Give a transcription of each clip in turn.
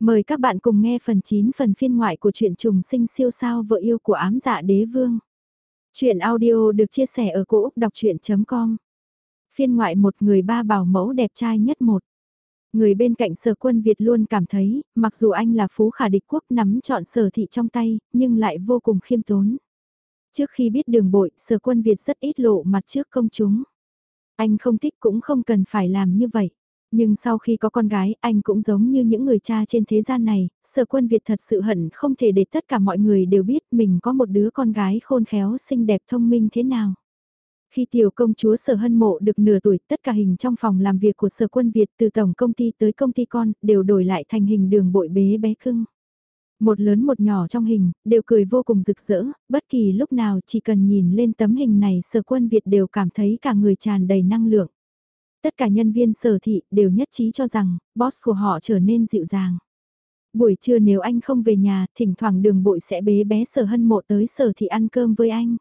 Mời các bạn cùng nghe phần 9 phần phiên ngoại của truyện trùng sinh siêu sao vợ yêu của ám dạ đế vương. Chuyện audio được chia sẻ ở cỗ đọc chuyện.com Phiên ngoại một người ba bảo mẫu đẹp trai nhất một. Người bên cạnh sở quân Việt luôn cảm thấy, mặc dù anh là phú khả địch quốc nắm chọn sở thị trong tay, nhưng lại vô cùng khiêm tốn. Trước khi biết đường bội, sở quân Việt rất ít lộ mặt trước công chúng. Anh không thích cũng không cần phải làm như vậy. Nhưng sau khi có con gái, anh cũng giống như những người cha trên thế gian này, sở quân Việt thật sự hận không thể để tất cả mọi người đều biết mình có một đứa con gái khôn khéo xinh đẹp thông minh thế nào. Khi tiểu công chúa sở hân mộ được nửa tuổi, tất cả hình trong phòng làm việc của sở quân Việt từ tổng công ty tới công ty con, đều đổi lại thành hình đường bội bế bé cưng. Một lớn một nhỏ trong hình, đều cười vô cùng rực rỡ, bất kỳ lúc nào chỉ cần nhìn lên tấm hình này sở quân Việt đều cảm thấy cả người tràn đầy năng lượng. Tất cả nhân viên sở thị đều nhất trí cho rằng, boss của họ trở nên dịu dàng. Buổi trưa nếu anh không về nhà, thỉnh thoảng đường bội sẽ bế bé sở hân mộ tới sở thị ăn cơm với anh.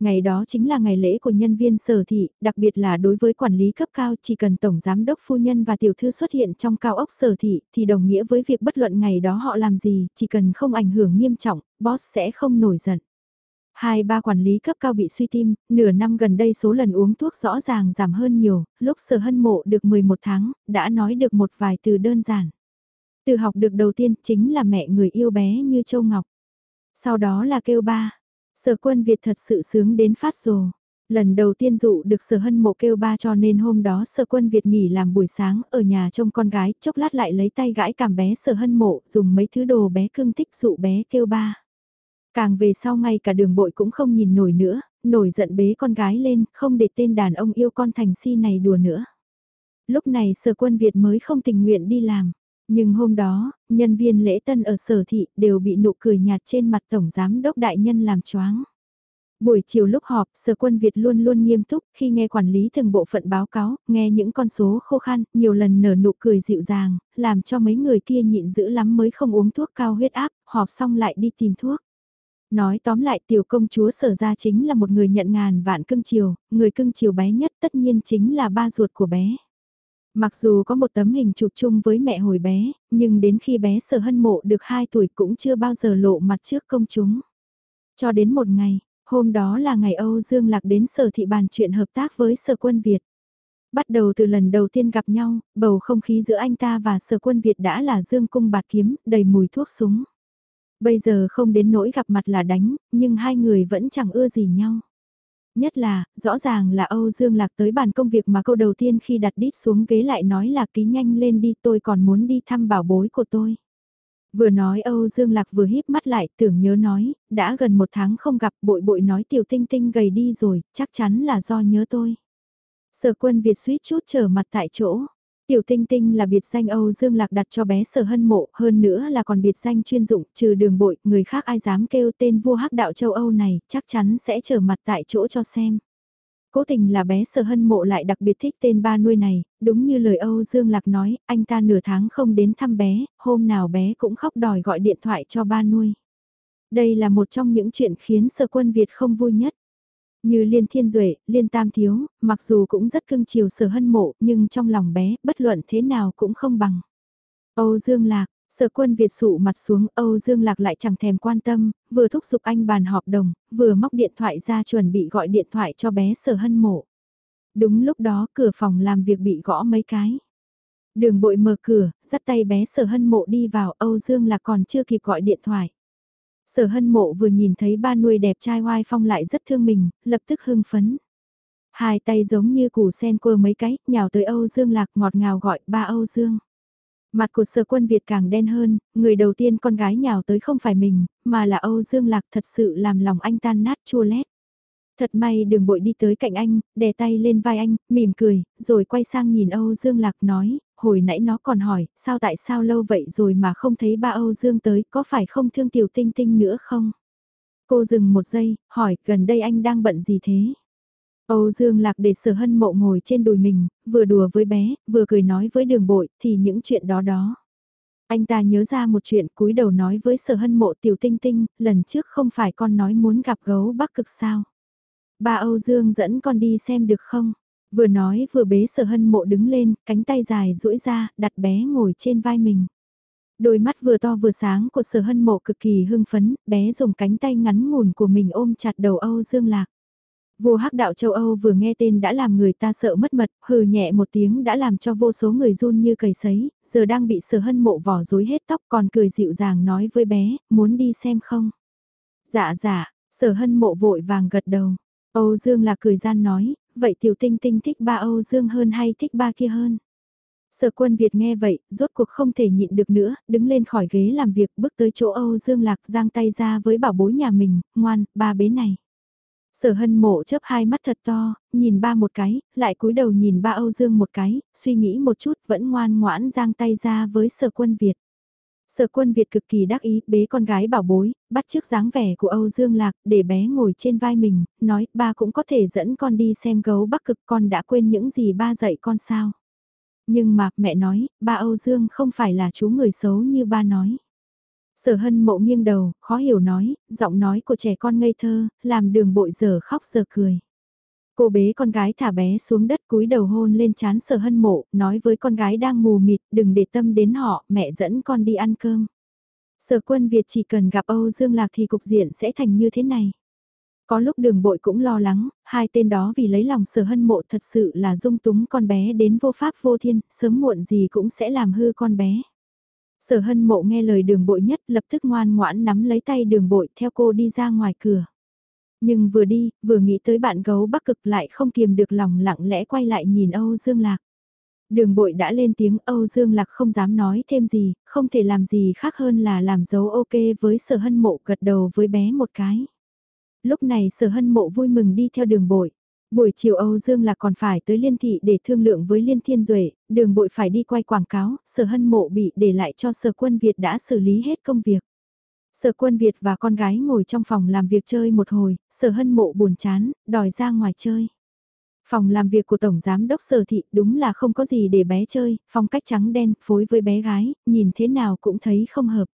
Ngày đó chính là ngày lễ của nhân viên sở thị, đặc biệt là đối với quản lý cấp cao chỉ cần tổng giám đốc phu nhân và tiểu thư xuất hiện trong cao ốc sở thị thì đồng nghĩa với việc bất luận ngày đó họ làm gì, chỉ cần không ảnh hưởng nghiêm trọng, boss sẽ không nổi giận. Hai ba quản lý cấp cao bị suy tim, nửa năm gần đây số lần uống thuốc rõ ràng giảm hơn nhiều, lúc sở hân mộ được 11 tháng, đã nói được một vài từ đơn giản. Từ học được đầu tiên chính là mẹ người yêu bé như Châu Ngọc. Sau đó là kêu ba. Sở quân Việt thật sự sướng đến phát rồ. Lần đầu tiên dụ được sở hân mộ kêu ba cho nên hôm đó sở quân Việt nghỉ làm buổi sáng ở nhà trông con gái, chốc lát lại lấy tay gãi cảm bé sở hân mộ, dùng mấy thứ đồ bé cưng thích dụ bé kêu ba. Càng về sau ngay cả đường bội cũng không nhìn nổi nữa, nổi giận bế con gái lên, không để tên đàn ông yêu con thành si này đùa nữa. Lúc này sở quân Việt mới không tình nguyện đi làm. Nhưng hôm đó, nhân viên lễ tân ở sở thị đều bị nụ cười nhạt trên mặt tổng giám đốc đại nhân làm choáng. Buổi chiều lúc họp, sở quân Việt luôn luôn nghiêm túc khi nghe quản lý từng bộ phận báo cáo, nghe những con số khô khan, nhiều lần nở nụ cười dịu dàng, làm cho mấy người kia nhịn dữ lắm mới không uống thuốc cao huyết áp, họp xong lại đi tìm thuốc. Nói tóm lại tiểu công chúa sở ra chính là một người nhận ngàn vạn cưng chiều, người cưng chiều bé nhất tất nhiên chính là ba ruột của bé. Mặc dù có một tấm hình chụp chung với mẹ hồi bé, nhưng đến khi bé sở hân mộ được 2 tuổi cũng chưa bao giờ lộ mặt trước công chúng. Cho đến một ngày, hôm đó là ngày Âu Dương Lạc đến sở thị bàn chuyện hợp tác với sở quân Việt. Bắt đầu từ lần đầu tiên gặp nhau, bầu không khí giữa anh ta và sở quân Việt đã là dương cung bạt kiếm, đầy mùi thuốc súng. Bây giờ không đến nỗi gặp mặt là đánh, nhưng hai người vẫn chẳng ưa gì nhau. Nhất là, rõ ràng là Âu Dương Lạc tới bàn công việc mà câu đầu tiên khi đặt đít xuống ghế lại nói là ký nhanh lên đi tôi còn muốn đi thăm bảo bối của tôi. Vừa nói Âu Dương Lạc vừa híp mắt lại tưởng nhớ nói, đã gần một tháng không gặp bội bội nói tiểu tinh tinh gầy đi rồi, chắc chắn là do nhớ tôi. Sở quân Việt suýt chút trở mặt tại chỗ. Tiểu Tinh Tinh là biệt danh Âu Dương Lạc đặt cho bé sở hân mộ, hơn nữa là còn biệt danh chuyên dụng, trừ đường bội, người khác ai dám kêu tên vua hắc đạo châu Âu này, chắc chắn sẽ trở mặt tại chỗ cho xem. Cố tình là bé sở hân mộ lại đặc biệt thích tên ba nuôi này, đúng như lời Âu Dương Lạc nói, anh ta nửa tháng không đến thăm bé, hôm nào bé cũng khóc đòi gọi điện thoại cho ba nuôi. Đây là một trong những chuyện khiến sở quân Việt không vui nhất. Như Liên Thiên Duệ, Liên Tam Thiếu, mặc dù cũng rất cưng chiều sở hân mộ, nhưng trong lòng bé, bất luận thế nào cũng không bằng. Âu Dương Lạc, sở quân Việt sụ mặt xuống, Âu Dương Lạc lại chẳng thèm quan tâm, vừa thúc giục anh bàn họp đồng, vừa móc điện thoại ra chuẩn bị gọi điện thoại cho bé sở hân mộ. Đúng lúc đó cửa phòng làm việc bị gõ mấy cái. Đường bội mở cửa, dắt tay bé sở hân mộ đi vào, Âu Dương Lạc còn chưa kịp gọi điện thoại. Sở hân mộ vừa nhìn thấy ba nuôi đẹp trai hoai phong lại rất thương mình, lập tức hưng phấn. Hai tay giống như củ sen quơ mấy cái, nhào tới Âu Dương Lạc ngọt ngào gọi ba Âu Dương. Mặt của sở quân Việt càng đen hơn, người đầu tiên con gái nhào tới không phải mình, mà là Âu Dương Lạc thật sự làm lòng anh tan nát chua lét. Thật may đường bội đi tới cạnh anh, đè tay lên vai anh, mỉm cười, rồi quay sang nhìn Âu Dương Lạc nói, hồi nãy nó còn hỏi, sao tại sao lâu vậy rồi mà không thấy ba Âu Dương tới, có phải không thương tiểu tinh tinh nữa không? Cô dừng một giây, hỏi, gần đây anh đang bận gì thế? Âu Dương Lạc để sở hân mộ ngồi trên đùi mình, vừa đùa với bé, vừa cười nói với đường bội, thì những chuyện đó đó. Anh ta nhớ ra một chuyện cúi đầu nói với sở hân mộ tiểu tinh tinh, lần trước không phải con nói muốn gặp gấu bắc cực sao? Ba Âu Dương dẫn con đi xem được không? Vừa nói vừa bế sở hân mộ đứng lên, cánh tay dài duỗi ra, đặt bé ngồi trên vai mình. Đôi mắt vừa to vừa sáng của sở hân mộ cực kỳ hưng phấn, bé dùng cánh tay ngắn ngủn của mình ôm chặt đầu Âu Dương Lạc. Vua hắc đạo châu Âu vừa nghe tên đã làm người ta sợ mất mật, hừ nhẹ một tiếng đã làm cho vô số người run như cầy sấy, giờ đang bị sở hân mộ vỏ rối hết tóc còn cười dịu dàng nói với bé, muốn đi xem không? Dạ dạ, sở hân mộ vội vàng gật đầu. Âu Dương là cười gian nói, vậy tiểu tinh tinh thích ba Âu Dương hơn hay thích ba kia hơn? Sở quân Việt nghe vậy, rốt cuộc không thể nhịn được nữa, đứng lên khỏi ghế làm việc bước tới chỗ Âu Dương Lạc giang tay ra với bảo bối nhà mình, ngoan, ba bế này. Sở hân mộ chớp hai mắt thật to, nhìn ba một cái, lại cúi đầu nhìn ba Âu Dương một cái, suy nghĩ một chút vẫn ngoan ngoãn giang tay ra với sở quân Việt. Sở quân Việt cực kỳ đắc ý bế con gái bảo bối, bắt trước dáng vẻ của Âu Dương Lạc để bé ngồi trên vai mình, nói ba cũng có thể dẫn con đi xem gấu bắc cực con đã quên những gì ba dạy con sao. Nhưng mà mẹ nói, ba Âu Dương không phải là chú người xấu như ba nói. Sở hân mộ nghiêng đầu, khó hiểu nói, giọng nói của trẻ con ngây thơ, làm đường bội giờ khóc giờ cười. Cô bế con gái thả bé xuống đất cúi đầu hôn lên chán sở hân mộ, nói với con gái đang mù mịt, đừng để tâm đến họ, mẹ dẫn con đi ăn cơm. Sở quân Việt chỉ cần gặp Âu Dương Lạc thì cục diện sẽ thành như thế này. Có lúc đường bội cũng lo lắng, hai tên đó vì lấy lòng sở hân mộ thật sự là dung túng con bé đến vô pháp vô thiên, sớm muộn gì cũng sẽ làm hư con bé. Sở hân mộ nghe lời đường bội nhất lập tức ngoan ngoãn nắm lấy tay đường bội theo cô đi ra ngoài cửa. Nhưng vừa đi, vừa nghĩ tới bạn gấu bắc cực lại không kiềm được lòng lặng lẽ quay lại nhìn Âu Dương Lạc. Đường bội đã lên tiếng Âu Dương Lạc không dám nói thêm gì, không thể làm gì khác hơn là làm dấu ok với sở hân mộ gật đầu với bé một cái. Lúc này sở hân mộ vui mừng đi theo đường bội. Buổi chiều Âu Dương Lạc còn phải tới Liên Thị để thương lượng với Liên Thiên Duệ, đường bội phải đi quay quảng cáo, sở hân mộ bị để lại cho sở quân Việt đã xử lý hết công việc. Sở quân Việt và con gái ngồi trong phòng làm việc chơi một hồi, sở hân mộ buồn chán, đòi ra ngoài chơi. Phòng làm việc của Tổng Giám Đốc Sở Thị đúng là không có gì để bé chơi, phong cách trắng đen phối với bé gái, nhìn thế nào cũng thấy không hợp.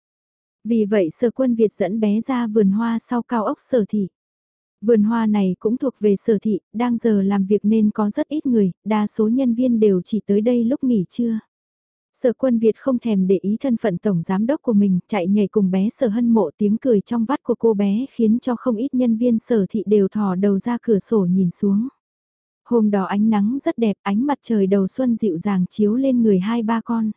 Vì vậy Sở Quân Việt dẫn bé ra vườn hoa sau cao ốc Sở Thị. Vườn hoa này cũng thuộc về sở thị, đang giờ làm việc nên có rất ít người, đa số nhân viên đều chỉ tới đây lúc nghỉ trưa. Sở quân Việt không thèm để ý thân phận tổng giám đốc của mình, chạy nhảy cùng bé sở hân mộ tiếng cười trong vắt của cô bé khiến cho không ít nhân viên sở thị đều thò đầu ra cửa sổ nhìn xuống. Hôm đó ánh nắng rất đẹp, ánh mặt trời đầu xuân dịu dàng chiếu lên người hai ba con.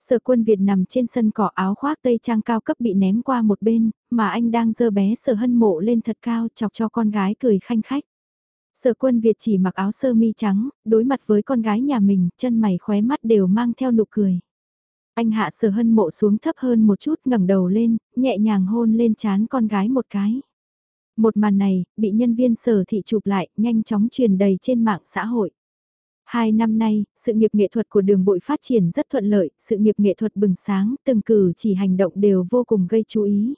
Sở quân Việt nằm trên sân cỏ áo khoác tây trang cao cấp bị ném qua một bên, mà anh đang dơ bé sở hân mộ lên thật cao chọc cho con gái cười khanh khách. Sở quân Việt chỉ mặc áo sơ mi trắng, đối mặt với con gái nhà mình, chân mày khóe mắt đều mang theo nụ cười. Anh hạ sở hân mộ xuống thấp hơn một chút ngẩng đầu lên, nhẹ nhàng hôn lên chán con gái một cái. Một màn này, bị nhân viên sở thị chụp lại, nhanh chóng truyền đầy trên mạng xã hội. Hai năm nay, sự nghiệp nghệ thuật của đường bội phát triển rất thuận lợi, sự nghiệp nghệ thuật bừng sáng, từng cử chỉ hành động đều vô cùng gây chú ý.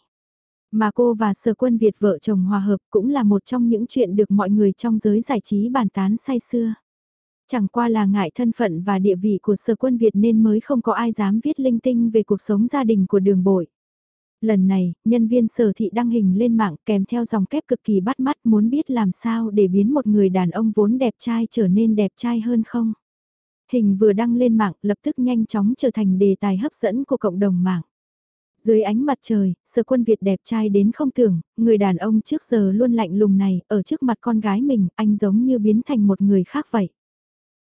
Mà cô và Sở Quân Việt vợ chồng hòa hợp cũng là một trong những chuyện được mọi người trong giới giải trí bàn tán say xưa. Chẳng qua là ngại thân phận và địa vị của Sở Quân Việt nên mới không có ai dám viết linh tinh về cuộc sống gia đình của đường bội. Lần này, nhân viên sở thị đăng hình lên mạng kèm theo dòng kép cực kỳ bắt mắt muốn biết làm sao để biến một người đàn ông vốn đẹp trai trở nên đẹp trai hơn không. Hình vừa đăng lên mạng lập tức nhanh chóng trở thành đề tài hấp dẫn của cộng đồng mạng. Dưới ánh mặt trời, sở quân Việt đẹp trai đến không tưởng, người đàn ông trước giờ luôn lạnh lùng này, ở trước mặt con gái mình, anh giống như biến thành một người khác vậy.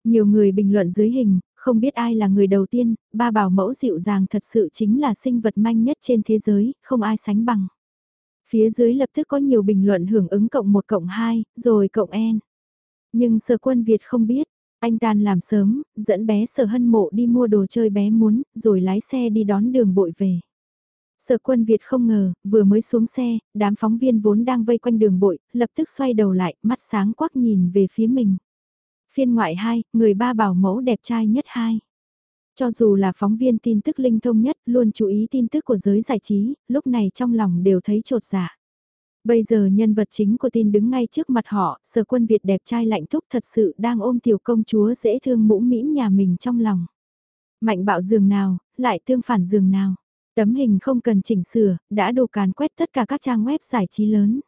Nhiều người bình luận dưới hình, không biết ai là người đầu tiên, ba bảo mẫu dịu dàng thật sự chính là sinh vật manh nhất trên thế giới, không ai sánh bằng. Phía dưới lập tức có nhiều bình luận hưởng ứng cộng 1 cộng 2, rồi cộng N. Nhưng sở quân Việt không biết, anh tan làm sớm, dẫn bé sở hân mộ đi mua đồ chơi bé muốn, rồi lái xe đi đón đường bội về. Sở quân Việt không ngờ, vừa mới xuống xe, đám phóng viên vốn đang vây quanh đường bội, lập tức xoay đầu lại, mắt sáng quắc nhìn về phía mình. Phiên ngoại 2, người ba bảo mẫu đẹp trai nhất hai. Cho dù là phóng viên tin tức linh thông nhất, luôn chú ý tin tức của giới giải trí, lúc này trong lòng đều thấy trột dạ. Bây giờ nhân vật chính của tin đứng ngay trước mặt họ, sở quân Việt đẹp trai lạnh thúc thật sự đang ôm tiểu công chúa dễ thương mũ mĩm nhà mình trong lòng. Mạnh bạo giường nào, lại tương phản giường nào. Tấm hình không cần chỉnh sửa, đã đủ càn quét tất cả các trang web giải trí lớn.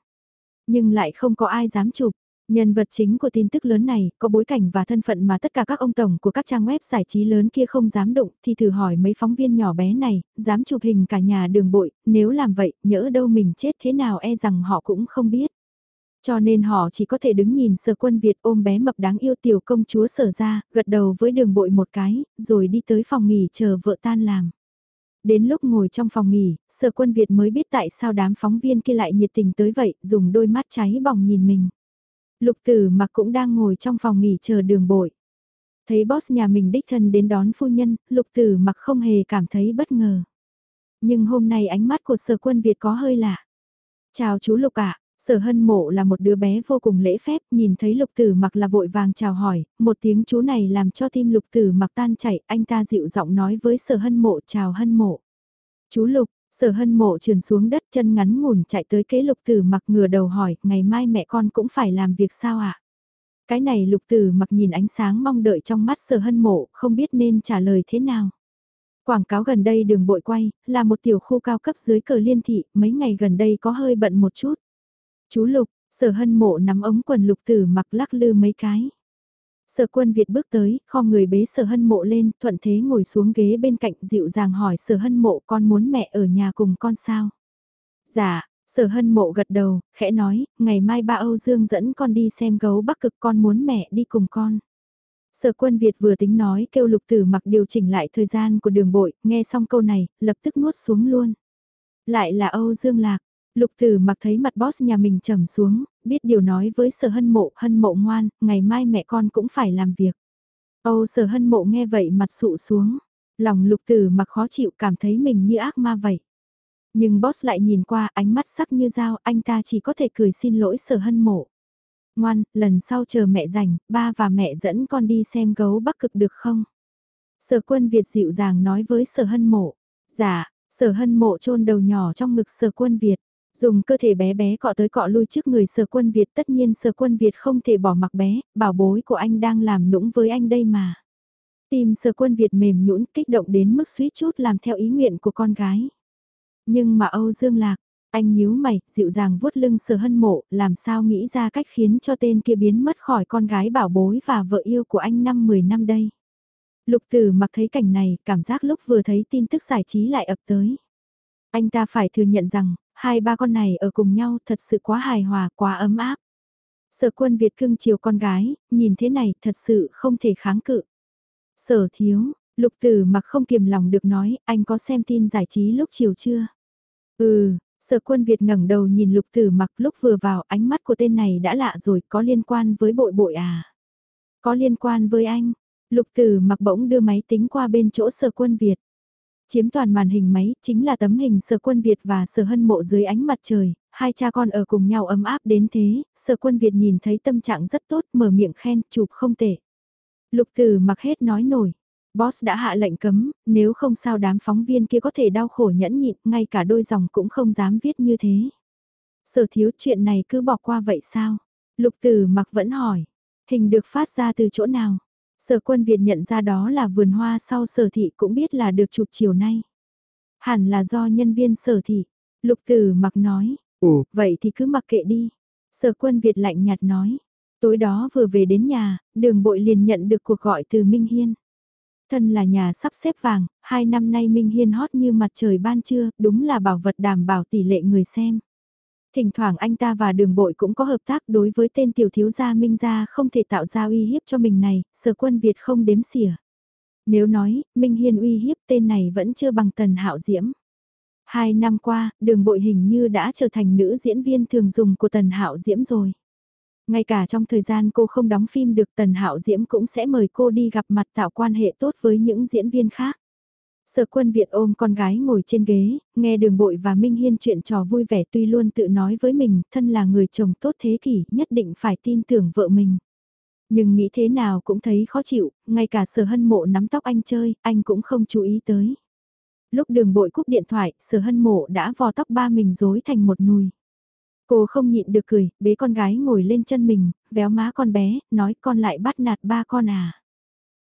Nhưng lại không có ai dám chụp, Nhân vật chính của tin tức lớn này, có bối cảnh và thân phận mà tất cả các ông tổng của các trang web giải trí lớn kia không dám đụng, thì thử hỏi mấy phóng viên nhỏ bé này, dám chụp hình cả nhà đường bội, nếu làm vậy, nhỡ đâu mình chết thế nào e rằng họ cũng không biết. Cho nên họ chỉ có thể đứng nhìn sở quân Việt ôm bé mập đáng yêu tiểu công chúa sở ra, gật đầu với đường bội một cái, rồi đi tới phòng nghỉ chờ vợ tan làm. Đến lúc ngồi trong phòng nghỉ, sở quân Việt mới biết tại sao đám phóng viên kia lại nhiệt tình tới vậy, dùng đôi mắt cháy bỏng nhìn mình. Lục tử mặc cũng đang ngồi trong phòng nghỉ chờ đường bội. Thấy boss nhà mình đích thân đến đón phu nhân, lục tử mặc không hề cảm thấy bất ngờ. Nhưng hôm nay ánh mắt của sở quân Việt có hơi lạ. Chào chú Lục ạ, sở hân mộ là một đứa bé vô cùng lễ phép, nhìn thấy lục tử mặc là vội vàng chào hỏi, một tiếng chú này làm cho tim lục tử mặc tan chảy, anh ta dịu giọng nói với sở hân mộ chào hân mộ. Chú Lục, Sở hân mộ trườn xuống đất chân ngắn ngủn chạy tới kế lục tử mặc ngửa đầu hỏi, ngày mai mẹ con cũng phải làm việc sao ạ? À? Cái này lục tử mặc nhìn ánh sáng mong đợi trong mắt sở hân mộ, không biết nên trả lời thế nào. Quảng cáo gần đây đường bội quay, là một tiểu khu cao cấp dưới cờ liên thị, mấy ngày gần đây có hơi bận một chút. Chú Lục, sở hân mộ nắm ống quần lục tử mặc lắc lư mấy cái. Sở quân Việt bước tới, kho người bế sở hân mộ lên, thuận thế ngồi xuống ghế bên cạnh dịu dàng hỏi sở hân mộ con muốn mẹ ở nhà cùng con sao? Dạ, sở hân mộ gật đầu, khẽ nói, ngày mai ba Âu Dương dẫn con đi xem gấu bắc cực con muốn mẹ đi cùng con. Sở quân Việt vừa tính nói kêu lục tử mặc điều chỉnh lại thời gian của đường bội, nghe xong câu này, lập tức nuốt xuống luôn. Lại là Âu Dương Lạc, Lục Tử mặc thấy mặt boss nhà mình trầm xuống, biết điều nói với sở hân mộ, hân mộ ngoan, ngày mai mẹ con cũng phải làm việc. Âu sở hân mộ nghe vậy mặt sụ xuống, lòng lục tử mặc khó chịu cảm thấy mình như ác ma vậy. Nhưng boss lại nhìn qua ánh mắt sắc như dao, anh ta chỉ có thể cười xin lỗi sở hân mộ. Ngoan, lần sau chờ mẹ rảnh, ba và mẹ dẫn con đi xem gấu bắc cực được không? Sở quân Việt dịu dàng nói với sở hân mộ. Dạ, sở hân mộ chôn đầu nhỏ trong ngực sở quân Việt. Dùng cơ thể bé bé cọ tới cọ lui trước người sở quân Việt tất nhiên sở quân Việt không thể bỏ mặc bé, bảo bối của anh đang làm nũng với anh đây mà. Tim sở quân Việt mềm nhũn kích động đến mức suýt chút làm theo ý nguyện của con gái. Nhưng mà Âu Dương Lạc, anh nhíu mày, dịu dàng vuốt lưng sở hân mộ, làm sao nghĩ ra cách khiến cho tên kia biến mất khỏi con gái bảo bối và vợ yêu của anh năm 10 năm đây. Lục tử mặc thấy cảnh này, cảm giác lúc vừa thấy tin tức giải trí lại ập tới. Anh ta phải thừa nhận rằng, hai ba con này ở cùng nhau thật sự quá hài hòa, quá ấm áp. Sở quân Việt cưng chiều con gái, nhìn thế này thật sự không thể kháng cự. Sở thiếu, lục tử mặc không kiềm lòng được nói, anh có xem tin giải trí lúc chiều chưa? Ừ, sở quân Việt ngẩng đầu nhìn lục tử mặc lúc vừa vào ánh mắt của tên này đã lạ rồi, có liên quan với bội bội à? Có liên quan với anh? Lục tử mặc bỗng đưa máy tính qua bên chỗ sở quân Việt. Chiếm toàn màn hình máy chính là tấm hình sở quân Việt và sở hân mộ dưới ánh mặt trời, hai cha con ở cùng nhau ấm áp đến thế, sở quân Việt nhìn thấy tâm trạng rất tốt mở miệng khen chụp không tệ. Lục tử mặc hết nói nổi. Boss đã hạ lệnh cấm, nếu không sao đám phóng viên kia có thể đau khổ nhẫn nhịn, ngay cả đôi dòng cũng không dám viết như thế. Sở thiếu chuyện này cứ bỏ qua vậy sao? Lục tử mặc vẫn hỏi. Hình được phát ra từ chỗ nào? Sở quân Việt nhận ra đó là vườn hoa sau sở thị cũng biết là được chụp chiều nay. Hẳn là do nhân viên sở thị. Lục tử mặc nói, Ồ, vậy thì cứ mặc kệ đi. Sở quân Việt lạnh nhạt nói. Tối đó vừa về đến nhà, đường bội liền nhận được cuộc gọi từ Minh Hiên. Thân là nhà sắp xếp vàng, hai năm nay Minh Hiên hot như mặt trời ban trưa, đúng là bảo vật đảm bảo tỷ lệ người xem. Thỉnh thoảng anh ta và đường bội cũng có hợp tác đối với tên tiểu thiếu gia Minh Gia không thể tạo ra uy hiếp cho mình này, sở quân Việt không đếm xỉa. Nếu nói, Minh Hiên uy hiếp tên này vẫn chưa bằng tần hạo diễm. Hai năm qua, đường bội hình như đã trở thành nữ diễn viên thường dùng của tần hạo diễm rồi. Ngay cả trong thời gian cô không đóng phim được tần hạo diễm cũng sẽ mời cô đi gặp mặt tạo quan hệ tốt với những diễn viên khác. Sở quân Việt ôm con gái ngồi trên ghế, nghe đường bội và Minh Hiên chuyện trò vui vẻ tuy luôn tự nói với mình, thân là người chồng tốt thế kỷ, nhất định phải tin tưởng vợ mình. Nhưng nghĩ thế nào cũng thấy khó chịu, ngay cả sở hân mộ nắm tóc anh chơi, anh cũng không chú ý tới. Lúc đường bội cúp điện thoại, sở hân mộ đã vò tóc ba mình rối thành một nùi. Cô không nhịn được cười, bế con gái ngồi lên chân mình, véo má con bé, nói con lại bắt nạt ba con à.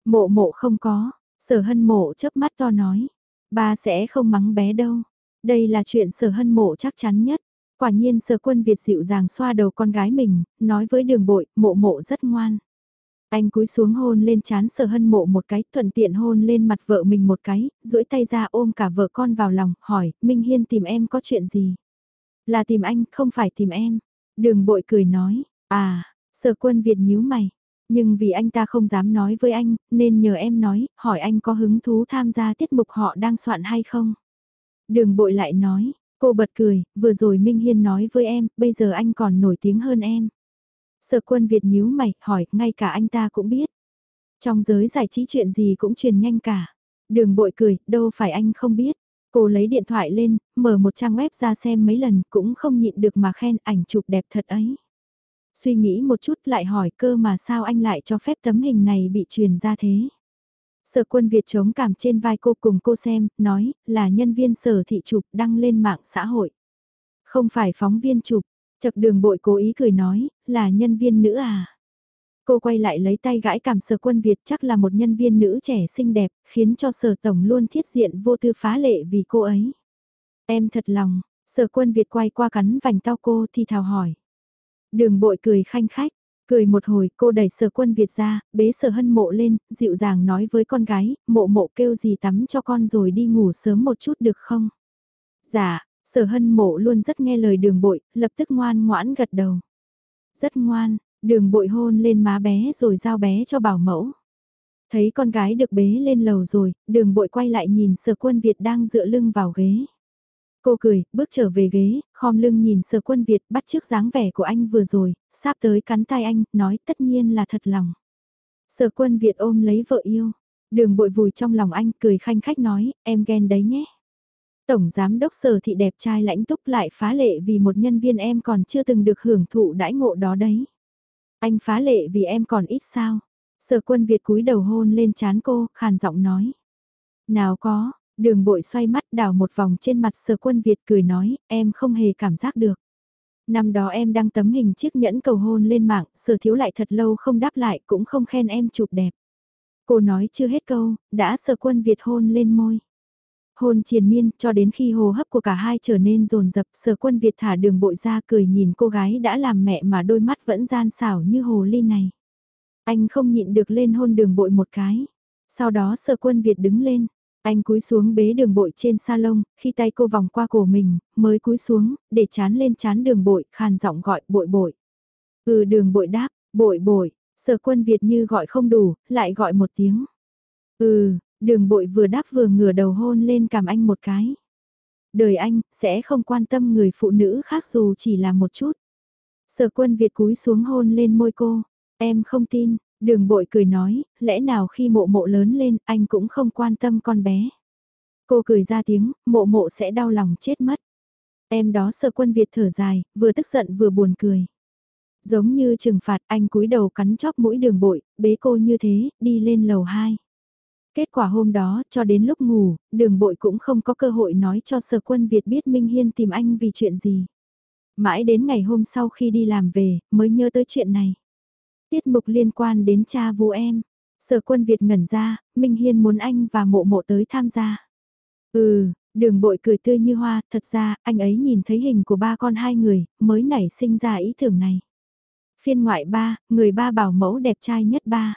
Mộ mộ không có, Sở hân mộ chớp mắt to nói, ba sẽ không mắng bé đâu. Đây là chuyện sở hân mộ chắc chắn nhất. Quả nhiên sở quân Việt dịu dàng xoa đầu con gái mình, nói với đường bội, mộ mộ rất ngoan. Anh cúi xuống hôn lên chán sở hân mộ một cái, thuận tiện hôn lên mặt vợ mình một cái, duỗi tay ra ôm cả vợ con vào lòng, hỏi, Minh Hiên tìm em có chuyện gì? Là tìm anh, không phải tìm em. Đường bội cười nói, à, sở quân Việt nhíu mày. Nhưng vì anh ta không dám nói với anh, nên nhờ em nói, hỏi anh có hứng thú tham gia tiết mục họ đang soạn hay không? Đường bội lại nói, cô bật cười, vừa rồi Minh Hiên nói với em, bây giờ anh còn nổi tiếng hơn em. Sở quân Việt nhíu mày, hỏi, ngay cả anh ta cũng biết. Trong giới giải trí chuyện gì cũng truyền nhanh cả. Đường bội cười, đâu phải anh không biết. Cô lấy điện thoại lên, mở một trang web ra xem mấy lần, cũng không nhịn được mà khen ảnh chụp đẹp thật ấy. Suy nghĩ một chút lại hỏi cơ mà sao anh lại cho phép tấm hình này bị truyền ra thế. Sở quân Việt chống cảm trên vai cô cùng cô xem, nói, là nhân viên sở thị chụp đăng lên mạng xã hội. Không phải phóng viên chụp, chật đường bội cố ý cười nói, là nhân viên nữ à. Cô quay lại lấy tay gãi cảm sở quân Việt chắc là một nhân viên nữ trẻ xinh đẹp, khiến cho sở tổng luôn thiết diện vô tư phá lệ vì cô ấy. Em thật lòng, sở quân Việt quay qua cắn vành tao cô thì thào hỏi. Đường bội cười khanh khách, cười một hồi cô đẩy sở quân Việt ra, bế sở hân mộ lên, dịu dàng nói với con gái, mộ mộ kêu gì tắm cho con rồi đi ngủ sớm một chút được không? Dạ, sở hân mộ luôn rất nghe lời đường bội, lập tức ngoan ngoãn gật đầu. Rất ngoan, đường bội hôn lên má bé rồi giao bé cho bảo mẫu. Thấy con gái được bế lên lầu rồi, đường bội quay lại nhìn sở quân Việt đang dựa lưng vào ghế. Cô cười, bước trở về ghế, khom lưng nhìn sở quân Việt bắt trước dáng vẻ của anh vừa rồi, sắp tới cắn tay anh, nói tất nhiên là thật lòng. Sở quân Việt ôm lấy vợ yêu, đường bội vùi trong lòng anh cười khanh khách nói, em ghen đấy nhé. Tổng giám đốc sở thị đẹp trai lãnh túc lại phá lệ vì một nhân viên em còn chưa từng được hưởng thụ đãi ngộ đó đấy. Anh phá lệ vì em còn ít sao. Sở quân Việt cúi đầu hôn lên chán cô, khàn giọng nói. Nào có, đường bội xoay mắt đảo một vòng trên mặt sở quân Việt cười nói, em không hề cảm giác được. Năm đó em đăng tấm hình chiếc nhẫn cầu hôn lên mạng, sở thiếu lại thật lâu không đáp lại cũng không khen em chụp đẹp. Cô nói chưa hết câu, đã sở quân Việt hôn lên môi. Hôn triền miên cho đến khi hồ hấp của cả hai trở nên rồn rập sở quân Việt thả đường bội ra cười nhìn cô gái đã làm mẹ mà đôi mắt vẫn gian xảo như hồ ly này. Anh không nhịn được lên hôn đường bội một cái. Sau đó sở quân Việt đứng lên. Anh cúi xuống bế đường bội trên salon, khi tay cô vòng qua cổ mình, mới cúi xuống, để chán lên chán đường bội, khàn giọng gọi bội bội. Ừ đường bội đáp, bội bội, sở quân Việt như gọi không đủ, lại gọi một tiếng. Ừ, đường bội vừa đáp vừa ngửa đầu hôn lên cảm anh một cái. Đời anh, sẽ không quan tâm người phụ nữ khác dù chỉ là một chút. Sở quân Việt cúi xuống hôn lên môi cô, em không tin, Đường bội cười nói, lẽ nào khi mộ mộ lớn lên anh cũng không quan tâm con bé. Cô cười ra tiếng, mộ mộ sẽ đau lòng chết mất. Em đó sợ quân Việt thở dài, vừa tức giận vừa buồn cười. Giống như trừng phạt anh cúi đầu cắn chóp mũi đường bội, bế cô như thế, đi lên lầu 2. Kết quả hôm đó, cho đến lúc ngủ, đường bội cũng không có cơ hội nói cho sở quân Việt biết Minh Hiên tìm anh vì chuyện gì. Mãi đến ngày hôm sau khi đi làm về, mới nhớ tới chuyện này. Tiết mục liên quan đến cha vú em. Sở quân Việt ngẩn ra, Minh Hiên muốn anh và mộ mộ tới tham gia. Ừ, đường bội cười tươi như hoa, thật ra, anh ấy nhìn thấy hình của ba con hai người, mới nảy sinh ra ý tưởng này. Phiên ngoại ba, người ba bảo mẫu đẹp trai nhất ba.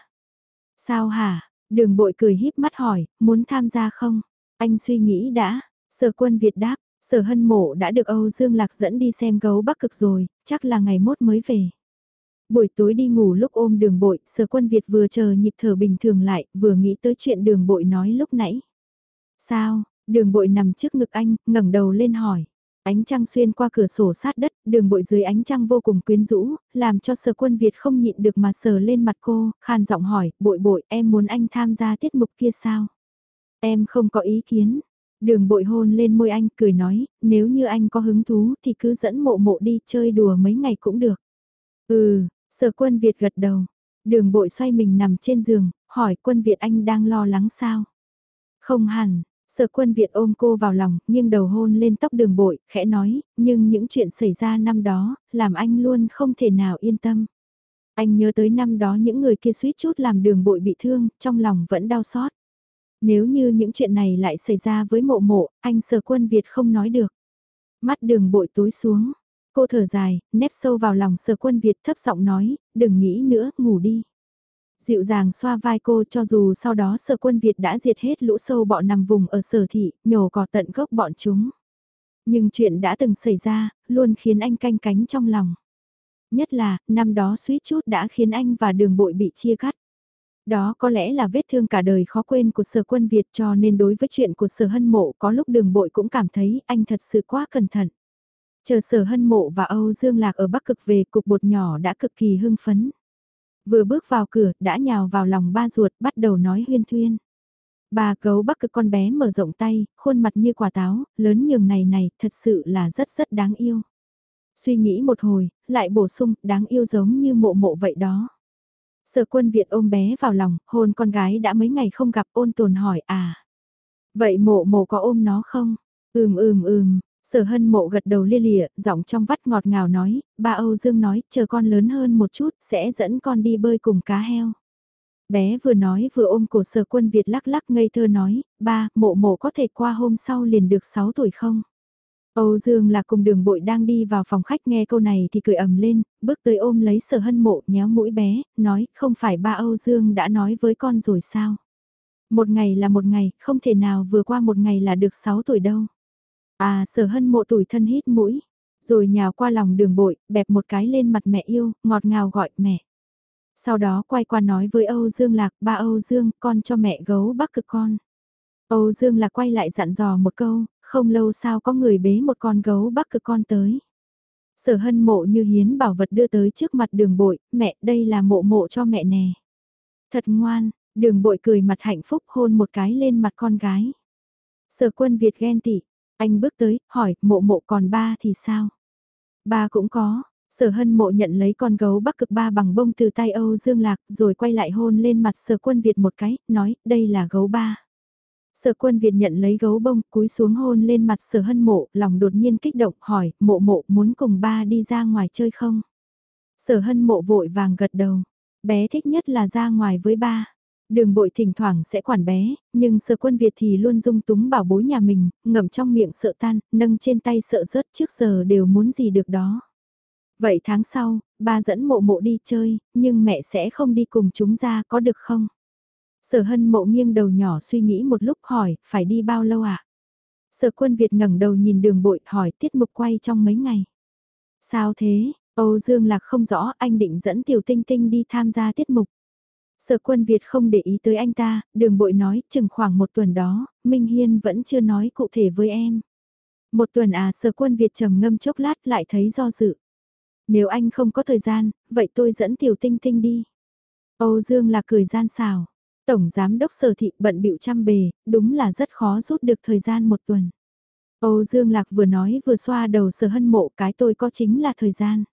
Sao hả? Đường bội cười híp mắt hỏi, muốn tham gia không? Anh suy nghĩ đã. Sở quân Việt đáp, sở hân mộ đã được Âu Dương Lạc dẫn đi xem gấu bắc cực rồi, chắc là ngày mốt mới về. Buổi tối đi ngủ lúc ôm đường bội, sở quân Việt vừa chờ nhịp thở bình thường lại, vừa nghĩ tới chuyện đường bội nói lúc nãy. Sao, đường bội nằm trước ngực anh, ngẩng đầu lên hỏi. Ánh trăng xuyên qua cửa sổ sát đất, đường bội dưới ánh trăng vô cùng quyến rũ, làm cho sở quân Việt không nhịn được mà sờ lên mặt cô, khan giọng hỏi, bội bội em muốn anh tham gia tiết mục kia sao? Em không có ý kiến. Đường bội hôn lên môi anh cười nói, nếu như anh có hứng thú thì cứ dẫn mộ mộ đi chơi đùa mấy ngày cũng được. Ừ, Sở quân Việt gật đầu. Đường bội xoay mình nằm trên giường, hỏi quân Việt anh đang lo lắng sao? Không hẳn, sở quân Việt ôm cô vào lòng, nghiêng đầu hôn lên tóc đường bội, khẽ nói, nhưng những chuyện xảy ra năm đó, làm anh luôn không thể nào yên tâm. Anh nhớ tới năm đó những người kia suýt chút làm đường bội bị thương, trong lòng vẫn đau xót. Nếu như những chuyện này lại xảy ra với mộ mộ, anh sở quân Việt không nói được. Mắt đường bội tối xuống, Cô thở dài, nép sâu vào lòng sở quân Việt thấp giọng nói, đừng nghĩ nữa, ngủ đi. Dịu dàng xoa vai cô cho dù sau đó sở quân Việt đã diệt hết lũ sâu bọ nằm vùng ở sở thị, nhổ cỏ tận gốc bọn chúng. Nhưng chuyện đã từng xảy ra, luôn khiến anh canh cánh trong lòng. Nhất là, năm đó suýt chút đã khiến anh và đường bội bị chia cắt. Đó có lẽ là vết thương cả đời khó quên của sở quân Việt cho nên đối với chuyện của sở hân mộ có lúc đường bội cũng cảm thấy anh thật sự quá cẩn thận. Chờ sở hân mộ và Âu Dương Lạc ở Bắc Cực về cục bột nhỏ đã cực kỳ hưng phấn. Vừa bước vào cửa đã nhào vào lòng ba ruột bắt đầu nói huyên thuyên. Bà gấu Bắc Cực con bé mở rộng tay, khuôn mặt như quả táo, lớn nhường này này thật sự là rất rất đáng yêu. Suy nghĩ một hồi, lại bổ sung đáng yêu giống như mộ mộ vậy đó. Sở quân Việt ôm bé vào lòng, hôn con gái đã mấy ngày không gặp ôn tồn hỏi à. Vậy mộ mộ có ôm nó không? Ừm ừm ừm, sở hân mộ gật đầu lia lịa, giọng trong vắt ngọt ngào nói, ba Âu Dương nói, chờ con lớn hơn một chút, sẽ dẫn con đi bơi cùng cá heo. Bé vừa nói vừa ôm cổ sở quân Việt lắc lắc ngây thơ nói, ba, mộ mộ có thể qua hôm sau liền được 6 tuổi không? Âu Dương là cùng đường bội đang đi vào phòng khách nghe câu này thì cười ầm lên, bước tới ôm lấy sở hân mộ nhéo mũi bé, nói không phải ba Âu Dương đã nói với con rồi sao? Một ngày là một ngày, không thể nào vừa qua một ngày là được 6 tuổi đâu. À sở hân mộ tuổi thân hít mũi, rồi nhào qua lòng đường bội, bẹp một cái lên mặt mẹ yêu, ngọt ngào gọi mẹ. Sau đó quay qua nói với Âu Dương Lạc, ba Âu Dương, con cho mẹ gấu bắc cực con. Âu Dương Lạc quay lại dặn dò một câu, không lâu sau có người bế một con gấu bắc cực con tới. Sở hân mộ như hiến bảo vật đưa tới trước mặt đường bội, mẹ đây là mộ mộ cho mẹ nè. Thật ngoan, đường bội cười mặt hạnh phúc hôn một cái lên mặt con gái. Sở quân Việt ghen tị, anh bước tới, hỏi, mộ mộ còn ba thì sao? Ba cũng có, sở hân mộ nhận lấy con gấu bắc cực ba bằng bông từ tay Âu Dương Lạc rồi quay lại hôn lên mặt sở quân Việt một cái, nói, đây là gấu ba. Sở quân Việt nhận lấy gấu bông, cúi xuống hôn lên mặt sở hân mộ, lòng đột nhiên kích động, hỏi, mộ mộ muốn cùng ba đi ra ngoài chơi không? Sở hân mộ vội vàng gật đầu, bé thích nhất là ra ngoài với ba. Đường bội thỉnh thoảng sẽ quản bé, nhưng sở quân Việt thì luôn dung túng bảo bối nhà mình, ngậm trong miệng sợ tan, nâng trên tay sợ rớt trước giờ đều muốn gì được đó. Vậy tháng sau, ba dẫn mộ mộ đi chơi, nhưng mẹ sẽ không đi cùng chúng ra có được không? Sở hân mộ nghiêng đầu nhỏ suy nghĩ một lúc hỏi, phải đi bao lâu ạ? À? Sở quân Việt ngẩng đầu nhìn đường bội hỏi tiết mục quay trong mấy ngày. Sao thế, Âu Dương Lạc không rõ anh định dẫn Tiểu Tinh Tinh đi tham gia tiết mục. Sở quân Việt không để ý tới anh ta, đường bội nói chừng khoảng một tuần đó, Minh Hiên vẫn chưa nói cụ thể với em. Một tuần à sở quân Việt trầm ngâm chốc lát lại thấy do dự. Nếu anh không có thời gian, vậy tôi dẫn Tiểu Tinh Tinh đi. Âu Dương là cười gian xào. Tổng Giám đốc Sở Thị bận bịu trăm bề, đúng là rất khó rút được thời gian một tuần. Âu Dương Lạc vừa nói vừa xoa đầu sở hân mộ cái tôi có chính là thời gian.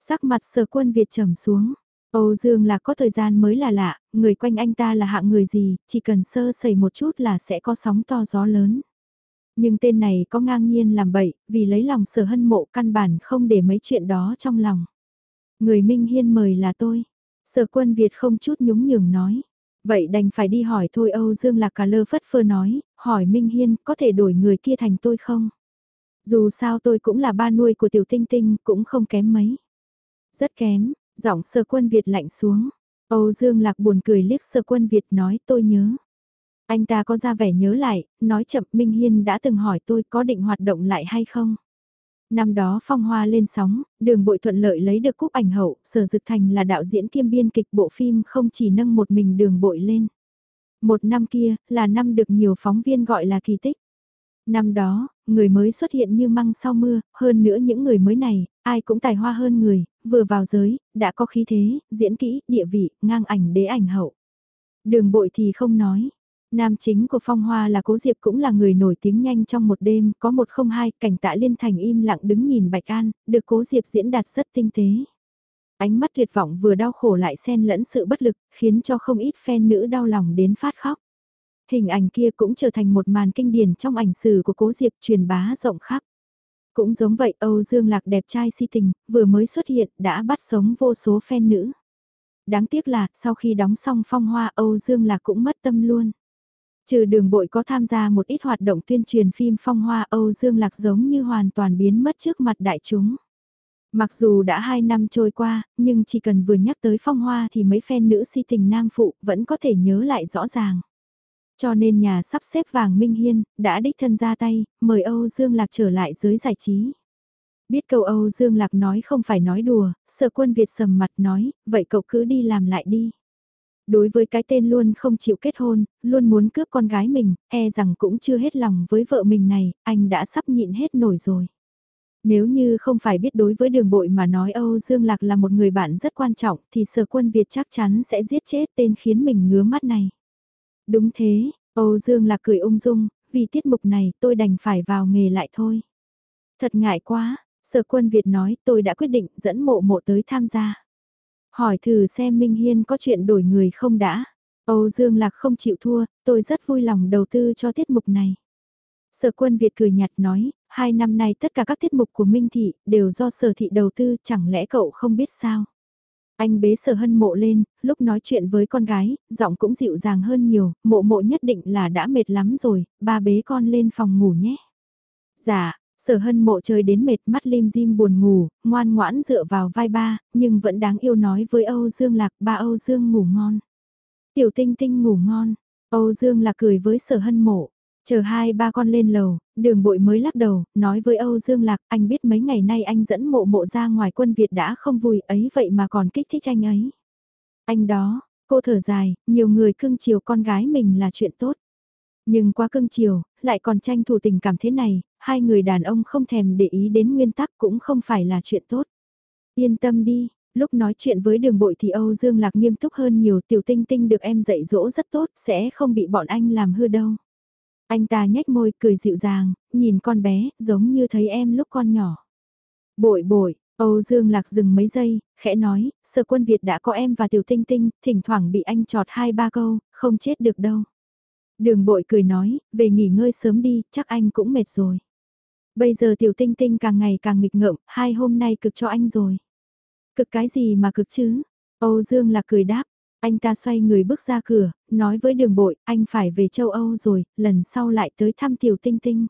Sắc mặt sở quân Việt trầm xuống. Âu Dương là có thời gian mới là lạ, người quanh anh ta là hạng người gì, chỉ cần sơ sẩy một chút là sẽ có sóng to gió lớn. Nhưng tên này có ngang nhiên làm bậy, vì lấy lòng sở hân mộ căn bản không để mấy chuyện đó trong lòng. Người Minh Hiên mời là tôi. Sở quân Việt không chút nhúng nhường nói. Vậy đành phải đi hỏi thôi Âu Dương Lạc cả lơ phất phơ nói, hỏi Minh Hiên có thể đổi người kia thành tôi không? Dù sao tôi cũng là ba nuôi của Tiểu Tinh Tinh, cũng không kém mấy. Rất kém, giọng sơ quân Việt lạnh xuống. Âu Dương Lạc buồn cười liếc sơ quân Việt nói tôi nhớ. Anh ta có ra vẻ nhớ lại, nói chậm Minh Hiên đã từng hỏi tôi có định hoạt động lại hay không? Năm đó phong hoa lên sóng, đường bội thuận lợi lấy được cúp ảnh hậu, sở dực thành là đạo diễn kiêm biên kịch bộ phim không chỉ nâng một mình đường bội lên. Một năm kia, là năm được nhiều phóng viên gọi là kỳ tích. Năm đó, người mới xuất hiện như măng sau mưa, hơn nữa những người mới này, ai cũng tài hoa hơn người, vừa vào giới, đã có khí thế, diễn kỹ, địa vị, ngang ảnh đế ảnh hậu. Đường bội thì không nói, Nam chính của Phong Hoa là Cố Diệp cũng là người nổi tiếng nhanh trong một đêm, có một không hai, cảnh tạ liên thành im lặng đứng nhìn Bạch An, được Cố Diệp diễn đạt rất tinh tế. Ánh mắt tuyệt vọng vừa đau khổ lại xen lẫn sự bất lực, khiến cho không ít fan nữ đau lòng đến phát khóc. Hình ảnh kia cũng trở thành một màn kinh điển trong ảnh sử của Cố Diệp truyền bá rộng khắp. Cũng giống vậy Âu Dương Lạc đẹp trai si tình, vừa mới xuất hiện đã bắt sống vô số fan nữ. Đáng tiếc là, sau khi đóng xong phong hoa Âu Dương Lạc cũng mất tâm luôn. Trừ đường bội có tham gia một ít hoạt động tuyên truyền phim phong hoa Âu Dương Lạc giống như hoàn toàn biến mất trước mặt đại chúng. Mặc dù đã hai năm trôi qua, nhưng chỉ cần vừa nhắc tới phong hoa thì mấy phen nữ si tình nam phụ vẫn có thể nhớ lại rõ ràng. Cho nên nhà sắp xếp vàng Minh Hiên, đã đích thân ra tay, mời Âu Dương Lạc trở lại giới giải trí. Biết câu Âu Dương Lạc nói không phải nói đùa, sở quân Việt sầm mặt nói, vậy cậu cứ đi làm lại đi. Đối với cái tên luôn không chịu kết hôn, luôn muốn cướp con gái mình, e rằng cũng chưa hết lòng với vợ mình này, anh đã sắp nhịn hết nổi rồi. Nếu như không phải biết đối với đường bội mà nói Âu Dương Lạc là một người bạn rất quan trọng thì sở quân Việt chắc chắn sẽ giết chết tên khiến mình ngứa mắt này. Đúng thế, Âu Dương Lạc cười ung dung, vì tiết mục này tôi đành phải vào nghề lại thôi. Thật ngại quá, sở quân Việt nói tôi đã quyết định dẫn mộ mộ tới tham gia. Hỏi thử xem Minh Hiên có chuyện đổi người không đã. Âu Dương Lạc không chịu thua, tôi rất vui lòng đầu tư cho tiết mục này. Sở quân Việt cười nhạt nói, hai năm nay tất cả các tiết mục của Minh Thị đều do sở thị đầu tư, chẳng lẽ cậu không biết sao? Anh bế sở hân mộ lên, lúc nói chuyện với con gái, giọng cũng dịu dàng hơn nhiều, mộ mộ nhất định là đã mệt lắm rồi, ba bế con lên phòng ngủ nhé. Dạ, sở hân mộ chơi đến mệt mắt lim dim buồn ngủ, ngoan ngoãn dựa vào vai ba, nhưng vẫn đáng yêu nói với Âu Dương Lạc, ba Âu Dương ngủ ngon. Tiểu tinh tinh ngủ ngon, Âu Dương Lạc cười với sở hân mộ. Chờ hai ba con lên lầu, đường bội mới lắc đầu, nói với Âu Dương Lạc, anh biết mấy ngày nay anh dẫn mộ mộ ra ngoài quân Việt đã không vui ấy vậy mà còn kích thích anh ấy. Anh đó, cô thở dài, nhiều người cưng chiều con gái mình là chuyện tốt. Nhưng quá cưng chiều, lại còn tranh thủ tình cảm thế này, hai người đàn ông không thèm để ý đến nguyên tắc cũng không phải là chuyện tốt. Yên tâm đi, lúc nói chuyện với đường bội thì Âu Dương Lạc nghiêm túc hơn nhiều tiểu tinh tinh được em dạy dỗ rất tốt, sẽ không bị bọn anh làm hư đâu. Anh ta nhếch môi cười dịu dàng, nhìn con bé, giống như thấy em lúc con nhỏ. Bội bội, Âu Dương Lạc dừng mấy giây, khẽ nói, sở quân Việt đã có em và tiểu tinh tinh, thỉnh thoảng bị anh trọt hai ba câu, không chết được đâu. Đường bội cười nói, về nghỉ ngơi sớm đi, chắc anh cũng mệt rồi. Bây giờ tiểu tinh tinh càng ngày càng nghịch ngợm, hai hôm nay cực cho anh rồi. Cực cái gì mà cực chứ? Âu Dương Lạc cười đáp, anh ta xoay người bước ra cửa, nói với đường bội, anh phải về châu Âu rồi, lần sau lại tới thăm tiểu tinh tinh.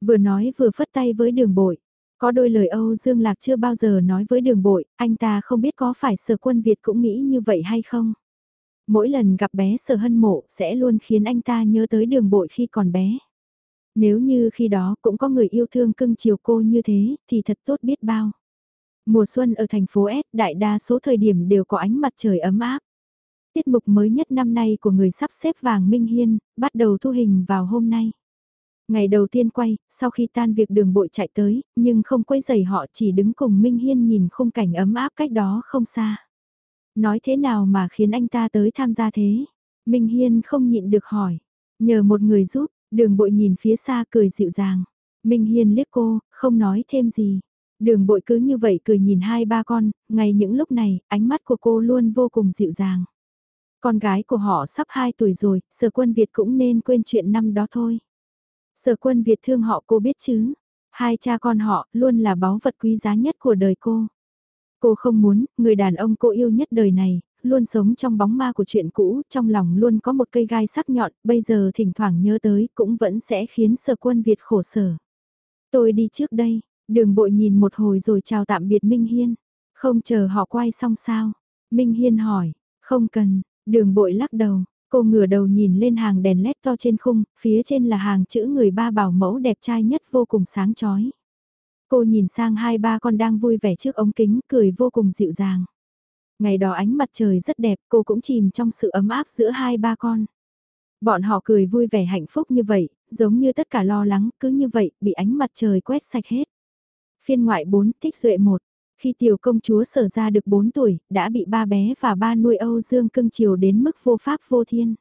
Vừa nói vừa phất tay với đường bội. Có đôi lời Âu Dương Lạc chưa bao giờ nói với đường bội, anh ta không biết có phải sở quân Việt cũng nghĩ như vậy hay không. Mỗi lần gặp bé sở hân mộ sẽ luôn khiến anh ta nhớ tới đường bội khi còn bé. Nếu như khi đó cũng có người yêu thương cưng chiều cô như thế thì thật tốt biết bao. Mùa xuân ở thành phố S đại đa số thời điểm đều có ánh mặt trời ấm áp. Tiết mục mới nhất năm nay của người sắp xếp vàng Minh Hiên, bắt đầu thu hình vào hôm nay. Ngày đầu tiên quay, sau khi tan việc đường bội chạy tới, nhưng không quay giày họ chỉ đứng cùng Minh Hiên nhìn khung cảnh ấm áp cách đó không xa. Nói thế nào mà khiến anh ta tới tham gia thế? Minh Hiên không nhịn được hỏi. Nhờ một người giúp, đường bội nhìn phía xa cười dịu dàng. Minh Hiên liếc cô, không nói thêm gì. Đường bội cứ như vậy cười nhìn hai ba con, ngay những lúc này, ánh mắt của cô luôn vô cùng dịu dàng. Con gái của họ sắp 2 tuổi rồi, sở quân Việt cũng nên quên chuyện năm đó thôi. Sở quân Việt thương họ cô biết chứ. Hai cha con họ luôn là báu vật quý giá nhất của đời cô. Cô không muốn, người đàn ông cô yêu nhất đời này, luôn sống trong bóng ma của chuyện cũ, trong lòng luôn có một cây gai sắc nhọn, bây giờ thỉnh thoảng nhớ tới cũng vẫn sẽ khiến sở quân Việt khổ sở. Tôi đi trước đây, đường bội nhìn một hồi rồi chào tạm biệt Minh Hiên. Không chờ họ quay xong sao? Minh Hiên hỏi, không cần, Đường bội lắc đầu, cô ngửa đầu nhìn lên hàng đèn led to trên khung, phía trên là hàng chữ người ba bảo mẫu đẹp trai nhất vô cùng sáng chói. Cô nhìn sang hai ba con đang vui vẻ trước ống kính, cười vô cùng dịu dàng. Ngày đó ánh mặt trời rất đẹp, cô cũng chìm trong sự ấm áp giữa hai ba con. Bọn họ cười vui vẻ hạnh phúc như vậy, giống như tất cả lo lắng, cứ như vậy, bị ánh mặt trời quét sạch hết. Phiên ngoại 4, Thích Duệ 1 khi tiểu công chúa sở ra được 4 tuổi, đã bị ba bé và ba nuôi Âu Dương cưng chiều đến mức vô pháp vô thiên.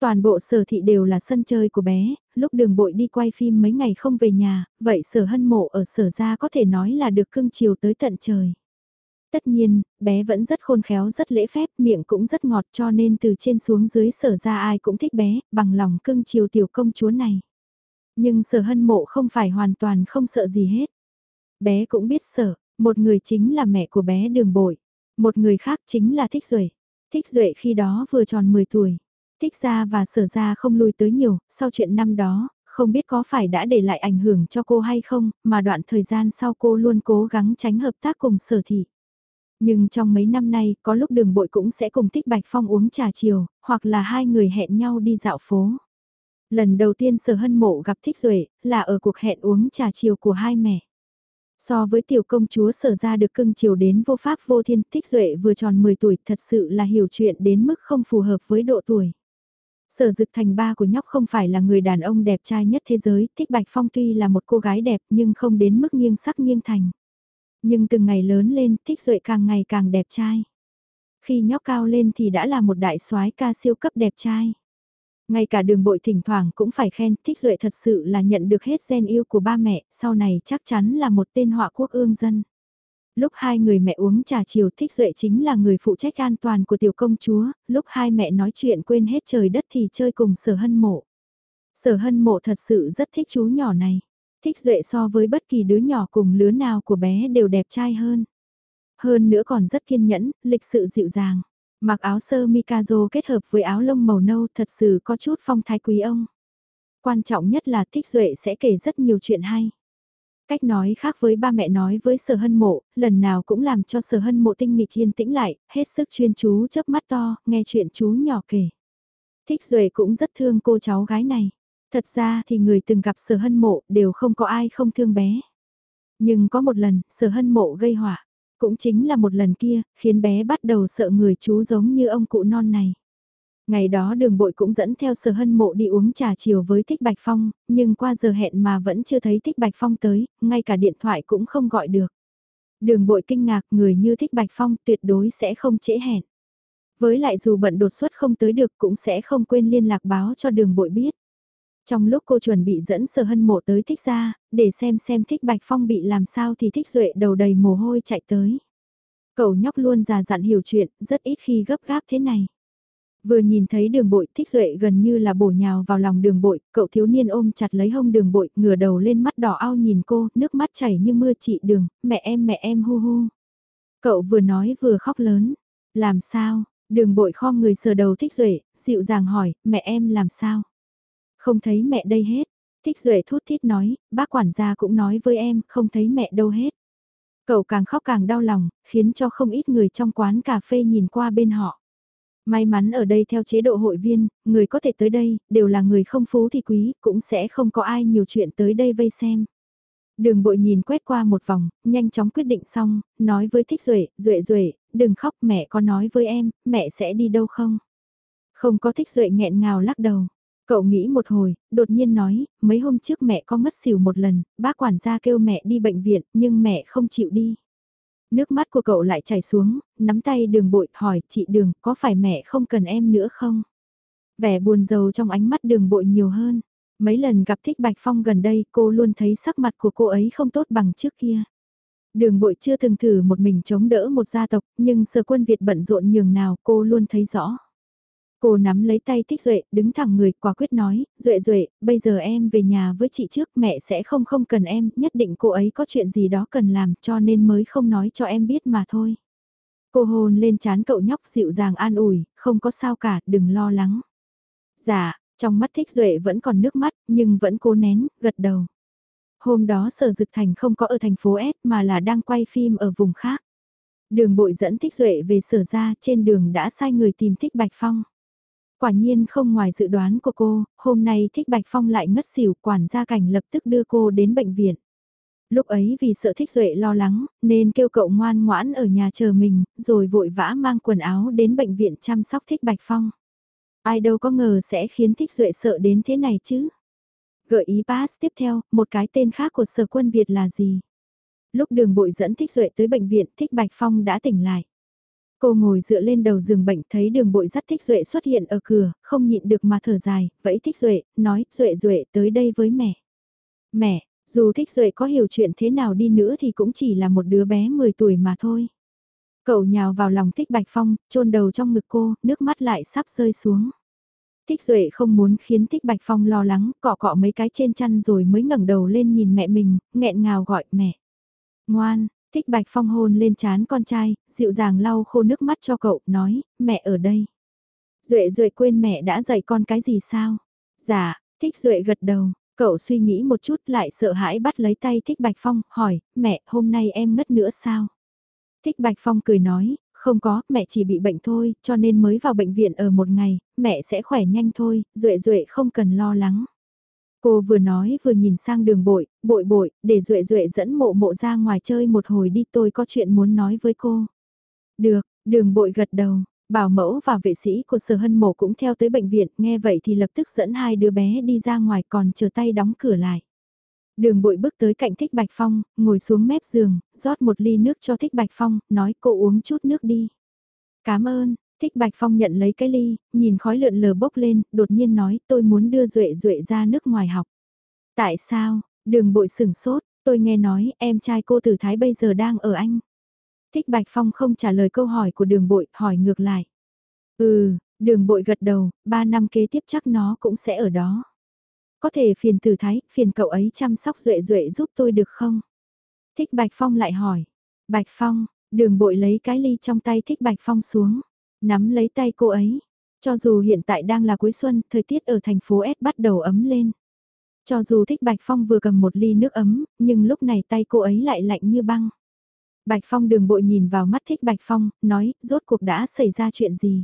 Toàn bộ sở thị đều là sân chơi của bé, lúc đường bội đi quay phim mấy ngày không về nhà, vậy sở hân mộ ở sở ra có thể nói là được cưng chiều tới tận trời. Tất nhiên, bé vẫn rất khôn khéo rất lễ phép, miệng cũng rất ngọt cho nên từ trên xuống dưới sở ra ai cũng thích bé, bằng lòng cưng chiều tiểu công chúa này. Nhưng sở hân mộ không phải hoàn toàn không sợ gì hết. Bé cũng biết sợ một người chính là mẹ của bé đường bội, một người khác chính là Thích Duệ. Thích Duệ khi đó vừa tròn 10 tuổi. Thích gia và sở gia không lui tới nhiều, sau chuyện năm đó, không biết có phải đã để lại ảnh hưởng cho cô hay không, mà đoạn thời gian sau cô luôn cố gắng tránh hợp tác cùng sở thị. Nhưng trong mấy năm nay, có lúc đường bội cũng sẽ cùng Thích Bạch Phong uống trà chiều, hoặc là hai người hẹn nhau đi dạo phố. Lần đầu tiên sở hân mộ gặp Thích Duệ là ở cuộc hẹn uống trà chiều của hai mẹ. So với tiểu công chúa sở ra được cưng chiều đến vô pháp vô thiên, Thích Duệ vừa tròn 10 tuổi thật sự là hiểu chuyện đến mức không phù hợp với độ tuổi. Sở dực thành ba của nhóc không phải là người đàn ông đẹp trai nhất thế giới, Thích Bạch Phong tuy là một cô gái đẹp nhưng không đến mức nghiêng sắc nghiêng thành. Nhưng từng ngày lớn lên, Thích Duệ càng ngày càng đẹp trai. Khi nhóc cao lên thì đã là một đại soái ca siêu cấp đẹp trai. Ngay cả đường bội thỉnh thoảng cũng phải khen, Thích Duệ thật sự là nhận được hết gen yêu của ba mẹ, sau này chắc chắn là một tên họa quốc ương dân. Lúc hai người mẹ uống trà chiều Thích Duệ chính là người phụ trách an toàn của tiểu công chúa, lúc hai mẹ nói chuyện quên hết trời đất thì chơi cùng sở hân mộ. Sở hân mộ thật sự rất thích chú nhỏ này. Thích Duệ so với bất kỳ đứa nhỏ cùng lứa nào của bé đều đẹp trai hơn. Hơn nữa còn rất kiên nhẫn, lịch sự dịu dàng. Mặc áo sơ Mikazo kết hợp với áo lông màu nâu thật sự có chút phong thái quý ông. Quan trọng nhất là Thích Duệ sẽ kể rất nhiều chuyện hay. Cách nói khác với ba mẹ nói với sở hân mộ, lần nào cũng làm cho sở hân mộ tinh nghịch yên tĩnh lại, hết sức chuyên chú chớp mắt to, nghe chuyện chú nhỏ kể. Thích Duệ cũng rất thương cô cháu gái này. Thật ra thì người từng gặp sở hân mộ đều không có ai không thương bé. Nhưng có một lần, sở hân mộ gây họa. Cũng chính là một lần kia, khiến bé bắt đầu sợ người chú giống như ông cụ non này. Ngày đó đường bội cũng dẫn theo sở hân mộ đi uống trà chiều với Thích Bạch Phong, nhưng qua giờ hẹn mà vẫn chưa thấy Thích Bạch Phong tới, ngay cả điện thoại cũng không gọi được. Đường bội kinh ngạc người như Thích Bạch Phong tuyệt đối sẽ không trễ hẹn. Với lại dù bận đột xuất không tới được cũng sẽ không quên liên lạc báo cho đường bội biết. Trong lúc cô chuẩn bị dẫn sở hân mộ tới thích ra, để xem xem thích Bạch Phong bị làm sao thì thích duệ đầu đầy mồ hôi chạy tới. Cậu nhóc luôn già dặn hiểu chuyện, rất ít khi gấp gáp thế này. Vừa nhìn thấy đường bội thích duệ gần như là bổ nhào vào lòng đường bội, cậu thiếu niên ôm chặt lấy hông đường bội, ngửa đầu lên mắt đỏ ao nhìn cô, nước mắt chảy như mưa chị đường, mẹ em mẹ em hu hu. Cậu vừa nói vừa khóc lớn, làm sao, đường bội khom người sờ đầu thích duệ, dịu dàng hỏi, mẹ em làm sao? Không thấy mẹ đây hết. Thích Duệ thút thít nói, bác quản gia cũng nói với em, không thấy mẹ đâu hết. Cậu càng khóc càng đau lòng, khiến cho không ít người trong quán cà phê nhìn qua bên họ. May mắn ở đây theo chế độ hội viên, người có thể tới đây, đều là người không phú thì quý, cũng sẽ không có ai nhiều chuyện tới đây vây xem. Đường bội nhìn quét qua một vòng, nhanh chóng quyết định xong, nói với Thích Duệ, Duệ Duệ, đừng khóc mẹ có nói với em, mẹ sẽ đi đâu không? Không có Thích Duệ nghẹn ngào lắc đầu. Cậu nghĩ một hồi, đột nhiên nói, mấy hôm trước mẹ có ngất xỉu một lần, bác quản gia kêu mẹ đi bệnh viện, nhưng mẹ không chịu đi. Nước mắt của cậu lại chảy xuống, nắm tay đường bội, hỏi, chị đường, có phải mẹ không cần em nữa không? Vẻ buồn rầu trong ánh mắt đường bội nhiều hơn. Mấy lần gặp Thích Bạch Phong gần đây, cô luôn thấy sắc mặt của cô ấy không tốt bằng trước kia. Đường bội chưa từng thử một mình chống đỡ một gia tộc, nhưng sở quân Việt bận rộn nhường nào cô luôn thấy rõ. Cô nắm lấy tay Thích Duệ, đứng thẳng người, quả quyết nói, Duệ Duệ, bây giờ em về nhà với chị trước, mẹ sẽ không không cần em, nhất định cô ấy có chuyện gì đó cần làm cho nên mới không nói cho em biết mà thôi. Cô hồn lên chán cậu nhóc dịu dàng an ủi, không có sao cả, đừng lo lắng. Dạ, trong mắt Thích Duệ vẫn còn nước mắt, nhưng vẫn cố nén, gật đầu. Hôm đó Sở Dực Thành không có ở thành phố S mà là đang quay phim ở vùng khác. Đường bội dẫn Thích Duệ về sở ra trên đường đã sai người tìm Thích Bạch Phong. Quả nhiên không ngoài dự đoán của cô, hôm nay Thích Bạch Phong lại ngất xỉu quản gia cảnh lập tức đưa cô đến bệnh viện. Lúc ấy vì sợ Thích Duệ lo lắng, nên kêu cậu ngoan ngoãn ở nhà chờ mình, rồi vội vã mang quần áo đến bệnh viện chăm sóc Thích Bạch Phong. Ai đâu có ngờ sẽ khiến Thích Duệ sợ đến thế này chứ. Gợi ý pass tiếp theo, một cái tên khác của sở quân Việt là gì? Lúc đường bội dẫn Thích Duệ tới bệnh viện, Thích Bạch Phong đã tỉnh lại. Cô ngồi dựa lên đầu giường bệnh thấy đường bội dắt thích duệ xuất hiện ở cửa, không nhịn được mà thở dài, vẫy thích duệ, nói, duệ duệ tới đây với mẹ. Mẹ, dù thích duệ có hiểu chuyện thế nào đi nữa thì cũng chỉ là một đứa bé 10 tuổi mà thôi. Cậu nhào vào lòng thích bạch phong, chôn đầu trong ngực cô, nước mắt lại sắp rơi xuống. Thích Duệ không muốn khiến Thích Bạch Phong lo lắng, cọ cọ mấy cái trên chăn rồi mới ngẩng đầu lên nhìn mẹ mình, nghẹn ngào gọi mẹ. Ngoan, Thích Bạch Phong hôn lên chán con trai, dịu dàng lau khô nước mắt cho cậu, nói, mẹ ở đây. Duệ Duệ quên mẹ đã dạy con cái gì sao? Dạ, Thích Duệ gật đầu, Cậu suy nghĩ một chút lại sợ hãi bắt lấy tay Thích Bạch Phong, hỏi, mẹ, hôm nay em ngất nữa sao? Thích Bạch Phong cười nói, không có, mẹ chỉ bị bệnh thôi, cho nên mới vào bệnh viện ở một ngày, mẹ sẽ khỏe nhanh thôi, Duệ Duệ không cần lo lắng. Cô vừa nói vừa nhìn sang đường bội, bội bội, để Duệ Duệ dẫn mộ mộ ra ngoài chơi một hồi đi tôi có chuyện muốn nói với cô. Được, đường bội gật đầu, bảo mẫu và vệ sĩ của sở hân mộ cũng theo tới bệnh viện, nghe vậy thì lập tức dẫn hai đứa bé đi ra ngoài còn chờ tay đóng cửa lại. Đường bội bước tới cạnh Thích Bạch Phong, ngồi xuống mép giường, rót một ly nước cho Thích Bạch Phong, nói cô uống chút nước đi. Cảm ơn, Thích Bạch Phong nhận lấy cái ly, nhìn khói lượn lờ bốc lên, đột nhiên nói tôi muốn đưa Duệ Duệ ra nước ngoài học. Tại sao, đường bội sửng sốt, tôi nghe nói em trai cô Tử Thái bây giờ đang ở Anh. Thích Bạch Phong không trả lời câu hỏi của đường bội, hỏi ngược lại. Ừ, đường bội gật đầu, ba năm kế tiếp chắc nó cũng sẽ ở đó. Có thể phiền Tử Thái, phiền cậu ấy chăm sóc Duệ Duệ giúp tôi được không? Thích Bạch Phong lại hỏi. Bạch Phong, đường bội lấy cái ly trong tay Thích Bạch Phong xuống nắm lấy tay cô ấy. Cho dù hiện tại đang là cuối xuân, thời tiết ở thành phố S bắt đầu ấm lên. Cho dù thích Bạch Phong vừa cầm một ly nước ấm, nhưng lúc này tay cô ấy lại lạnh như băng. Bạch Phong đường bội nhìn vào mắt thích Bạch Phong, nói, rốt cuộc đã xảy ra chuyện gì?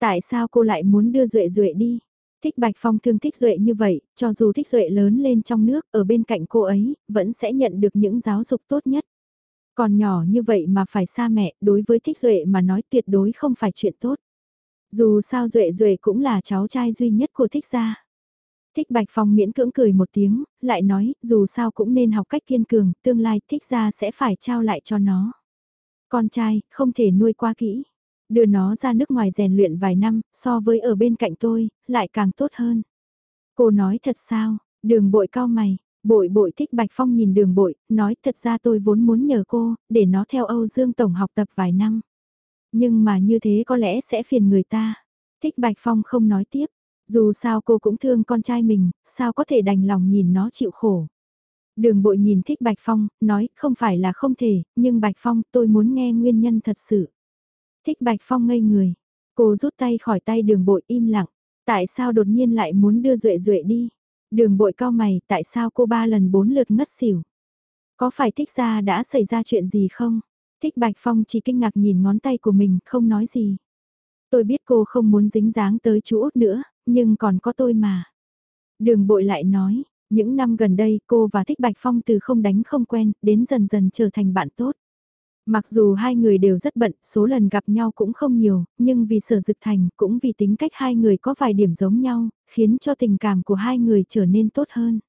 Tại sao cô lại muốn đưa Duệ Duệ đi? Thích Bạch Phong thương thích Duệ như vậy, cho dù thích Duệ lớn lên trong nước, ở bên cạnh cô ấy, vẫn sẽ nhận được những giáo dục tốt nhất. Còn nhỏ như vậy mà phải xa mẹ, đối với Thích Duệ mà nói tuyệt đối không phải chuyện tốt. Dù sao Duệ Duệ cũng là cháu trai duy nhất của Thích gia. Thích Bạch Phong miễn cưỡng cười một tiếng, lại nói, dù sao cũng nên học cách kiên cường, tương lai Thích gia sẽ phải trao lại cho nó. Con trai, không thể nuôi qua kỹ. Đưa nó ra nước ngoài rèn luyện vài năm, so với ở bên cạnh tôi, lại càng tốt hơn. Cô nói thật sao, đường bội cao mày, Bội bội thích Bạch Phong nhìn đường bội, nói thật ra tôi vốn muốn nhờ cô, để nó theo Âu Dương Tổng học tập vài năm. Nhưng mà như thế có lẽ sẽ phiền người ta. Thích Bạch Phong không nói tiếp, dù sao cô cũng thương con trai mình, sao có thể đành lòng nhìn nó chịu khổ. Đường bội nhìn thích Bạch Phong, nói không phải là không thể, nhưng Bạch Phong tôi muốn nghe nguyên nhân thật sự. Thích Bạch Phong ngây người, cô rút tay khỏi tay đường bội im lặng, tại sao đột nhiên lại muốn đưa Duệ Duệ đi. Đường bội cao mày, tại sao cô ba lần bốn lượt ngất xỉu? Có phải thích ra đã xảy ra chuyện gì không? Thích Bạch Phong chỉ kinh ngạc nhìn ngón tay của mình, không nói gì. Tôi biết cô không muốn dính dáng tới chú út nữa, nhưng còn có tôi mà. Đường bội lại nói, những năm gần đây cô và Thích Bạch Phong từ không đánh không quen, đến dần dần trở thành bạn tốt. Mặc dù hai người đều rất bận, số lần gặp nhau cũng không nhiều, nhưng vì sở dực thành cũng vì tính cách hai người có vài điểm giống nhau, khiến cho tình cảm của hai người trở nên tốt hơn.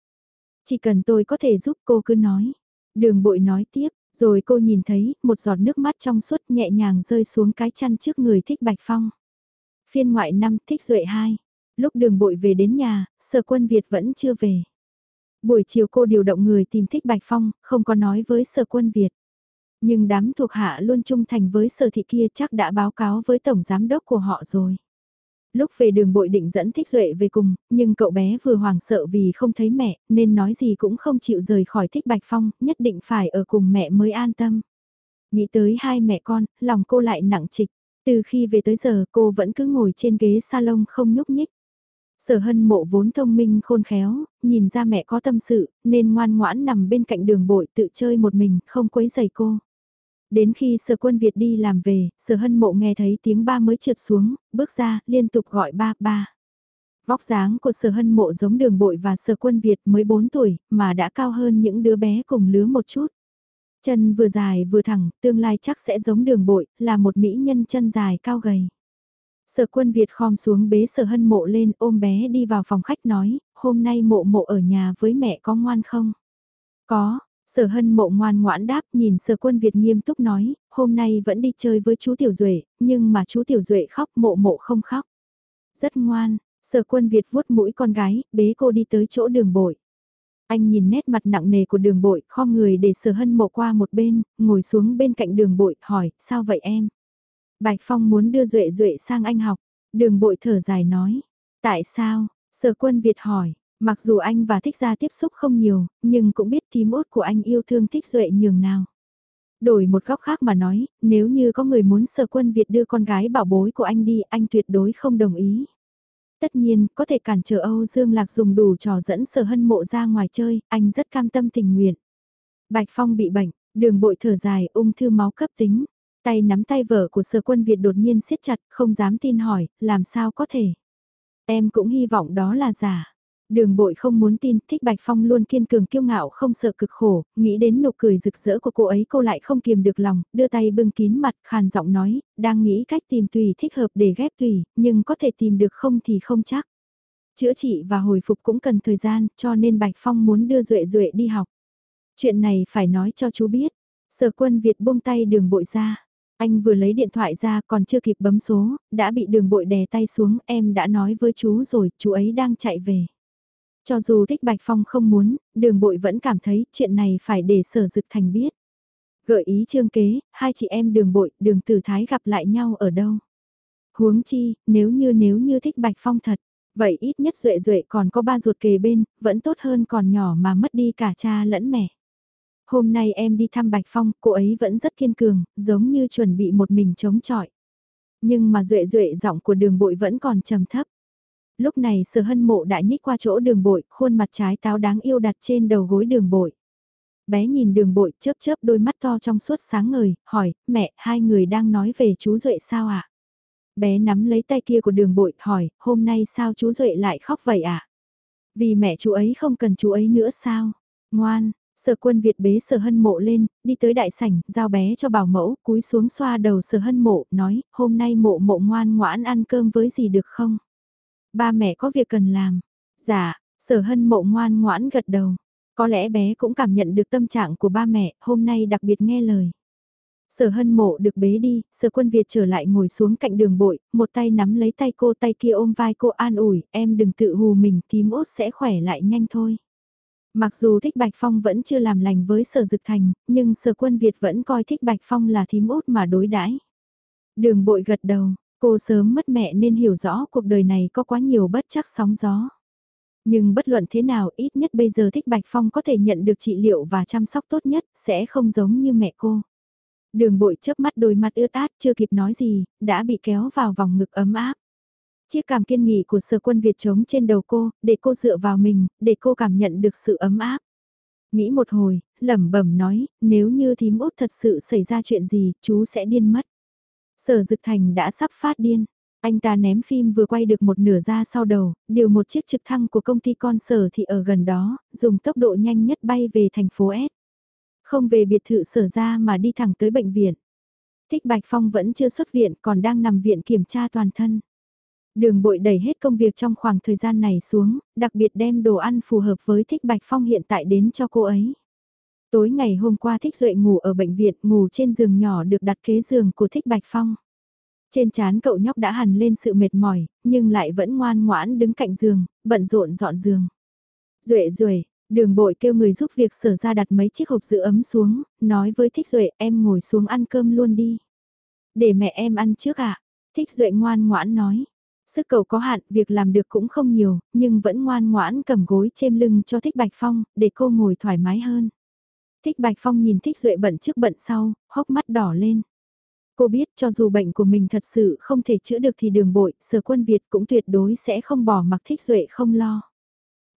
Chỉ cần tôi có thể giúp cô cứ nói. Đường bội nói tiếp, rồi cô nhìn thấy một giọt nước mắt trong suốt nhẹ nhàng rơi xuống cái chăn trước người thích Bạch Phong. Phiên ngoại năm thích duệ 2. Lúc đường bội về đến nhà, sở quân Việt vẫn chưa về. Buổi chiều cô điều động người tìm thích Bạch Phong, không có nói với sở quân Việt. Nhưng đám thuộc hạ luôn trung thành với sở thị kia chắc đã báo cáo với tổng giám đốc của họ rồi. Lúc về đường bội định dẫn Thích Duệ về cùng, nhưng cậu bé vừa hoảng sợ vì không thấy mẹ, nên nói gì cũng không chịu rời khỏi Thích Bạch Phong, nhất định phải ở cùng mẹ mới an tâm. Nghĩ tới hai mẹ con, lòng cô lại nặng trịch. Từ khi về tới giờ cô vẫn cứ ngồi trên ghế salon không nhúc nhích. Sở hân mộ vốn thông minh khôn khéo, nhìn ra mẹ có tâm sự, nên ngoan ngoãn nằm bên cạnh đường bội tự chơi một mình, không quấy giày cô. Đến khi sở quân Việt đi làm về, sở hân mộ nghe thấy tiếng ba mới trượt xuống, bước ra, liên tục gọi ba, ba. Vóc dáng của sở hân mộ giống đường bội và sở quân Việt mới 4 tuổi, mà đã cao hơn những đứa bé cùng lứa một chút. Chân vừa dài vừa thẳng, tương lai chắc sẽ giống đường bội, là một mỹ nhân chân dài cao gầy. Sở quân Việt khom xuống bế sở hân mộ lên ôm bé đi vào phòng khách nói, hôm nay mộ mộ ở nhà với mẹ có ngoan không? Có, Sở hân mộ ngoan ngoãn đáp nhìn sở quân Việt nghiêm túc nói, hôm nay vẫn đi chơi với chú Tiểu Duệ, nhưng mà chú Tiểu Duệ khóc mộ mộ không khóc. Rất ngoan, sở quân Việt vuốt mũi con gái, bế cô đi tới chỗ đường bội. Anh nhìn nét mặt nặng nề của đường bội, kho người để sở hân mộ qua một bên, ngồi xuống bên cạnh đường bội, hỏi, sao vậy em? Bạch Phong muốn đưa Duệ Duệ sang anh học. Đường bội thở dài nói. Tại sao? Sở quân Việt hỏi. Mặc dù anh và thích gia tiếp xúc không nhiều, nhưng cũng biết tím út của anh yêu thương thích duệ nhường nào. Đổi một góc khác mà nói, nếu như có người muốn sở quân Việt đưa con gái bảo bối của anh đi, anh tuyệt đối không đồng ý. Tất nhiên, có thể cản trở Âu Dương Lạc dùng đủ trò dẫn sở hân mộ ra ngoài chơi, anh rất cam tâm tình nguyện. Bạch Phong bị bệnh, đường bội thở dài, ung thư máu cấp tính. Tay nắm tay vợ của sở quân Việt đột nhiên siết chặt, không dám tin hỏi, làm sao có thể. Em cũng hy vọng đó là giả. Đường bội không muốn tin, thích Bạch Phong luôn kiên cường kiêu ngạo không sợ cực khổ, nghĩ đến nụ cười rực rỡ của cô ấy cô lại không kiềm được lòng, đưa tay bưng kín mặt, khàn giọng nói, đang nghĩ cách tìm tùy thích hợp để ghép tùy, nhưng có thể tìm được không thì không chắc. Chữa trị và hồi phục cũng cần thời gian, cho nên Bạch Phong muốn đưa Duệ Duệ đi học. Chuyện này phải nói cho chú biết. Sở quân Việt buông tay đường bội ra. Anh vừa lấy điện thoại ra còn chưa kịp bấm số, đã bị đường bội đè tay xuống, em đã nói với chú rồi, chú ấy đang chạy về. Cho dù thích Bạch Phong không muốn, đường bội vẫn cảm thấy chuyện này phải để sở dực thành biết. Gợi ý trương kế, hai chị em đường bội, đường tử thái gặp lại nhau ở đâu. Huống chi, nếu như nếu như thích Bạch Phong thật, vậy ít nhất duệ duệ còn có ba ruột kề bên, vẫn tốt hơn còn nhỏ mà mất đi cả cha lẫn mẹ. Hôm nay em đi thăm Bạch Phong, cô ấy vẫn rất kiên cường, giống như chuẩn bị một mình chống chọi. Nhưng mà duệ duệ giọng của đường bội vẫn còn trầm thấp lúc này sở hân mộ đã nhích qua chỗ đường bội, khuôn mặt trái táo đáng yêu đặt trên đầu gối đường bội. Bé nhìn đường bội chớp chớp đôi mắt to trong suốt sáng ngời, hỏi, mẹ, hai người đang nói về chú Duệ sao ạ? À? Bé nắm lấy tay kia của đường bội, hỏi, hôm nay sao chú Duệ lại khóc vậy ạ? À? Vì mẹ chú ấy không cần chú ấy nữa sao? Ngoan, Sở quân Việt bế sở hân mộ lên, đi tới đại sảnh, giao bé cho bảo mẫu, cúi xuống xoa đầu sở hân mộ, nói, hôm nay mộ mộ ngoan ngoãn ăn cơm với gì được không? Ba mẹ có việc cần làm. Dạ, sở hân mộ ngoan ngoãn gật đầu. Có lẽ bé cũng cảm nhận được tâm trạng của ba mẹ, hôm nay đặc biệt nghe lời. Sở hân mộ được bế đi, sở quân Việt trở lại ngồi xuống cạnh đường bội, một tay nắm lấy tay cô tay kia ôm vai cô an ủi, em đừng tự hù mình, tím út sẽ khỏe lại nhanh thôi. Mặc dù thích Bạch Phong vẫn chưa làm lành với sở dực thành, nhưng sở quân Việt vẫn coi thích Bạch Phong là thím út mà đối đãi. Đường bội gật đầu, Cô sớm mất mẹ nên hiểu rõ cuộc đời này có quá nhiều bất chắc sóng gió. Nhưng bất luận thế nào ít nhất bây giờ Thích Bạch Phong có thể nhận được trị liệu và chăm sóc tốt nhất sẽ không giống như mẹ cô. Đường bội chớp mắt đôi mặt ướt át chưa kịp nói gì, đã bị kéo vào vòng ngực ấm áp. Chiếc cảm kiên nghị của sở quân Việt trống trên đầu cô, để cô dựa vào mình, để cô cảm nhận được sự ấm áp. Nghĩ một hồi, lẩm bẩm nói, nếu như thím út thật sự xảy ra chuyện gì, chú sẽ điên mất. Sở Dực Thành đã sắp phát điên. Anh ta ném phim vừa quay được một nửa ra sau đầu, điều một chiếc trực thăng của công ty con sở thì ở gần đó, dùng tốc độ nhanh nhất bay về thành phố S. Không về biệt thự sở ra mà đi thẳng tới bệnh viện. Thích Bạch Phong vẫn chưa xuất viện còn đang nằm viện kiểm tra toàn thân. Đường bội đẩy hết công việc trong khoảng thời gian này xuống, đặc biệt đem đồ ăn phù hợp với Thích Bạch Phong hiện tại đến cho cô ấy. Tối ngày hôm qua Thích Duệ ngủ ở bệnh viện, ngủ trên giường nhỏ được đặt kế giường của Thích Bạch Phong. Trên chán cậu nhóc đã hằn lên sự mệt mỏi, nhưng lại vẫn ngoan ngoãn đứng cạnh giường, bận rộn dọn giường. Duệ Duệ, đường bội kêu người giúp việc sở ra đặt mấy chiếc hộp giữ ấm xuống, nói với Thích Duệ em ngồi xuống ăn cơm luôn đi. Để mẹ em ăn trước ạ. À? Thích Duệ ngoan ngoãn nói. Sức cậu có hạn, việc làm được cũng không nhiều, nhưng vẫn ngoan ngoãn cầm gối trên lưng cho Thích Bạch Phong, để cô ngồi thoải mái hơn. Thích Bạch Phong nhìn Thích Duệ bận trước bận sau, hốc mắt đỏ lên. Cô biết cho dù bệnh của mình thật sự không thể chữa được thì đường bội, sở quân Việt cũng tuyệt đối sẽ không bỏ mặc Thích Duệ không lo.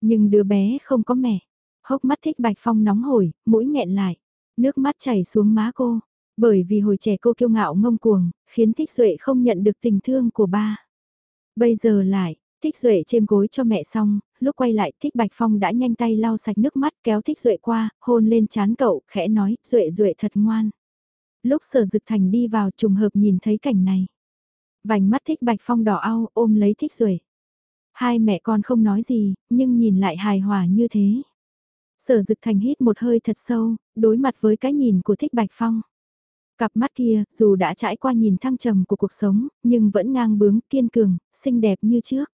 Nhưng đứa bé không có mẹ. Hốc mắt Thích Bạch Phong nóng hổi, mũi nghẹn lại. Nước mắt chảy xuống má cô. Bởi vì hồi trẻ cô kiêu ngạo ngông cuồng, khiến Thích Duệ không nhận được tình thương của ba. Bây giờ lại, Thích Duệ chêm gối cho mẹ xong, lúc quay lại Thích Bạch Phong đã nhanh tay lau sạch nước mắt kéo Thích Duệ qua, hôn lên chán cậu, khẽ nói, Duệ Duệ thật ngoan. Lúc sở dực thành đi vào trùng hợp nhìn thấy cảnh này. Vành mắt Thích Bạch Phong đỏ ao ôm lấy Thích Duệ. Hai mẹ con không nói gì, nhưng nhìn lại hài hòa như thế. Sở dực thành hít một hơi thật sâu, đối mặt với cái nhìn của Thích Bạch Phong. Cặp mắt kia, dù đã trải qua nhìn thăng trầm của cuộc sống, nhưng vẫn ngang bướng, kiên cường, xinh đẹp như trước.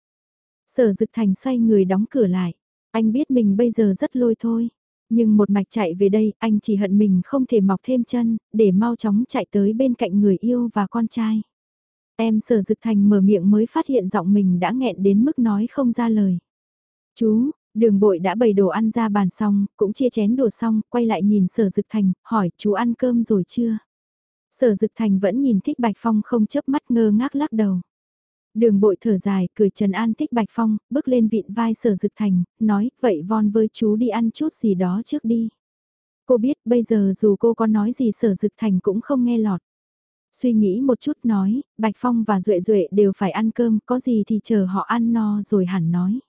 Sở Dực Thành xoay người đóng cửa lại. Anh biết mình bây giờ rất lôi thôi. Nhưng một mạch chạy về đây, anh chỉ hận mình không thể mọc thêm chân, để mau chóng chạy tới bên cạnh người yêu và con trai. Em sở dực thành mở miệng mới phát hiện giọng mình đã nghẹn đến mức nói không ra lời. Chú, đường bội đã bày đồ ăn ra bàn xong, cũng chia chén đồ xong, quay lại nhìn sở dực thành, hỏi chú ăn cơm rồi chưa? Sở dực thành vẫn nhìn thích Bạch Phong không chớp mắt ngơ ngác lắc đầu. Đường bội thở dài, cười trần an thích Bạch Phong, bước lên vịn vai sở dực thành, nói, vậy von với chú đi ăn chút gì đó trước đi. Cô biết bây giờ dù cô có nói gì sở dực thành cũng không nghe lọt. Suy nghĩ một chút nói, Bạch Phong và Duệ Duệ đều phải ăn cơm, có gì thì chờ họ ăn no rồi hẳn nói.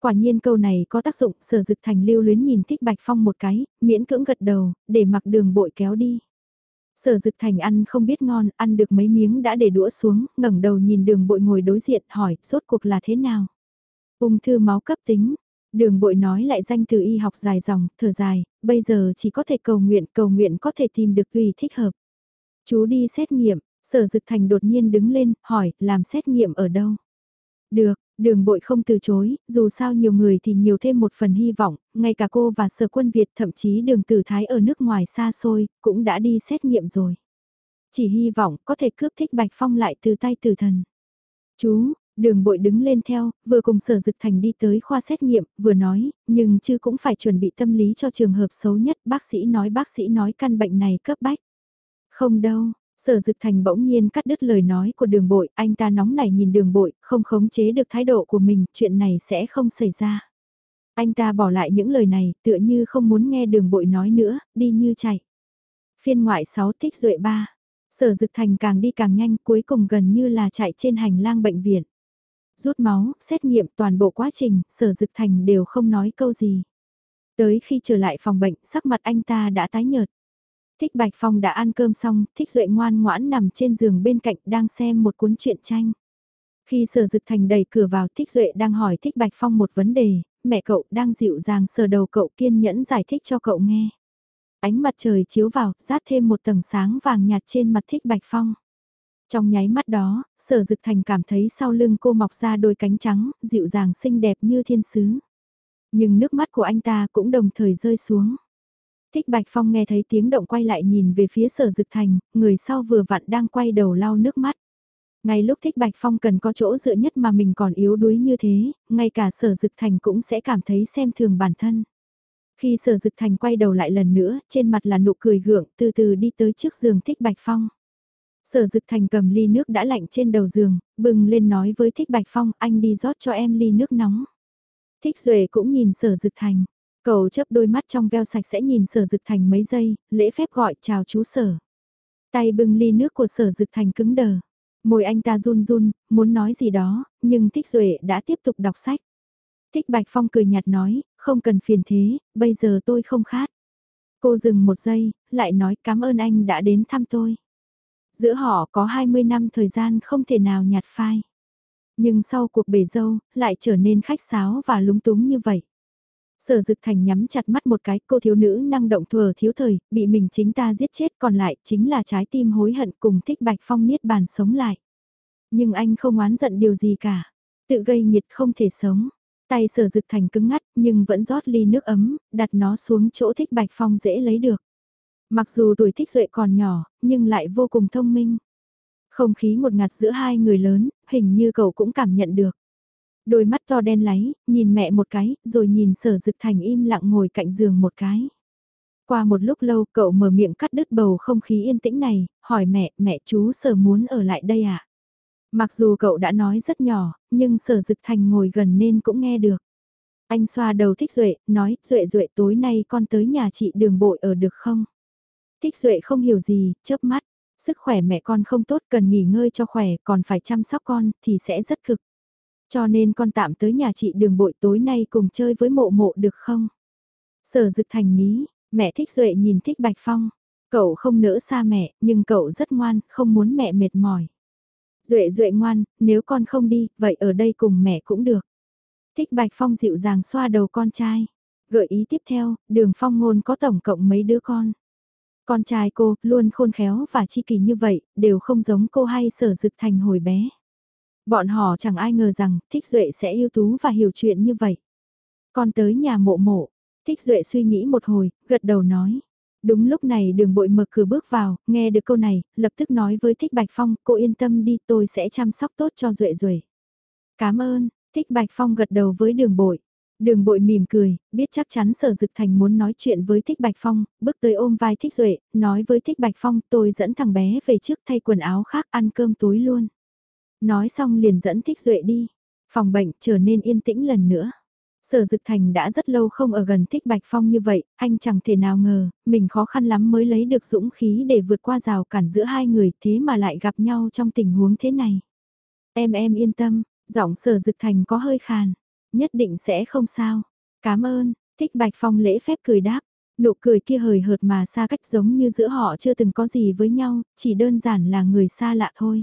Quả nhiên câu này có tác dụng, sở dực thành lưu luyến nhìn thích Bạch Phong một cái, miễn cưỡng gật đầu, để mặc đường bội kéo đi. Sở dực thành ăn không biết ngon, ăn được mấy miếng đã để đũa xuống, ngẩng đầu nhìn đường bội ngồi đối diện, hỏi, rốt cuộc là thế nào? Ung thư máu cấp tính. Đường bội nói lại danh từ y học dài dòng, thở dài, bây giờ chỉ có thể cầu nguyện, cầu nguyện có thể tìm được tùy thích hợp. Chú đi xét nghiệm, sở dực thành đột nhiên đứng lên, hỏi, làm xét nghiệm ở đâu? Được, đường bội không từ chối, dù sao nhiều người thì nhiều thêm một phần hy vọng, ngay cả cô và sở quân Việt thậm chí đường tử thái ở nước ngoài xa xôi, cũng đã đi xét nghiệm rồi. Chỉ hy vọng có thể cướp thích Bạch Phong lại từ tay tử thần. Chú, đường bội đứng lên theo, vừa cùng sở dực thành đi tới khoa xét nghiệm, vừa nói, nhưng chứ cũng phải chuẩn bị tâm lý cho trường hợp xấu nhất, bác sĩ nói bác sĩ nói căn bệnh này cấp bách. Không đâu, Sở Dực Thành bỗng nhiên cắt đứt lời nói của đường bội, anh ta nóng nảy nhìn đường bội, không khống chế được thái độ của mình, chuyện này sẽ không xảy ra. Anh ta bỏ lại những lời này, tựa như không muốn nghe đường bội nói nữa, đi như chạy. Phiên ngoại 6 thích duệ 3. Sở Dực Thành càng đi càng nhanh, cuối cùng gần như là chạy trên hành lang bệnh viện. Rút máu, xét nghiệm toàn bộ quá trình, Sở Dực Thành đều không nói câu gì. Tới khi trở lại phòng bệnh, sắc mặt anh ta đã tái nhợt. Thích Bạch Phong đã ăn cơm xong, Thích Duệ ngoan ngoãn nằm trên giường bên cạnh đang xem một cuốn truyện tranh. Khi Sở Dực Thành đẩy cửa vào Thích Duệ đang hỏi Thích Bạch Phong một vấn đề, mẹ cậu đang dịu dàng sờ đầu cậu kiên nhẫn giải thích cho cậu nghe. Ánh mặt trời chiếu vào, rát thêm một tầng sáng vàng nhạt trên mặt Thích Bạch Phong. Trong nháy mắt đó, Sở Dực Thành cảm thấy sau lưng cô mọc ra đôi cánh trắng, dịu dàng xinh đẹp như thiên sứ. Nhưng nước mắt của anh ta cũng đồng thời rơi xuống. Thích Bạch Phong nghe thấy tiếng động quay lại nhìn về phía sở dực thành, người sau vừa vặn đang quay đầu lau nước mắt. Ngay lúc Thích Bạch Phong cần có chỗ dựa nhất mà mình còn yếu đuối như thế, ngay cả sở dực thành cũng sẽ cảm thấy xem thường bản thân. Khi sở dực thành quay đầu lại lần nữa, trên mặt là nụ cười gượng, từ từ đi tới trước giường Thích Bạch Phong. Sở dực thành cầm ly nước đã lạnh trên đầu giường, bừng lên nói với Thích Bạch Phong, anh đi rót cho em ly nước nóng. Thích Duệ cũng nhìn sở dực thành, cầu chấp đôi mắt trong veo sạch sẽ nhìn sở dực thành mấy giây, lễ phép gọi chào chú sở. Tay bưng ly nước của sở dực thành cứng đờ. Môi anh ta run run, muốn nói gì đó, nhưng Thích Duệ đã tiếp tục đọc sách. Thích Bạch Phong cười nhạt nói, không cần phiền thế, bây giờ tôi không khát. Cô dừng một giây, lại nói cảm ơn anh đã đến thăm tôi. Giữa họ có 20 năm thời gian không thể nào nhạt phai. Nhưng sau cuộc bể dâu, lại trở nên khách sáo và lúng túng như vậy. Sở Dực Thành nhắm chặt mắt một cái, cô thiếu nữ năng động thừa thiếu thời, bị mình chính ta giết chết còn lại chính là trái tim hối hận cùng thích Bạch Phong niết bàn sống lại. Nhưng anh không oán giận điều gì cả, tự gây nhiệt không thể sống. Tay sở Dực Thành cứng ngắt nhưng vẫn rót ly nước ấm, đặt nó xuống chỗ thích Bạch Phong dễ lấy được. Mặc dù tuổi thích duệ còn nhỏ, nhưng lại vô cùng thông minh. Không khí một ngạt giữa hai người lớn, hình như cậu cũng cảm nhận được. Đôi mắt to đen láy, nhìn mẹ một cái, rồi nhìn sở dực thành im lặng ngồi cạnh giường một cái. Qua một lúc lâu cậu mở miệng cắt đứt bầu không khí yên tĩnh này, hỏi mẹ, mẹ chú sở muốn ở lại đây à? Mặc dù cậu đã nói rất nhỏ, nhưng sở dực thành ngồi gần nên cũng nghe được. Anh xoa đầu thích Duệ, nói, Duệ Duệ tối nay con tới nhà chị đường bội ở được không? Thích Duệ không hiểu gì, chớp mắt, sức khỏe mẹ con không tốt cần nghỉ ngơi cho khỏe, còn phải chăm sóc con, thì sẽ rất cực. Cho nên con tạm tới nhà chị đường bội tối nay cùng chơi với mộ mộ được không? Sở dực thành ní, mẹ thích Duệ nhìn thích Bạch Phong. Cậu không nỡ xa mẹ, nhưng cậu rất ngoan, không muốn mẹ mệt mỏi. Duệ Duệ ngoan, nếu con không đi, vậy ở đây cùng mẹ cũng được. Thích Bạch Phong dịu dàng xoa đầu con trai. Gợi ý tiếp theo, đường phong ngôn có tổng cộng mấy đứa con. Con trai cô, luôn khôn khéo và chi kỳ như vậy, đều không giống cô hay sở dực thành hồi bé. Bọn họ chẳng ai ngờ rằng Thích Duệ sẽ ưu tú và hiểu chuyện như vậy. Con tới nhà mộ mộ, Thích Duệ suy nghĩ một hồi, gật đầu nói. Đúng lúc này đường bội mở cửa bước vào, nghe được câu này, lập tức nói với Thích Bạch Phong, cô yên tâm đi tôi sẽ chăm sóc tốt cho Duệ Duệ. Cảm ơn, Thích Bạch Phong gật đầu với đường bội. Đường bội mỉm cười, biết chắc chắn sở dực thành muốn nói chuyện với Thích Bạch Phong, bước tới ôm vai Thích Duệ, nói với Thích Bạch Phong tôi dẫn thằng bé về trước thay quần áo khác ăn cơm tối luôn. Nói xong liền dẫn Thích Duệ đi. Phòng bệnh trở nên yên tĩnh lần nữa. Sở Dực Thành đã rất lâu không ở gần Thích Bạch Phong như vậy, anh chẳng thể nào ngờ, mình khó khăn lắm mới lấy được dũng khí để vượt qua rào cản giữa hai người thế mà lại gặp nhau trong tình huống thế này. Em em yên tâm, giọng Sở Dực Thành có hơi khàn, nhất định sẽ không sao. Cảm ơn, Thích Bạch Phong lễ phép cười đáp, nụ cười kia hời hợt mà xa cách giống như giữa họ chưa từng có gì với nhau, chỉ đơn giản là người xa lạ thôi.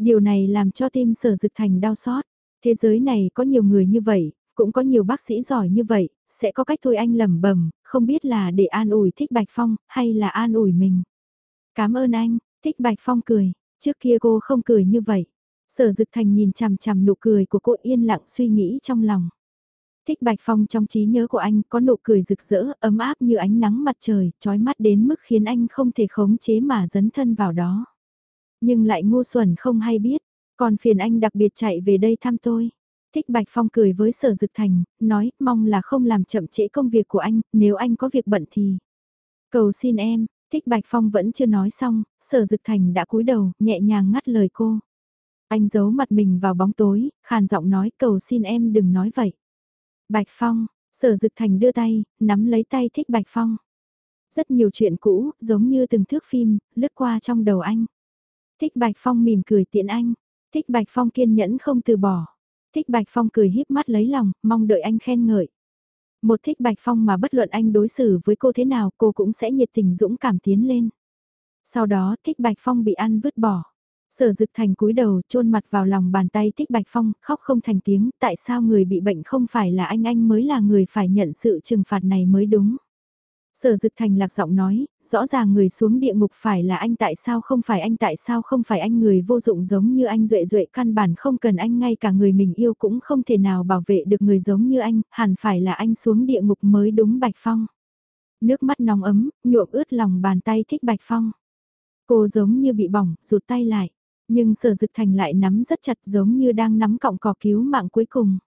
Điều này làm cho tim Sở Dực Thành đau xót. Thế giới này có nhiều người như vậy, cũng có nhiều bác sĩ giỏi như vậy, sẽ có cách thôi anh lẩm bẩm, không biết là để an ủi Thích Bạch Phong hay là an ủi mình. Cảm ơn anh, Thích Bạch Phong cười, trước kia cô không cười như vậy. Sở Dực Thành nhìn chằm chằm nụ cười của cô yên lặng suy nghĩ trong lòng. Thích Bạch Phong trong trí nhớ của anh có nụ cười rực rỡ, ấm áp như ánh nắng mặt trời, trói mắt đến mức khiến anh không thể khống chế mà dấn thân vào đó. Nhưng lại ngu xuẩn không hay biết, còn phiền anh đặc biệt chạy về đây thăm tôi. Thích Bạch Phong cười với Sở Dực Thành, nói, mong là không làm chậm trễ công việc của anh, nếu anh có việc bận thì... Cầu xin em, Thích Bạch Phong vẫn chưa nói xong, Sở Dực Thành đã cúi đầu, nhẹ nhàng ngắt lời cô. Anh giấu mặt mình vào bóng tối, khàn giọng nói cầu xin em đừng nói vậy. Bạch Phong, Sở Dực Thành đưa tay, nắm lấy tay Thích Bạch Phong. Rất nhiều chuyện cũ, giống như từng thước phim, lướt qua trong đầu anh. Thích Bạch Phong mỉm cười tiện anh. Thích Bạch Phong kiên nhẫn không từ bỏ. Thích Bạch Phong cười híp mắt lấy lòng, mong đợi anh khen ngợi. Một thích Bạch Phong mà bất luận anh đối xử với cô thế nào cô cũng sẽ nhiệt tình dũng cảm tiến lên. Sau đó thích Bạch Phong bị ăn vứt bỏ. Sở dực thành cúi đầu chôn mặt vào lòng bàn tay thích Bạch Phong khóc không thành tiếng tại sao người bị bệnh không phải là anh anh mới là người phải nhận sự trừng phạt này mới đúng. Sở Dực Thành lạc giọng nói, rõ ràng người xuống địa ngục phải là anh tại sao không phải anh tại sao không phải anh người vô dụng giống như anh Duệ Duệ căn bản không cần anh ngay cả người mình yêu cũng không thể nào bảo vệ được người giống như anh, hẳn phải là anh xuống địa ngục mới đúng Bạch Phong. Nước mắt nóng ấm, nhuộm ướt lòng bàn tay thích Bạch Phong. Cô giống như bị bỏng, rụt tay lại, nhưng Sở Dực Thành lại nắm rất chặt giống như đang nắm cọng cỏ cứu mạng cuối cùng.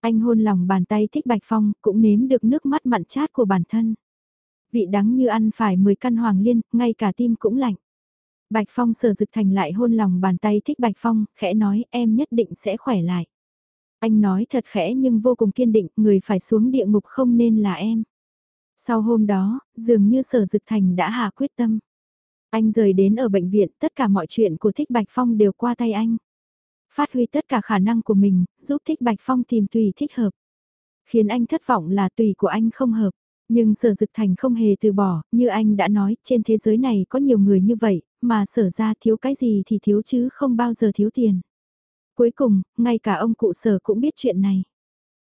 Anh hôn lòng bàn tay thích Bạch Phong, cũng nếm được nước mắt mặn chát của bản thân vị đắng như ăn phải 10 căn hoàng liên, ngay cả tim cũng lạnh. Bạch Phong sờ dực thành lại hôn lòng bàn tay thích Bạch Phong, khẽ nói em nhất định sẽ khỏe lại. Anh nói thật khẽ nhưng vô cùng kiên định, người phải xuống địa ngục không nên là em. Sau hôm đó, dường như sở dực thành đã hạ quyết tâm. Anh rời đến ở bệnh viện, tất cả mọi chuyện của Thích Bạch Phong đều qua tay anh. Phát huy tất cả khả năng của mình, giúp Thích Bạch Phong tìm tùy thích hợp. Khiến anh thất vọng là tùy của anh không hợp. Nhưng sở dực thành không hề từ bỏ, như anh đã nói, trên thế giới này có nhiều người như vậy, mà sở ra thiếu cái gì thì thiếu chứ không bao giờ thiếu tiền. Cuối cùng, ngay cả ông cụ sở cũng biết chuyện này.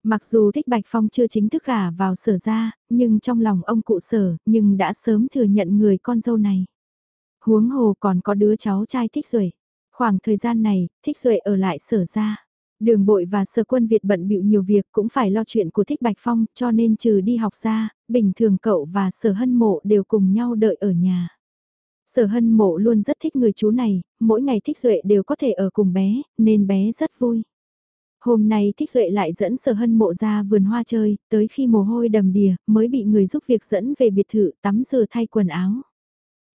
Mặc dù Thích Bạch Phong chưa chính thức gả vào sở ra, nhưng trong lòng ông cụ sở, nhưng đã sớm thừa nhận người con dâu này. Huống hồ còn có đứa cháu trai Thích Duệ. Khoảng thời gian này, Thích Duệ ở lại sở ra. Đường bội và sở quân Việt bận bịu nhiều việc cũng phải lo chuyện của Thích Bạch Phong cho nên trừ đi học ra, bình thường cậu và sở hân mộ đều cùng nhau đợi ở nhà. Sở hân mộ luôn rất thích người chú này, mỗi ngày Thích Duệ đều có thể ở cùng bé, nên bé rất vui. Hôm nay Thích Duệ lại dẫn sở hân mộ ra vườn hoa chơi, tới khi mồ hôi đầm đìa, mới bị người giúp việc dẫn về biệt thự tắm rửa thay quần áo.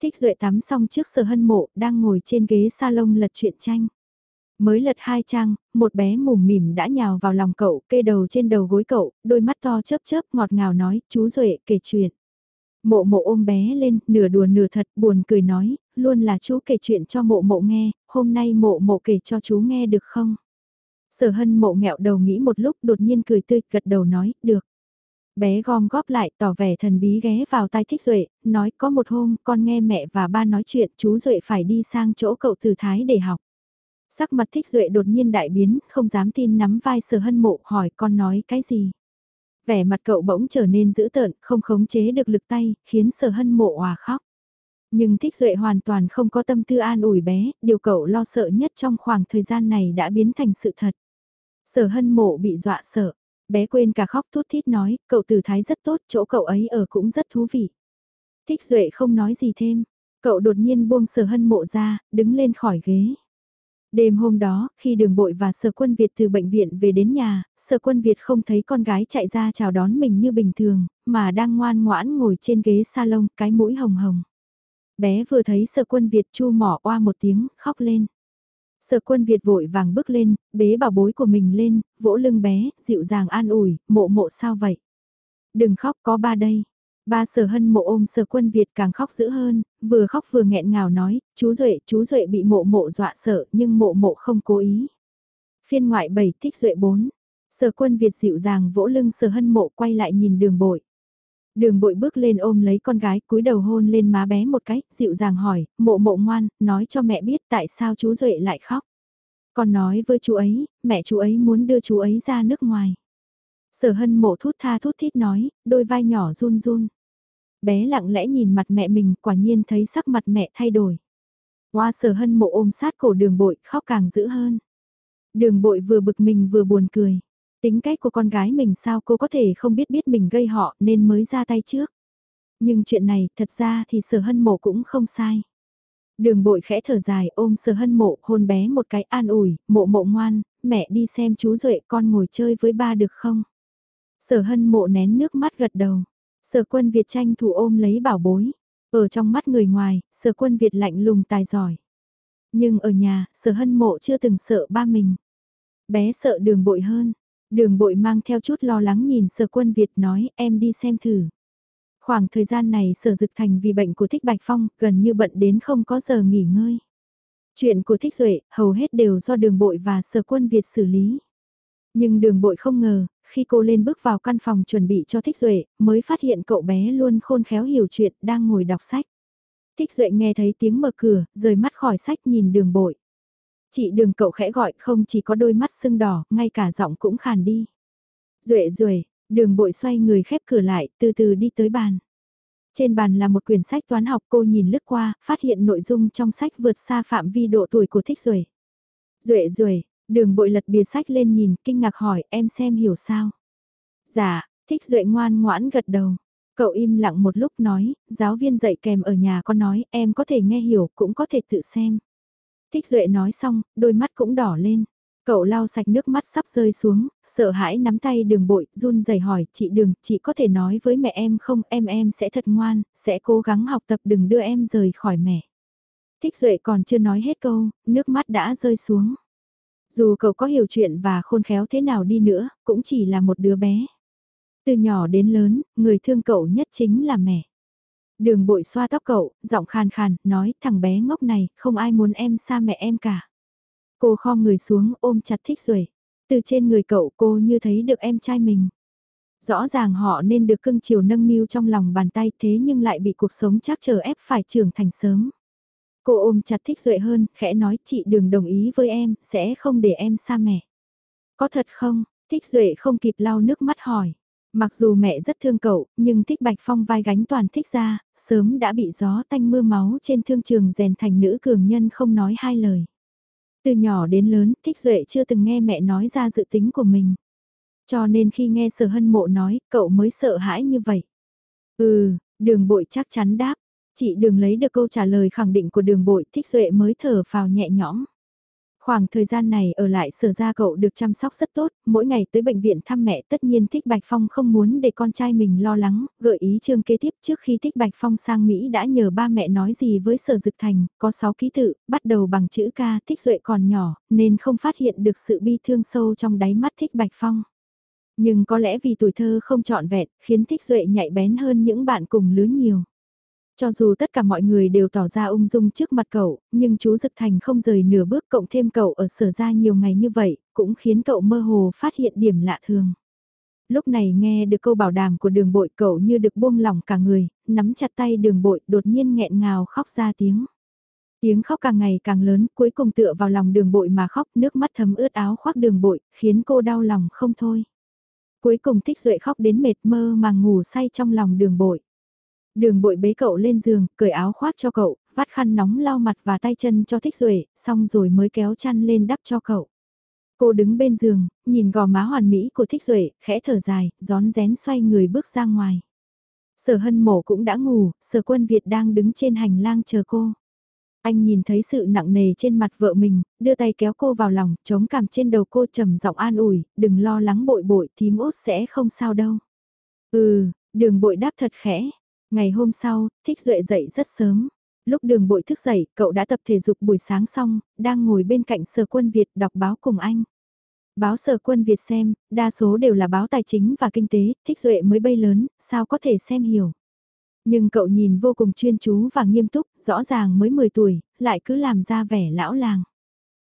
Thích Duệ tắm xong trước sở hân mộ, đang ngồi trên ghế salon lật truyện tranh. Mới lật hai trang, một bé mùm mỉm đã nhào vào lòng cậu, kê đầu trên đầu gối cậu, đôi mắt to chớp chớp ngọt ngào nói, chú Duệ kể chuyện. Mộ mộ ôm bé lên, nửa đùa nửa thật, buồn cười nói, luôn là chú kể chuyện cho mộ mộ nghe, hôm nay mộ mộ kể cho chú nghe được không? Sở hân mộ nghẹo đầu nghĩ một lúc đột nhiên cười tươi, gật đầu nói, được. Bé gom góp lại tỏ vẻ thần bí ghé vào tai thích Duệ, nói có một hôm con nghe mẹ và ba nói chuyện chú Duệ phải đi sang chỗ cậu từ Thái để học. Sắc mặt thích duệ đột nhiên đại biến, không dám tin nắm vai sở hân mộ hỏi con nói cái gì. Vẻ mặt cậu bỗng trở nên dữ tợn, không khống chế được lực tay, khiến sở hân mộ hòa khóc. Nhưng thích duệ hoàn toàn không có tâm tư an ủi bé, điều cậu lo sợ nhất trong khoảng thời gian này đã biến thành sự thật. Sở hân mộ bị dọa sợ, bé quên cả khóc thút thít nói, cậu tử thái rất tốt, chỗ cậu ấy ở cũng rất thú vị. Thích duệ không nói gì thêm, cậu đột nhiên buông sở hân mộ ra, đứng lên khỏi ghế. Đêm hôm đó, khi đường bội và sở quân Việt từ bệnh viện về đến nhà, sở quân Việt không thấy con gái chạy ra chào đón mình như bình thường, mà đang ngoan ngoãn ngồi trên ghế salon, cái mũi hồng hồng. Bé vừa thấy sở quân Việt chu mỏ oa một tiếng, khóc lên. Sở quân Việt vội vàng bước lên, bế bảo bối của mình lên, vỗ lưng bé, dịu dàng an ủi, mộ mộ sao vậy? Đừng khóc có ba đây. Ba sở hân mộ ôm sở quân Việt càng khóc dữ hơn, vừa khóc vừa nghẹn ngào nói, chú Duệ, chú Duệ bị mộ mộ dọa sợ nhưng mộ mộ không cố ý. Phiên ngoại 7 thích Duệ 4, sở quân Việt dịu dàng vỗ lưng sở hân mộ quay lại nhìn đường bội. Đường bội bước lên ôm lấy con gái cúi đầu hôn lên má bé một cái, dịu dàng hỏi, mộ mộ ngoan, nói cho mẹ biết tại sao chú Duệ lại khóc. Con nói với chú ấy, mẹ chú ấy muốn đưa chú ấy ra nước ngoài. Sở hân mộ thút tha thút thít nói, đôi vai nhỏ run run. Bé lặng lẽ nhìn mặt mẹ mình, quả nhiên thấy sắc mặt mẹ thay đổi. Hoa sở hân mộ ôm sát cổ đường bội, khóc càng dữ hơn. Đường bội vừa bực mình vừa buồn cười. Tính cách của con gái mình sao cô có thể không biết biết mình gây họ nên mới ra tay trước. Nhưng chuyện này thật ra thì sở hân mộ cũng không sai. Đường bội khẽ thở dài ôm sở hân mộ hôn bé một cái an ủi, mộ mộ ngoan, mẹ đi xem chú Duệ con ngồi chơi với ba được không? Sở hân mộ nén nước mắt gật đầu. Sở quân Việt tranh thủ ôm lấy bảo bối. Ở trong mắt người ngoài, sở quân Việt lạnh lùng tài giỏi. Nhưng ở nhà, sở hân mộ chưa từng sợ ba mình. Bé sợ đường bội hơn. Đường bội mang theo chút lo lắng nhìn sở quân Việt nói em đi xem thử. Khoảng thời gian này sở dực thành vì bệnh của Thích Bạch Phong gần như bận đến không có giờ nghỉ ngơi. Chuyện của Thích Duệ hầu hết đều do đường bội và sở quân Việt xử lý. Nhưng đường bội không ngờ, khi cô lên bước vào căn phòng chuẩn bị cho Thích Duệ, mới phát hiện cậu bé luôn khôn khéo hiểu chuyện đang ngồi đọc sách. Thích Duệ nghe thấy tiếng mở cửa, rời mắt khỏi sách nhìn đường bội. Chị đường cậu khẽ gọi không chỉ có đôi mắt sưng đỏ, ngay cả giọng cũng khàn đi. Duệ Duệ, đường bội xoay người khép cửa lại, từ từ đi tới bàn. Trên bàn là một quyển sách toán học cô nhìn lướt qua, phát hiện nội dung trong sách vượt xa phạm vi độ tuổi của Thích Duệ. Duệ Duệ, Đường bội lật bìa sách lên nhìn, kinh ngạc hỏi, em xem hiểu sao? Dạ, thích duệ ngoan ngoãn gật đầu. Cậu im lặng một lúc nói, giáo viên dạy kèm ở nhà con nói, em có thể nghe hiểu, cũng có thể tự xem. Thích duệ nói xong, đôi mắt cũng đỏ lên. Cậu lau sạch nước mắt sắp rơi xuống, sợ hãi nắm tay đường bội, run rẩy hỏi, chị đường, chị có thể nói với mẹ em không, em em sẽ thật ngoan, sẽ cố gắng học tập đừng đưa em rời khỏi mẹ. Thích Duệ còn chưa nói hết câu, nước mắt đã rơi xuống. Dù cậu có hiểu chuyện và khôn khéo thế nào đi nữa, cũng chỉ là một đứa bé. Từ nhỏ đến lớn, người thương cậu nhất chính là mẹ. Đường bội xoa tóc cậu, giọng khàn khàn, nói thằng bé ngốc này, không ai muốn em xa mẹ em cả. Cô kho người xuống ôm chặt thích rồi. Từ trên người cậu cô như thấy được em trai mình. Rõ ràng họ nên được cưng chiều nâng niu trong lòng bàn tay thế nhưng lại bị cuộc sống chắc chờ ép phải trưởng thành sớm. Cô ôm chặt thích duệ hơn, khẽ nói chị đừng đồng ý với em, sẽ không để em xa mẹ. Có thật không? Thích duệ không kịp lau nước mắt hỏi. Mặc dù mẹ rất thương cậu, nhưng thích bạch phong vai gánh toàn thích ra, sớm đã bị gió tanh mưa máu trên thương trường rèn thành nữ cường nhân không nói hai lời. Từ nhỏ đến lớn, thích duệ chưa từng nghe mẹ nói ra dự tính của mình. Cho nên khi nghe sở hân mộ nói, cậu mới sợ hãi như vậy. Ừ, đường bội chắc chắn đáp, Chị đường lấy được câu trả lời khẳng định của đường bội thích duệ mới thở vào nhẹ nhõm. Khoảng thời gian này ở lại sở ra cậu được chăm sóc rất tốt, mỗi ngày tới bệnh viện thăm mẹ tất nhiên Thích Bạch Phong không muốn để con trai mình lo lắng, gợi ý chương kế tiếp trước khi Thích Bạch Phong sang Mỹ đã nhờ ba mẹ nói gì với sở dực thành, có 6 ký tự, bắt đầu bằng chữ ca Thích Duệ còn nhỏ, nên không phát hiện được sự bi thương sâu trong đáy mắt Thích Bạch Phong. Nhưng có lẽ vì tuổi thơ không trọn vẹn, khiến Thích Duệ nhạy bén hơn những bạn cùng lứa nhiều. Cho dù tất cả mọi người đều tỏ ra ung dung trước mặt cậu, nhưng chú Dực Thành không rời nửa bước cộng thêm cậu ở sở ra nhiều ngày như vậy, cũng khiến cậu mơ hồ phát hiện điểm lạ thường. Lúc này nghe được câu bảo đảm của đường bội cậu như được buông lỏng cả người, nắm chặt tay đường bội đột nhiên nghẹn ngào khóc ra tiếng. Tiếng khóc càng ngày càng lớn, cuối cùng tựa vào lòng đường bội mà khóc, nước mắt thấm ướt áo khoác đường bội, khiến cô đau lòng không thôi. Cuối cùng thích duệ khóc đến mệt mơ mà ngủ say trong lòng đường bội. Đường bội bế cậu lên giường, cởi áo khoác cho cậu, vắt khăn nóng lau mặt và tay chân cho thích duệ xong rồi mới kéo chăn lên đắp cho cậu. Cô đứng bên giường, nhìn gò má hoàn mỹ của thích duệ khẽ thở dài, gión rén xoay người bước ra ngoài. Sở hân mổ cũng đã ngủ, sở quân Việt đang đứng trên hành lang chờ cô. Anh nhìn thấy sự nặng nề trên mặt vợ mình, đưa tay kéo cô vào lòng, chống cằm trên đầu cô trầm giọng an ủi, đừng lo lắng bội bội, thím út sẽ không sao đâu. Ừ, đường bội đáp thật khẽ, Ngày hôm sau, Thích Duệ dậy rất sớm. Lúc đường bội thức dậy, cậu đã tập thể dục buổi sáng xong, đang ngồi bên cạnh sở quân Việt đọc báo cùng anh. Báo sở quân Việt xem, đa số đều là báo tài chính và kinh tế, thích duệ mới bay lớn, sao có thể xem hiểu. Nhưng cậu nhìn vô cùng chuyên chú và nghiêm túc, rõ ràng mới 10 tuổi, lại cứ làm ra vẻ lão làng.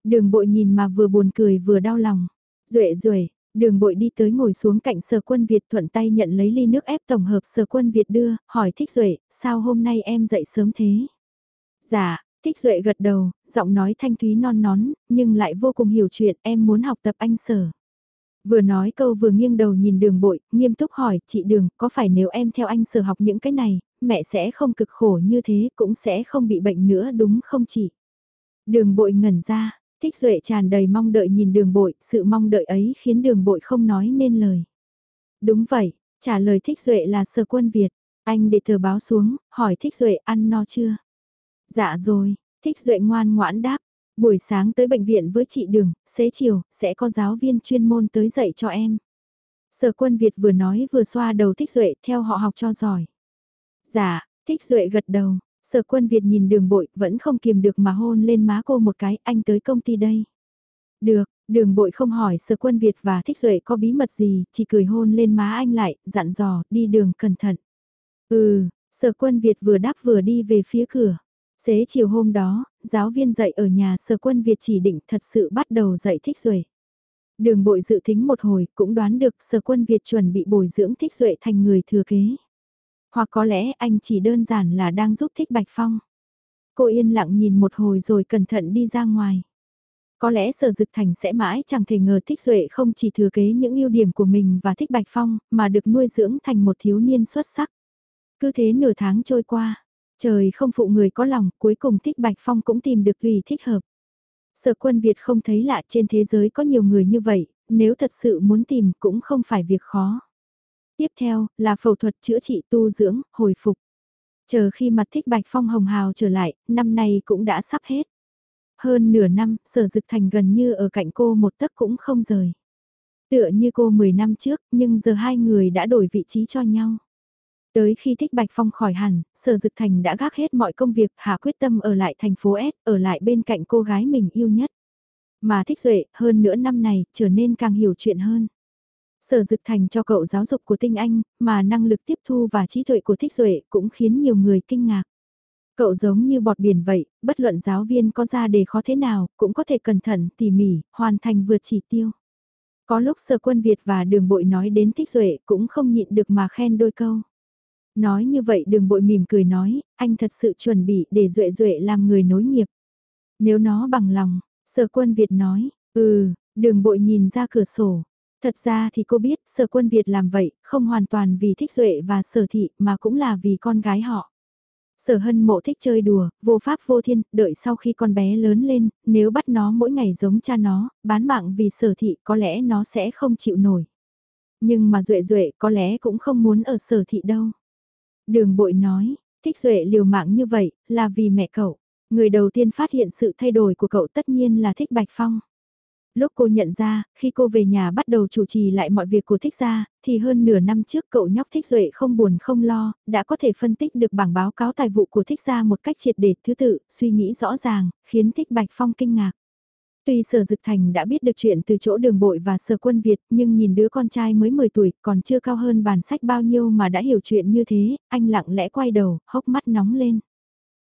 Đường bội nhìn mà vừa buồn cười vừa đau lòng. Duệ duệ đường bội đi tới ngồi xuống cạnh sở quân Việt thuận tay nhận lấy ly nước ép tổng hợp sở quân Việt đưa, hỏi thích duệ sao hôm nay em dậy sớm thế? Dạ, thích duệ gật đầu, giọng nói thanh thúy non nón, nhưng lại vô cùng hiểu chuyện em muốn học tập anh sở. Vừa nói câu vừa nghiêng đầu nhìn đường bội, nghiêm túc hỏi, chị đường, có phải nếu em theo anh sở học những cái này, mẹ sẽ không cực khổ như thế, cũng sẽ không bị bệnh nữa đúng không chị? Đường bội ngẩn ra, thích duệ tràn đầy mong đợi nhìn đường bội, sự mong đợi ấy khiến đường bội không nói nên lời. Đúng vậy, trả lời thích duệ là sở quân Việt, anh để tờ báo xuống, hỏi thích duệ ăn no chưa? Dạ rồi, thích duệ ngoan ngoãn đáp, Buổi sáng tới bệnh viện với chị Đường, xế chiều, sẽ có giáo viên chuyên môn tới dạy cho em. Sở quân Việt vừa nói vừa xoa đầu Thích Duệ theo họ học cho giỏi. Dạ, Thích Duệ gật đầu, sở quân Việt nhìn đường bội vẫn không kiềm được mà hôn lên má cô một cái, anh tới công ty đây. Được, đường bội không hỏi sở quân Việt và Thích Duệ có bí mật gì, chỉ cười hôn lên má anh lại, dặn dò, đi đường cẩn thận. Ừ, sở quân Việt vừa đáp vừa đi về phía cửa. Xế chiều hôm đó, giáo viên dạy ở nhà sở quân Việt chỉ định thật sự bắt đầu dạy thích duệ. Đường bội dự tính một hồi cũng đoán được sở quân Việt chuẩn bị bồi dưỡng thích duệ thành người thừa kế. Hoặc có lẽ anh chỉ đơn giản là đang giúp thích Bạch Phong. Cô yên lặng nhìn một hồi rồi cẩn thận đi ra ngoài. Có lẽ sở dực thành sẽ mãi chẳng thể ngờ thích duệ không chỉ thừa kế những ưu điểm của mình và thích Bạch Phong mà được nuôi dưỡng thành một thiếu niên xuất sắc. Cứ thế nửa tháng trôi qua, Trời không phụ người có lòng, cuối cùng thích Bạch Phong cũng tìm được tùy thích hợp. Sở quân Việt không thấy lạ trên thế giới có nhiều người như vậy, nếu thật sự muốn tìm cũng không phải việc khó. Tiếp theo, là phẫu thuật chữa trị tu dưỡng, hồi phục. Chờ khi mặt thích Bạch Phong hồng hào trở lại, năm nay cũng đã sắp hết. Hơn nửa năm, sở dực thành gần như ở cạnh cô một tấc cũng không rời. Tựa như cô 10 năm trước, nhưng giờ hai người đã đổi vị trí cho nhau. Tới khi thích Bạch Phong khỏi hẳn, Sở Dực Thành đã gác hết mọi công việc, hạ quyết tâm ở lại thành phố S, ở lại bên cạnh cô gái mình yêu nhất. Mà thích Duệ, hơn nữa năm này, trở nên càng hiểu chuyện hơn. Sở Dực Thành cho cậu giáo dục của Tinh Anh, mà năng lực tiếp thu và trí tuệ của thích Duệ cũng khiến nhiều người kinh ngạc. Cậu giống như bọt biển vậy, bất luận giáo viên có ra đề khó thế nào, cũng có thể cẩn thận, tỉ mỉ, hoàn thành vượt chỉ tiêu. Có lúc sở quân Việt và đường bội nói đến thích Duệ cũng không nhịn được mà khen đôi câu. Nói như vậy đường bội mỉm cười nói, anh thật sự chuẩn bị để Duệ Duệ làm người nối nghiệp. Nếu nó bằng lòng, sở quân Việt nói, ừ, đường bội nhìn ra cửa sổ. Thật ra thì cô biết sở quân Việt làm vậy không hoàn toàn vì thích Duệ và sở thị mà cũng là vì con gái họ. Sở hân mộ thích chơi đùa, vô pháp vô thiên, đợi sau khi con bé lớn lên, nếu bắt nó mỗi ngày giống cha nó, bán mạng vì sở thị có lẽ nó sẽ không chịu nổi. Nhưng mà Duệ Duệ có lẽ cũng không muốn ở sở thị đâu. Đường bội nói, thích duệ liều mạng như vậy, là vì mẹ cậu. Người đầu tiên phát hiện sự thay đổi của cậu tất nhiên là thích Bạch Phong. Lúc cô nhận ra, khi cô về nhà bắt đầu chủ trì lại mọi việc của thích gia, thì hơn nửa năm trước cậu nhóc thích duệ không buồn không lo, đã có thể phân tích được bảng báo cáo tài vụ của thích gia một cách triệt để thứ tự, suy nghĩ rõ ràng, khiến thích Bạch Phong kinh ngạc. Tuy sở dực thành đã biết được chuyện từ chỗ đường bội và sở quân Việt nhưng nhìn đứa con trai mới 10 tuổi còn chưa cao hơn bản sách bao nhiêu mà đã hiểu chuyện như thế, anh lặng lẽ quay đầu, hốc mắt nóng lên.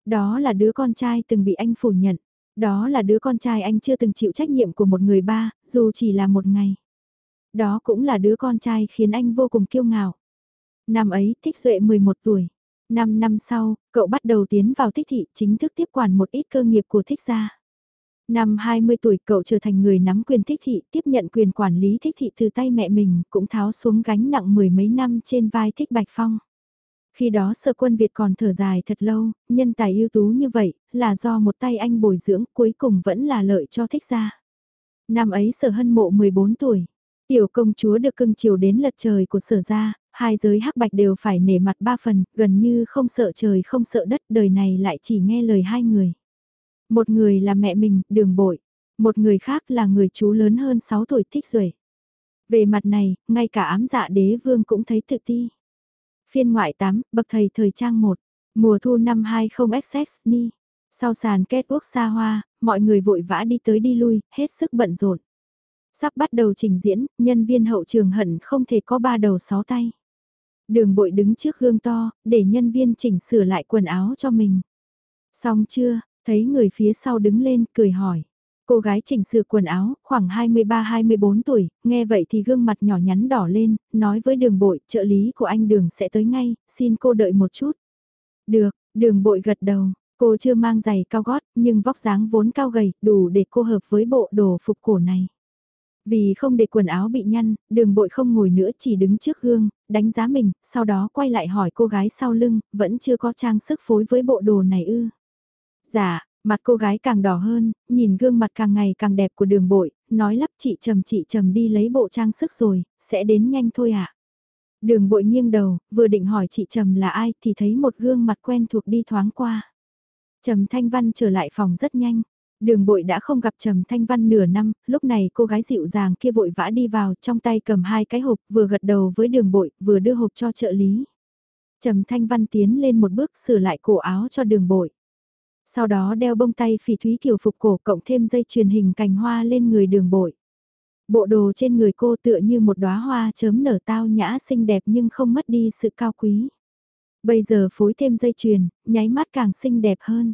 Đó là đứa con trai từng bị anh phủ nhận. Đó là đứa con trai anh chưa từng chịu trách nhiệm của một người ba, dù chỉ là một ngày. Đó cũng là đứa con trai khiến anh vô cùng kiêu ngạo. Năm ấy, Thích Duệ 11 tuổi. Năm năm sau, cậu bắt đầu tiến vào thích thị chính thức tiếp quản một ít cơ nghiệp của thích gia. Năm 20 tuổi cậu trở thành người nắm quyền thích thị, tiếp nhận quyền quản lý thích thị từ tay mẹ mình, cũng tháo xuống gánh nặng mười mấy năm trên vai thích Bạch Phong. Khi đó sở quân Việt còn thở dài thật lâu, nhân tài ưu tú như vậy, là do một tay anh bồi dưỡng cuối cùng vẫn là lợi cho thích gia. Năm ấy sở hân mộ 14 tuổi, tiểu công chúa được cưng chiều đến lật trời của sở gia, hai giới hắc bạch đều phải nể mặt ba phần, gần như không sợ trời không sợ đất, đời này lại chỉ nghe lời hai người. Một người là mẹ mình, đường bội. Một người khác là người chú lớn hơn 6 tuổi thích rồi. Về mặt này, ngay cả ám dạ đế vương cũng thấy tự ti. Phiên ngoại 8, bậc thầy thời trang 1. Mùa thu năm 20XX ni. Sau sàn kết quốc xa hoa, mọi người vội vã đi tới đi lui, hết sức bận rộn. Sắp bắt đầu trình diễn, nhân viên hậu trường hận không thể có ba đầu sáu tay. Đường bội đứng trước gương to, để nhân viên chỉnh sửa lại quần áo cho mình. Xong chưa, thấy người phía sau đứng lên, cười hỏi. Cô gái chỉnh sửa quần áo, khoảng 23-24 tuổi, nghe vậy thì gương mặt nhỏ nhắn đỏ lên, nói với đường bội, trợ lý của anh đường sẽ tới ngay, xin cô đợi một chút. Được, đường bội gật đầu, cô chưa mang giày cao gót, nhưng vóc dáng vốn cao gầy, đủ để cô hợp với bộ đồ phục cổ này. Vì không để quần áo bị nhăn, đường bội không ngồi nữa chỉ đứng trước gương, đánh giá mình, sau đó quay lại hỏi cô gái sau lưng, vẫn chưa có trang sức phối với bộ đồ này ư. Dạ, mặt cô gái càng đỏ hơn, nhìn gương mặt càng ngày càng đẹp của đường bội, nói lắp chị trầm chị trầm đi lấy bộ trang sức rồi, sẽ đến nhanh thôi ạ. À. Đường bội nghiêng đầu, vừa định hỏi chị trầm là ai thì thấy một gương mặt quen thuộc đi thoáng qua. Trầm Thanh Văn trở lại phòng rất nhanh. Đường bội đã không gặp Trầm Thanh Văn nửa năm, lúc này cô gái dịu dàng kia vội vã đi vào trong tay cầm hai cái hộp vừa gật đầu với đường bội vừa đưa hộp cho trợ lý. Trầm Thanh Văn tiến lên một bước sửa lại cổ áo cho đường bội. Sau đó đeo bông tay phỉ thúy kiểu phục cổ cộng thêm dây truyền hình cành hoa lên người đường bội. Bộ đồ trên người cô tựa như một đóa hoa chớm nở tao nhã xinh đẹp nhưng không mất đi sự cao quý. Bây giờ phối thêm dây chuyền, nháy mắt càng xinh đẹp hơn.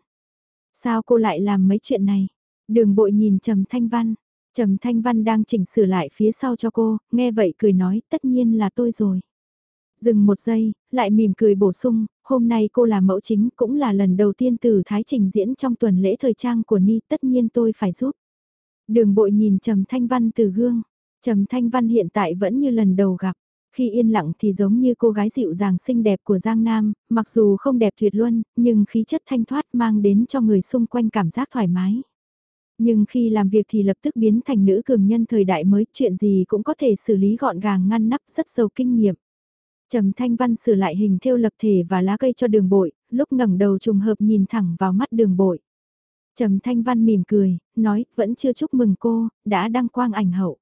Sao cô lại làm mấy chuyện này? Đường bội nhìn Trầm Thanh Văn. Trầm Thanh Văn đang chỉnh sửa lại phía sau cho cô, nghe vậy cười nói tất nhiên là tôi rồi. Dừng một giây, lại mỉm cười bổ sung, hôm nay cô là mẫu chính cũng là lần đầu tiên từ Thái trình diễn trong tuần lễ thời trang của Ni tất nhiên tôi phải giúp. Đường bội nhìn Trầm Thanh Văn từ gương. Trầm Thanh Văn hiện tại vẫn như lần đầu gặp. Khi yên lặng thì giống như cô gái dịu dàng xinh đẹp của Giang Nam, mặc dù không đẹp tuyệt luân, nhưng khí chất thanh thoát mang đến cho người xung quanh cảm giác thoải mái. Nhưng khi làm việc thì lập tức biến thành nữ cường nhân thời đại mới, chuyện gì cũng có thể xử lý gọn gàng ngăn nắp rất giàu kinh nghiệm. Trầm Thanh Văn sửa lại hình thêu lập thể và lá cây cho đường bội, lúc ngẩng đầu trùng hợp nhìn thẳng vào mắt đường bội. Trầm Thanh Văn mỉm cười, nói, vẫn chưa chúc mừng cô, đã đăng quang ảnh hậu.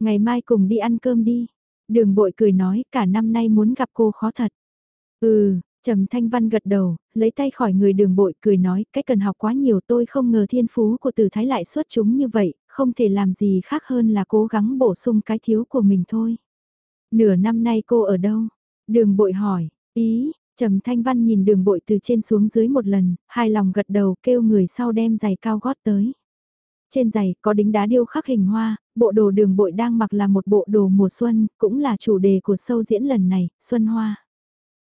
Ngày mai cùng đi ăn cơm đi. Đường bội cười nói, cả năm nay muốn gặp cô khó thật. Ừ, Trầm Thanh Văn gật đầu, lấy tay khỏi người đường bội cười nói, cái cần học quá nhiều tôi không ngờ thiên phú của tử thái lại xuất chúng như vậy, không thể làm gì khác hơn là cố gắng bổ sung cái thiếu của mình thôi. Nửa năm nay cô ở đâu? Đường bội hỏi, ý, Trầm Thanh Văn nhìn đường bội từ trên xuống dưới một lần, hài lòng gật đầu kêu người sau đem giày cao gót tới. Trên giày có đính đá điêu khắc hình hoa, bộ đồ đường bội đang mặc là một bộ đồ mùa xuân, cũng là chủ đề của sâu diễn lần này, Xuân Hoa.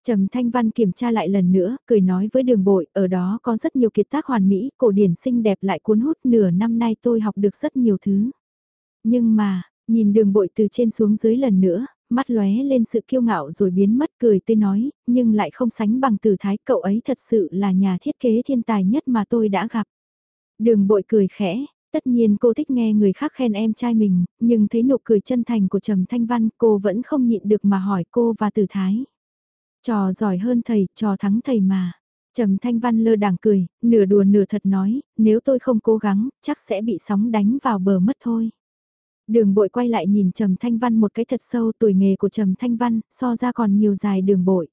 Trầm Thanh Văn kiểm tra lại lần nữa, cười nói với đường bội, ở đó có rất nhiều kiệt tác hoàn mỹ, cổ điển xinh đẹp lại cuốn hút nửa năm nay tôi học được rất nhiều thứ. Nhưng mà, nhìn đường bội từ trên xuống dưới lần nữa, mắt lóe lên sự kiêu ngạo rồi biến mất cười tươi nói, nhưng lại không sánh bằng tử thái cậu ấy thật sự là nhà thiết kế thiên tài nhất mà tôi đã gặp. Đường bội cười khẽ, tất nhiên cô thích nghe người khác khen em trai mình, nhưng thấy nụ cười chân thành của Trầm Thanh Văn cô vẫn không nhịn được mà hỏi cô và tử thái. Trò giỏi hơn thầy, trò thắng thầy mà. Trầm Thanh Văn lơ đảng cười, nửa đùa nửa thật nói, nếu tôi không cố gắng, chắc sẽ bị sóng đánh vào bờ mất thôi. Đường bội quay lại nhìn Trầm Thanh Văn một cái thật sâu tuổi nghề của Trầm Thanh Văn, so ra còn nhiều dài đường bội.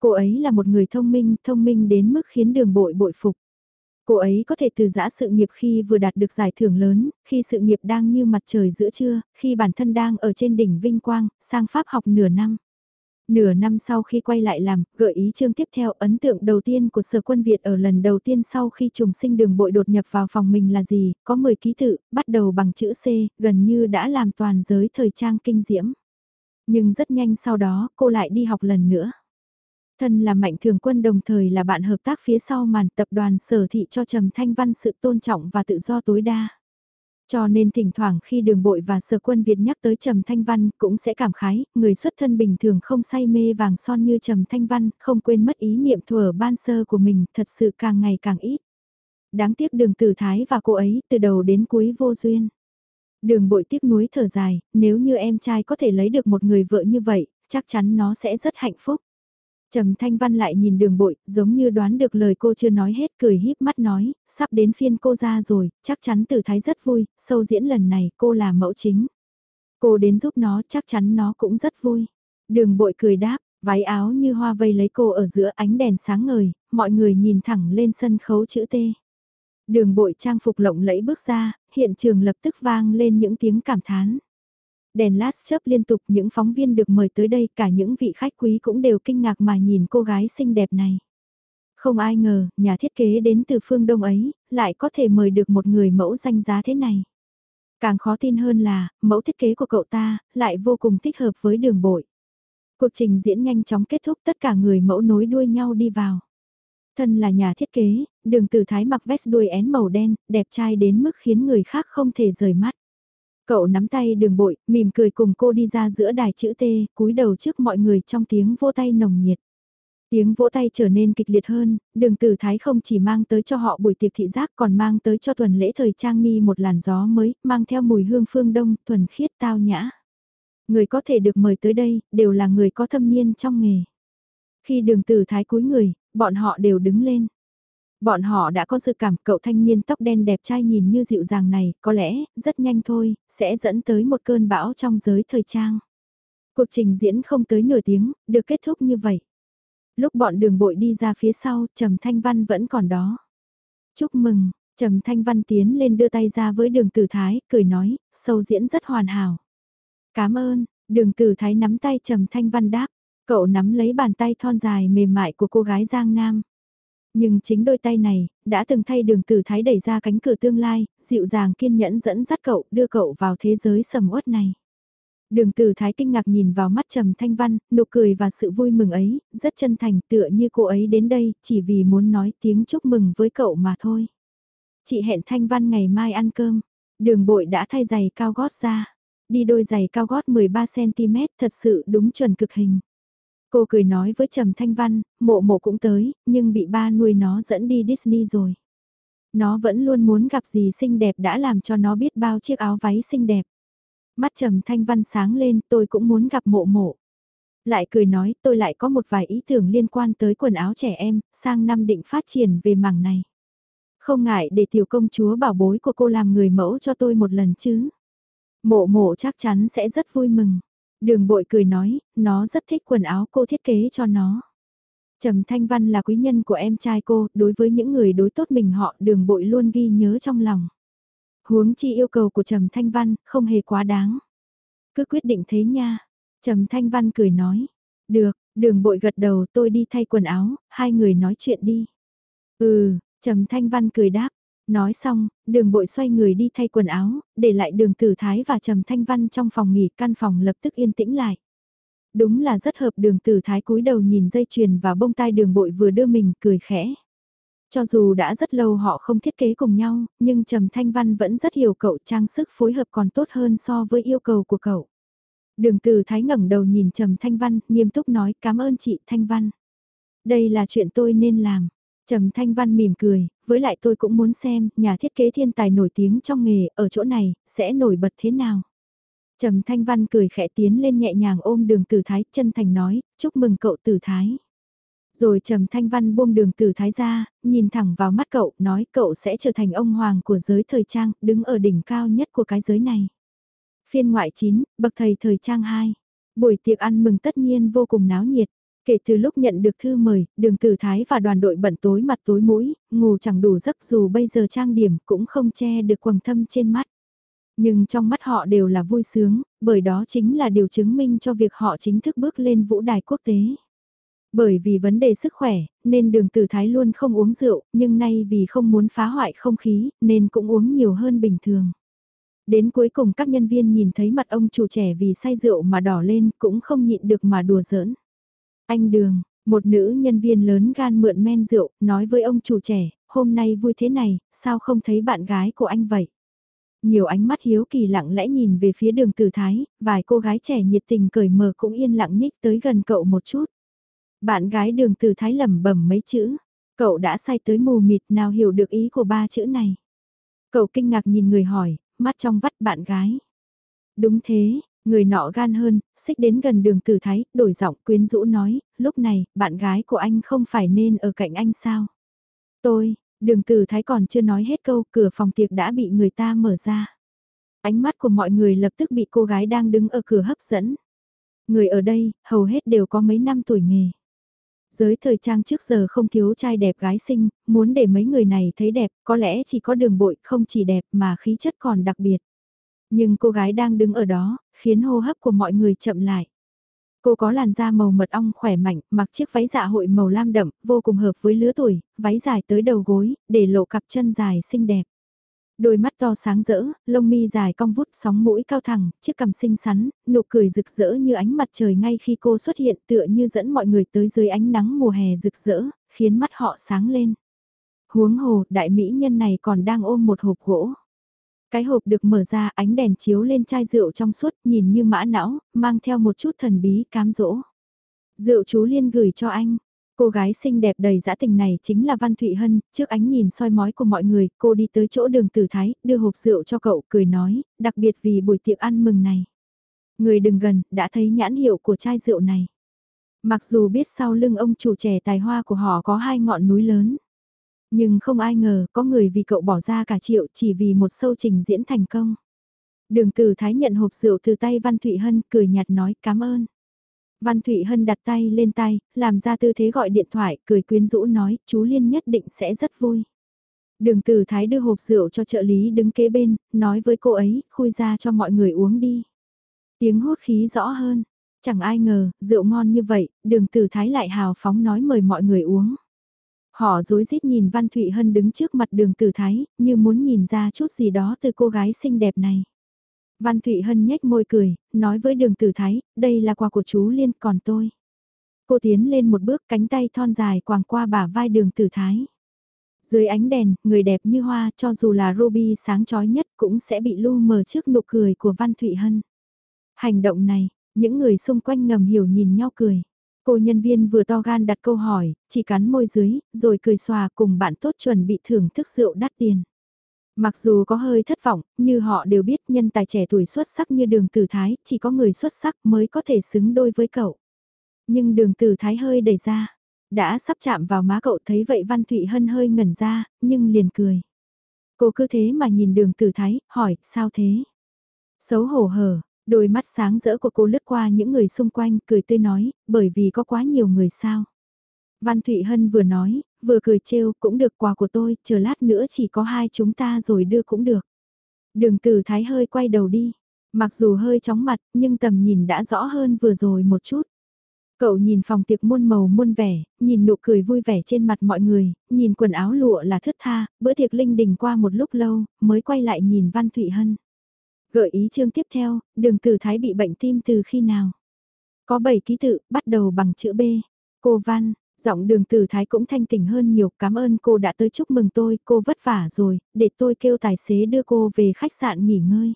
Cô ấy là một người thông minh, thông minh đến mức khiến đường bội bội phục. Cô ấy có thể từ giã sự nghiệp khi vừa đạt được giải thưởng lớn, khi sự nghiệp đang như mặt trời giữa trưa, khi bản thân đang ở trên đỉnh vinh quang, sang Pháp học nửa năm. Nửa năm sau khi quay lại làm, gợi ý chương tiếp theo ấn tượng đầu tiên của sở quân Việt ở lần đầu tiên sau khi trùng sinh đường bội đột nhập vào phòng mình là gì, có 10 ký tự, bắt đầu bằng chữ C, gần như đã làm toàn giới thời trang kinh diễm. Nhưng rất nhanh sau đó, cô lại đi học lần nữa. Thân là mạnh thường quân đồng thời là bạn hợp tác phía sau màn tập đoàn sở thị cho Trầm Thanh Văn sự tôn trọng và tự do tối đa. Cho nên thỉnh thoảng khi đường bội và sở quân Việt nhắc tới Trầm Thanh Văn cũng sẽ cảm khái, người xuất thân bình thường không say mê vàng son như Trầm Thanh Văn, không quên mất ý niệm thuở ban sơ của mình, thật sự càng ngày càng ít. Đáng tiếc đường tử thái và cô ấy từ đầu đến cuối vô duyên. Đường bội tiếc nuối thở dài, nếu như em trai có thể lấy được một người vợ như vậy, chắc chắn nó sẽ rất hạnh phúc. Trầm Thanh Văn lại nhìn đường bội, giống như đoán được lời cô chưa nói hết cười híp mắt nói, sắp đến phiên cô ra rồi, chắc chắn tử thái rất vui, sâu diễn lần này cô là mẫu chính. Cô đến giúp nó chắc chắn nó cũng rất vui. Đường bội cười đáp, Váy áo như hoa vây lấy cô ở giữa ánh đèn sáng ngời, mọi người nhìn thẳng lên sân khấu chữ T. Đường bội trang phục lộng lẫy bước ra, hiện trường lập tức vang lên những tiếng cảm thán. Đèn lát chớp liên tục những phóng viên được mời tới đây cả những vị khách quý cũng đều kinh ngạc mà nhìn cô gái xinh đẹp này. Không ai ngờ, nhà thiết kế đến từ phương Đông ấy, lại có thể mời được một người mẫu danh giá thế này. Càng khó tin hơn là, mẫu thiết kế của cậu ta, lại vô cùng thích hợp với đường bội. Cuộc trình diễn nhanh chóng kết thúc tất cả người mẫu nối đuôi nhau đi vào. Thân là nhà thiết kế, đường tử thái mặc vest đuôi én màu đen, đẹp trai đến mức khiến người khác không thể rời mắt. Cậu nắm tay đường bội, mỉm cười cùng cô đi ra giữa đài chữ T, cúi đầu trước mọi người trong tiếng vô tay nồng nhiệt. Tiếng vỗ tay trở nên kịch liệt hơn, đường tử thái không chỉ mang tới cho họ buổi tiệc thị giác còn mang tới cho tuần lễ thời trang nghi một làn gió mới, mang theo mùi hương phương đông, thuần khiết tao nhã. Người có thể được mời tới đây, đều là người có thâm niên trong nghề. Khi đường tử thái cúi người, bọn họ đều đứng lên. Bọn họ đã có dự cảm cậu thanh niên tóc đen đẹp trai nhìn như dịu dàng này, có lẽ, rất nhanh thôi, sẽ dẫn tới một cơn bão trong giới thời trang. Cuộc trình diễn không tới nửa tiếng, được kết thúc như vậy. Lúc bọn đường bội đi ra phía sau, Trầm Thanh Văn vẫn còn đó. Chúc mừng, Trầm Thanh Văn tiến lên đưa tay ra với đường tử thái, cười nói, sâu diễn rất hoàn hảo. Cảm ơn, đường tử thái nắm tay Trầm Thanh Văn đáp, cậu nắm lấy bàn tay thon dài mềm mại của cô gái Giang Nam. Nhưng chính đôi tay này, đã từng thay đường tử thái đẩy ra cánh cửa tương lai, dịu dàng kiên nhẫn dẫn dắt cậu, đưa cậu vào thế giới sầm uất này. Đường Tử Thái kinh ngạc nhìn vào mắt Trầm Thanh Văn, nụ cười và sự vui mừng ấy, rất chân thành tựa như cô ấy đến đây, chỉ vì muốn nói tiếng chúc mừng với cậu mà thôi. Chị hẹn Thanh Văn ngày mai ăn cơm, đường bội đã thay giày cao gót ra, đi đôi giày cao gót 13cm thật sự đúng chuẩn cực hình. Cô cười nói với Trầm Thanh Văn, mộ mộ cũng tới, nhưng bị ba nuôi nó dẫn đi Disney rồi. Nó vẫn luôn muốn gặp gì xinh đẹp đã làm cho nó biết bao chiếc áo váy xinh đẹp. Mắt trầm thanh văn sáng lên tôi cũng muốn gặp mộ mộ. Lại cười nói tôi lại có một vài ý tưởng liên quan tới quần áo trẻ em, sang năm định phát triển về mảng này. Không ngại để tiểu công chúa bảo bối của cô làm người mẫu cho tôi một lần chứ. Mộ mộ chắc chắn sẽ rất vui mừng. Đường bội cười nói, nó rất thích quần áo cô thiết kế cho nó. Trầm Thanh Văn là quý nhân của em trai cô, đối với những người đối tốt mình họ đường bội luôn ghi nhớ trong lòng. Huống chi yêu cầu của Trầm Thanh Văn, không hề quá đáng. Cứ quyết định thế nha. Trầm Thanh Văn cười nói. Được, đường bội gật đầu tôi đi thay quần áo, hai người nói chuyện đi. Ừ, Trầm Thanh Văn cười đáp. Nói xong, đường bội xoay người đi thay quần áo, để lại đường tử thái và Trầm Thanh Văn trong phòng nghỉ căn phòng lập tức yên tĩnh lại. Đúng là rất hợp đường tử thái cúi đầu nhìn dây chuyền và bông tai đường bội vừa đưa mình cười khẽ. Cho dù đã rất lâu họ không thiết kế cùng nhau, nhưng Trầm Thanh Văn vẫn rất hiểu cậu trang sức phối hợp còn tốt hơn so với yêu cầu của cậu. Đường từ thái ngẩng đầu nhìn Trầm Thanh Văn, nghiêm túc nói cảm ơn chị Thanh Văn. Đây là chuyện tôi nên làm. Trầm Thanh Văn mỉm cười, với lại tôi cũng muốn xem nhà thiết kế thiên tài nổi tiếng trong nghề ở chỗ này sẽ nổi bật thế nào. Trầm Thanh Văn cười khẽ tiến lên nhẹ nhàng ôm đường Tử Thái chân thành nói, chúc mừng cậu Tử Thái. Rồi Trầm Thanh Văn buông đường tử thái ra, nhìn thẳng vào mắt cậu, nói cậu sẽ trở thành ông hoàng của giới thời trang, đứng ở đỉnh cao nhất của cái giới này. Phiên ngoại 9, bậc thầy thời trang 2. Buổi tiệc ăn mừng tất nhiên vô cùng náo nhiệt. Kể từ lúc nhận được thư mời, đường tử thái và đoàn đội bận tối mặt tối mũi, ngủ chẳng đủ giấc dù bây giờ trang điểm cũng không che được quầng thâm trên mắt. Nhưng trong mắt họ đều là vui sướng, bởi đó chính là điều chứng minh cho việc họ chính thức bước lên vũ đài quốc tế. Bởi vì vấn đề sức khỏe, nên đường tử thái luôn không uống rượu, nhưng nay vì không muốn phá hoại không khí, nên cũng uống nhiều hơn bình thường. Đến cuối cùng các nhân viên nhìn thấy mặt ông chủ trẻ vì say rượu mà đỏ lên cũng không nhịn được mà đùa giỡn. Anh Đường, một nữ nhân viên lớn gan mượn men rượu, nói với ông chủ trẻ, hôm nay vui thế này, sao không thấy bạn gái của anh vậy? Nhiều ánh mắt hiếu kỳ lặng lẽ nhìn về phía đường tử thái, vài cô gái trẻ nhiệt tình cởi mở cũng yên lặng nhích tới gần cậu một chút. Bạn gái đường từ thái lẩm bẩm mấy chữ, cậu đã say tới mù mịt nào hiểu được ý của ba chữ này. Cậu kinh ngạc nhìn người hỏi, mắt trong vắt bạn gái. Đúng thế, người nọ gan hơn, xích đến gần đường từ thái, đổi giọng quyến rũ nói, lúc này, bạn gái của anh không phải nên ở cạnh anh sao? Tôi, đường từ thái còn chưa nói hết câu, cửa phòng tiệc đã bị người ta mở ra. Ánh mắt của mọi người lập tức bị cô gái đang đứng ở cửa hấp dẫn. Người ở đây, hầu hết đều có mấy năm tuổi nghề. Giới thời trang trước giờ không thiếu trai đẹp gái xinh, muốn để mấy người này thấy đẹp, có lẽ chỉ có đường bội không chỉ đẹp mà khí chất còn đặc biệt. Nhưng cô gái đang đứng ở đó, khiến hô hấp của mọi người chậm lại. Cô có làn da màu mật ong khỏe mạnh, mặc chiếc váy dạ hội màu lam đậm, vô cùng hợp với lứa tuổi, váy dài tới đầu gối, để lộ cặp chân dài xinh đẹp. Đôi mắt to sáng rỡ, lông mi dài cong vút sóng mũi cao thẳng, chiếc cằm xinh xắn, nụ cười rực rỡ như ánh mặt trời ngay khi cô xuất hiện tựa như dẫn mọi người tới dưới ánh nắng mùa hè rực rỡ, khiến mắt họ sáng lên. Huống hồ, đại mỹ nhân này còn đang ôm một hộp gỗ. Cái hộp được mở ra ánh đèn chiếu lên chai rượu trong suốt nhìn như mã não, mang theo một chút thần bí cám dỗ. Rượu chú Liên gửi cho anh. Cô gái xinh đẹp đầy dã tình này chính là Văn Thụy Hân, trước ánh nhìn soi mói của mọi người, cô đi tới chỗ đường tử thái, đưa hộp rượu cho cậu, cười nói, đặc biệt vì buổi tiệc ăn mừng này. Người đừng gần, đã thấy nhãn hiệu của chai rượu này. Mặc dù biết sau lưng ông chủ trẻ tài hoa của họ có hai ngọn núi lớn. Nhưng không ai ngờ có người vì cậu bỏ ra cả triệu chỉ vì một sâu trình diễn thành công. Đường Tử Thái nhận hộp rượu từ tay Văn Thụy Hân cười nhạt nói cảm ơn. Văn Thụy Hân đặt tay lên tay, làm ra tư thế gọi điện thoại, cười quyến rũ nói chú Liên nhất định sẽ rất vui. Đường Tử Thái đưa hộp rượu cho trợ lý đứng kế bên, nói với cô ấy, khui ra cho mọi người uống đi. Tiếng hút khí rõ hơn, chẳng ai ngờ, rượu ngon như vậy, đường Tử Thái lại hào phóng nói mời mọi người uống. Họ dối rít nhìn Văn Thụy Hân đứng trước mặt đường tử thái, như muốn nhìn ra chút gì đó từ cô gái xinh đẹp này. Văn Thụy Hân nhếch môi cười, nói với đường tử thái, đây là quà của chú Liên còn tôi. Cô tiến lên một bước cánh tay thon dài quàng qua bả vai đường tử thái. Dưới ánh đèn, người đẹp như hoa cho dù là ruby sáng chói nhất cũng sẽ bị lu mờ trước nụ cười của Văn Thụy Hân. Hành động này, những người xung quanh ngầm hiểu nhìn nhau cười. Cô nhân viên vừa to gan đặt câu hỏi, chỉ cắn môi dưới, rồi cười xòa cùng bạn tốt chuẩn bị thưởng thức rượu đắt tiền. Mặc dù có hơi thất vọng, như họ đều biết nhân tài trẻ tuổi xuất sắc như đường tử thái, chỉ có người xuất sắc mới có thể xứng đôi với cậu. Nhưng đường tử thái hơi đẩy ra, đã sắp chạm vào má cậu thấy vậy Văn Thụy Hân hơi ngẩn ra, nhưng liền cười. Cô cứ thế mà nhìn đường tử thái, hỏi, sao thế? Xấu hổ hở, Đôi mắt sáng rỡ của cô lướt qua những người xung quanh, cười tươi nói, bởi vì có quá nhiều người sao. Văn Thụy Hân vừa nói, vừa cười trêu, cũng được quà của tôi, chờ lát nữa chỉ có hai chúng ta rồi đưa cũng được. Đường từ thái hơi quay đầu đi, mặc dù hơi chóng mặt, nhưng tầm nhìn đã rõ hơn vừa rồi một chút. Cậu nhìn phòng tiệc muôn màu muôn vẻ, nhìn nụ cười vui vẻ trên mặt mọi người, nhìn quần áo lụa là thướt tha, bữa tiệc linh đình qua một lúc lâu, mới quay lại nhìn Văn Thụy Hân. Gợi ý chương tiếp theo, đường tử thái bị bệnh tim từ khi nào? Có 7 ký tự, bắt đầu bằng chữ B. Cô Văn, giọng đường tử thái cũng thanh tỉnh hơn nhiều, cảm ơn cô đã tới chúc mừng tôi, cô vất vả rồi, để tôi kêu tài xế đưa cô về khách sạn nghỉ ngơi.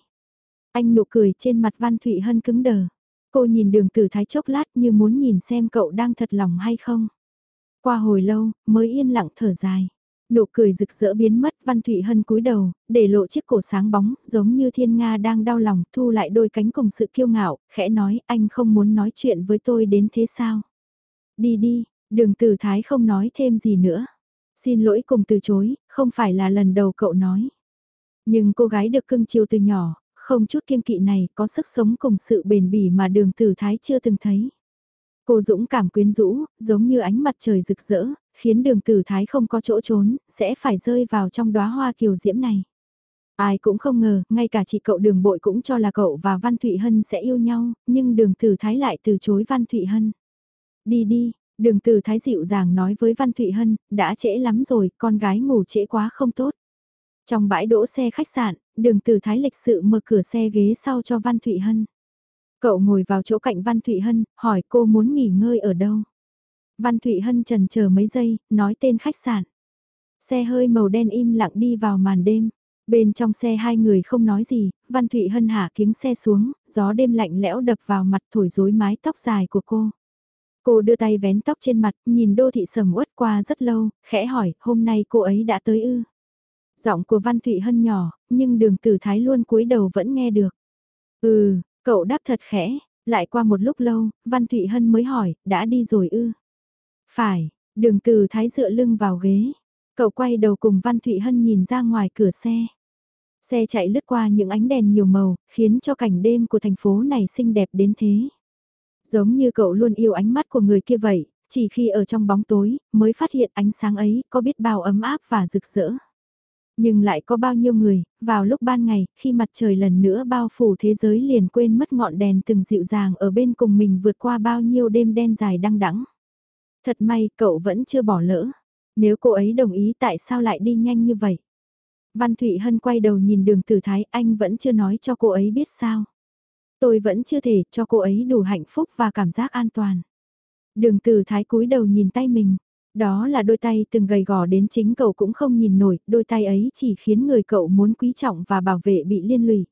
Anh nụ cười trên mặt Văn Thụy Hân cứng đờ. Cô nhìn đường tử thái chốc lát như muốn nhìn xem cậu đang thật lòng hay không. Qua hồi lâu, mới yên lặng thở dài. Nụ cười rực rỡ biến mất Văn Thụy Hân cúi đầu, để lộ chiếc cổ sáng bóng, giống như thiên Nga đang đau lòng, thu lại đôi cánh cùng sự kiêu ngạo, khẽ nói, anh không muốn nói chuyện với tôi đến thế sao? Đi đi, đường tử thái không nói thêm gì nữa. Xin lỗi cùng từ chối, không phải là lần đầu cậu nói. Nhưng cô gái được cưng chiều từ nhỏ, không chút kiên kỵ này có sức sống cùng sự bền bỉ mà đường tử thái chưa từng thấy. Cô dũng cảm quyến rũ, giống như ánh mặt trời rực rỡ, khiến đường tử thái không có chỗ trốn, sẽ phải rơi vào trong đóa hoa kiều diễm này. Ai cũng không ngờ, ngay cả chị cậu đường bội cũng cho là cậu và Văn Thụy Hân sẽ yêu nhau, nhưng đường tử thái lại từ chối Văn Thụy Hân. Đi đi, đường tử thái dịu dàng nói với Văn Thụy Hân, đã trễ lắm rồi, con gái ngủ trễ quá không tốt. Trong bãi đỗ xe khách sạn, đường tử thái lịch sự mở cửa xe ghế sau cho Văn Thụy Hân. Cậu ngồi vào chỗ cạnh Văn Thụy Hân, hỏi cô muốn nghỉ ngơi ở đâu. Văn Thụy Hân trần chờ mấy giây, nói tên khách sạn. Xe hơi màu đen im lặng đi vào màn đêm. Bên trong xe hai người không nói gì, Văn Thụy Hân hạ kiếng xe xuống, gió đêm lạnh lẽo đập vào mặt thổi rối mái tóc dài của cô. Cô đưa tay vén tóc trên mặt, nhìn đô thị sầm uất qua rất lâu, khẽ hỏi, hôm nay cô ấy đã tới ư? Giọng của Văn Thụy Hân nhỏ, nhưng đường tử thái luôn cúi đầu vẫn nghe được. Ừ, cậu đáp thật khẽ, lại qua một lúc lâu, Văn Thụy Hân mới hỏi, đã đi rồi ư? Phải, đường từ thái dựa lưng vào ghế. Cậu quay đầu cùng Văn Thụy Hân nhìn ra ngoài cửa xe. Xe chạy lướt qua những ánh đèn nhiều màu, khiến cho cảnh đêm của thành phố này xinh đẹp đến thế. Giống như cậu luôn yêu ánh mắt của người kia vậy, chỉ khi ở trong bóng tối, mới phát hiện ánh sáng ấy có biết bao ấm áp và rực rỡ. Nhưng lại có bao nhiêu người, vào lúc ban ngày, khi mặt trời lần nữa bao phủ thế giới liền quên mất ngọn đèn từng dịu dàng ở bên cùng mình vượt qua bao nhiêu đêm đen dài đăng đẵng. Thật may cậu vẫn chưa bỏ lỡ. Nếu cô ấy đồng ý tại sao lại đi nhanh như vậy? Văn Thụy Hân quay đầu nhìn đường tử thái anh vẫn chưa nói cho cô ấy biết sao. Tôi vẫn chưa thể cho cô ấy đủ hạnh phúc và cảm giác an toàn. Đường tử thái cúi đầu nhìn tay mình. Đó là đôi tay từng gầy gò đến chính cậu cũng không nhìn nổi, đôi tay ấy chỉ khiến người cậu muốn quý trọng và bảo vệ bị liên lụy.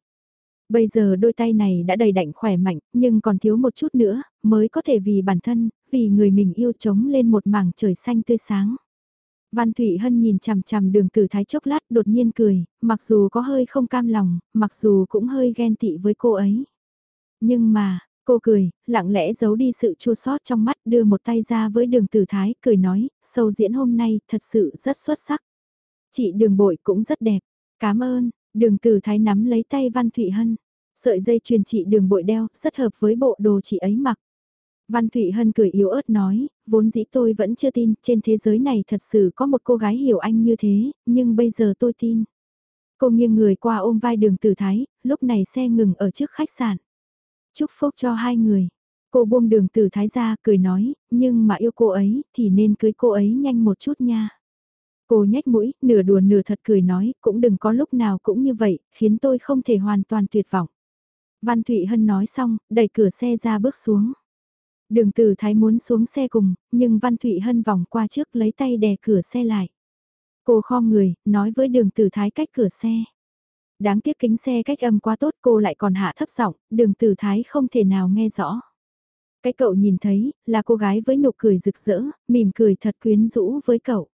Bây giờ đôi tay này đã đầy đạnh khỏe mạnh, nhưng còn thiếu một chút nữa, mới có thể vì bản thân, vì người mình yêu chống lên một mảng trời xanh tươi sáng. Văn Thụy Hân nhìn chằm chằm đường tử thái chốc lát đột nhiên cười, mặc dù có hơi không cam lòng, mặc dù cũng hơi ghen tị với cô ấy. Nhưng mà, cô cười, lặng lẽ giấu đi sự chua sót trong mắt đưa một tay ra với đường tử thái, cười nói, sâu diễn hôm nay thật sự rất xuất sắc. Chị đường bội cũng rất đẹp, cảm ơn, đường tử thái nắm lấy tay Văn Thụy Hân. Sợi dây chuyền chị đường bội đeo, rất hợp với bộ đồ chị ấy mặc. Văn Thụy Hân cười yếu ớt nói, vốn dĩ tôi vẫn chưa tin, trên thế giới này thật sự có một cô gái hiểu anh như thế, nhưng bây giờ tôi tin. Cô nghiêng người qua ôm vai đường tử thái, lúc này xe ngừng ở trước khách sạn. Chúc phúc cho hai người. Cô buông đường tử thái ra, cười nói, nhưng mà yêu cô ấy, thì nên cưới cô ấy nhanh một chút nha. Cô nhếch mũi, nửa đùa nửa thật cười nói, cũng đừng có lúc nào cũng như vậy, khiến tôi không thể hoàn toàn tuyệt vọng. Văn Thụy Hân nói xong, đẩy cửa xe ra bước xuống. Đường Tử Thái muốn xuống xe cùng, nhưng Văn Thụy Hân vòng qua trước lấy tay đè cửa xe lại. Cô khom người, nói với đường Tử Thái cách cửa xe. Đáng tiếc kính xe cách âm quá tốt cô lại còn hạ thấp giọng, đường Tử Thái không thể nào nghe rõ. Cái cậu nhìn thấy, là cô gái với nụ cười rực rỡ, mỉm cười thật quyến rũ với cậu.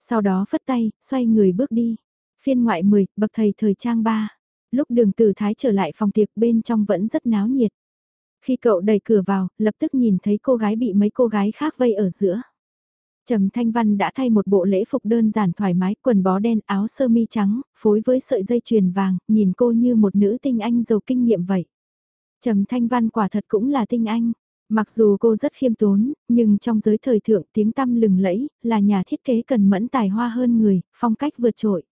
Sau đó phất tay, xoay người bước đi. Phiên ngoại 10, bậc thầy thời trang 3. Lúc đường Tử Thái trở lại phòng tiệc bên trong vẫn rất náo nhiệt. Khi cậu đẩy cửa vào, lập tức nhìn thấy cô gái bị mấy cô gái khác vây ở giữa. Trầm Thanh Văn đã thay một bộ lễ phục đơn giản thoải mái, quần bó đen, áo sơ mi trắng, phối với sợi dây chuyền vàng, nhìn cô như một nữ tinh anh giàu kinh nghiệm vậy. Trầm Thanh Văn quả thật cũng là tinh anh. Mặc dù cô rất khiêm tốn, nhưng trong giới thời thượng tiếng tăm lừng lẫy, là nhà thiết kế cần mẫn tài hoa hơn người, phong cách vượt trội.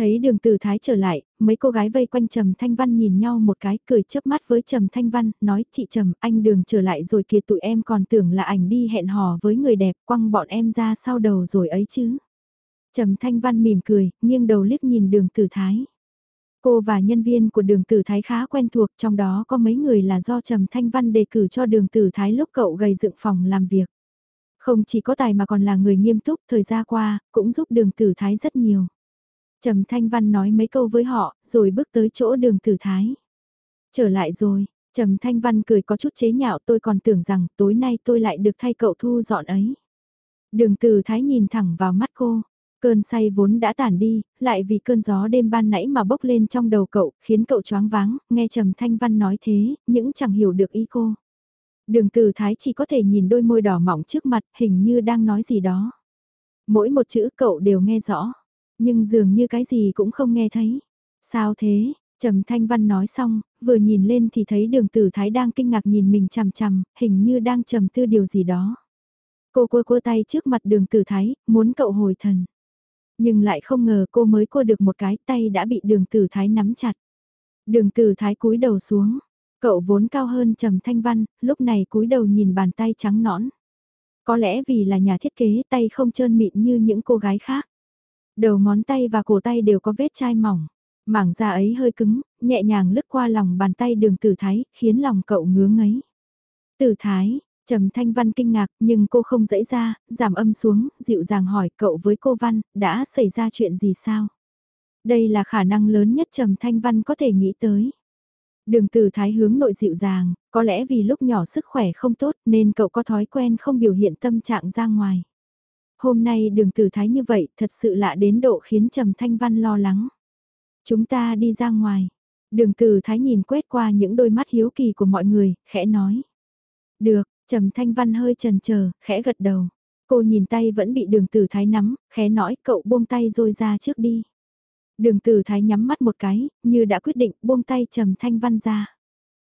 Thấy đường tử thái trở lại, mấy cô gái vây quanh Trầm Thanh Văn nhìn nhau một cái cười chớp mắt với Trầm Thanh Văn, nói chị Trầm, anh đường trở lại rồi kìa tụi em còn tưởng là ảnh đi hẹn hò với người đẹp quăng bọn em ra sau đầu rồi ấy chứ. Trầm Thanh Văn mỉm cười, nghiêng đầu liếc nhìn đường tử thái. Cô và nhân viên của đường tử thái khá quen thuộc trong đó có mấy người là do Trầm Thanh Văn đề cử cho đường tử thái lúc cậu gầy dựng phòng làm việc. Không chỉ có tài mà còn là người nghiêm túc thời gian qua, cũng giúp đường tử thái rất nhiều. Trầm Thanh Văn nói mấy câu với họ, rồi bước tới chỗ đường tử thái. Trở lại rồi, Trầm Thanh Văn cười có chút chế nhạo tôi còn tưởng rằng tối nay tôi lại được thay cậu thu dọn ấy. Đường tử thái nhìn thẳng vào mắt cô. Cơn say vốn đã tản đi, lại vì cơn gió đêm ban nãy mà bốc lên trong đầu cậu, khiến cậu choáng váng, nghe Trầm Thanh Văn nói thế, những chẳng hiểu được ý cô. Đường Từ Thái chỉ có thể nhìn đôi môi đỏ mỏng trước mặt, hình như đang nói gì đó. Mỗi một chữ cậu đều nghe rõ. Nhưng dường như cái gì cũng không nghe thấy. Sao thế? Trầm Thanh Văn nói xong, vừa nhìn lên thì thấy đường tử thái đang kinh ngạc nhìn mình chằm chằm, hình như đang trầm tư điều gì đó. Cô cua cua tay trước mặt đường tử thái, muốn cậu hồi thần. Nhưng lại không ngờ cô mới cua được một cái tay đã bị đường tử thái nắm chặt. Đường tử thái cúi đầu xuống, cậu vốn cao hơn Trầm Thanh Văn, lúc này cúi đầu nhìn bàn tay trắng nõn. Có lẽ vì là nhà thiết kế tay không trơn mịn như những cô gái khác. Đầu ngón tay và cổ tay đều có vết chai mỏng. Mảng da ấy hơi cứng, nhẹ nhàng lướt qua lòng bàn tay đường tử thái, khiến lòng cậu ngứa ngấy. Tử thái, Trầm Thanh Văn kinh ngạc nhưng cô không dãy ra, giảm âm xuống, dịu dàng hỏi cậu với cô Văn, đã xảy ra chuyện gì sao? Đây là khả năng lớn nhất Trầm Thanh Văn có thể nghĩ tới. Đường tử thái hướng nội dịu dàng, có lẽ vì lúc nhỏ sức khỏe không tốt nên cậu có thói quen không biểu hiện tâm trạng ra ngoài. Hôm nay đường tử thái như vậy thật sự lạ đến độ khiến Trầm Thanh Văn lo lắng. Chúng ta đi ra ngoài. Đường tử thái nhìn quét qua những đôi mắt hiếu kỳ của mọi người, khẽ nói. Được, Trầm Thanh Văn hơi chần chờ, khẽ gật đầu. Cô nhìn tay vẫn bị đường tử thái nắm, khẽ nói cậu buông tay rồi ra trước đi. Đường tử thái nhắm mắt một cái, như đã quyết định buông tay Trầm Thanh Văn ra.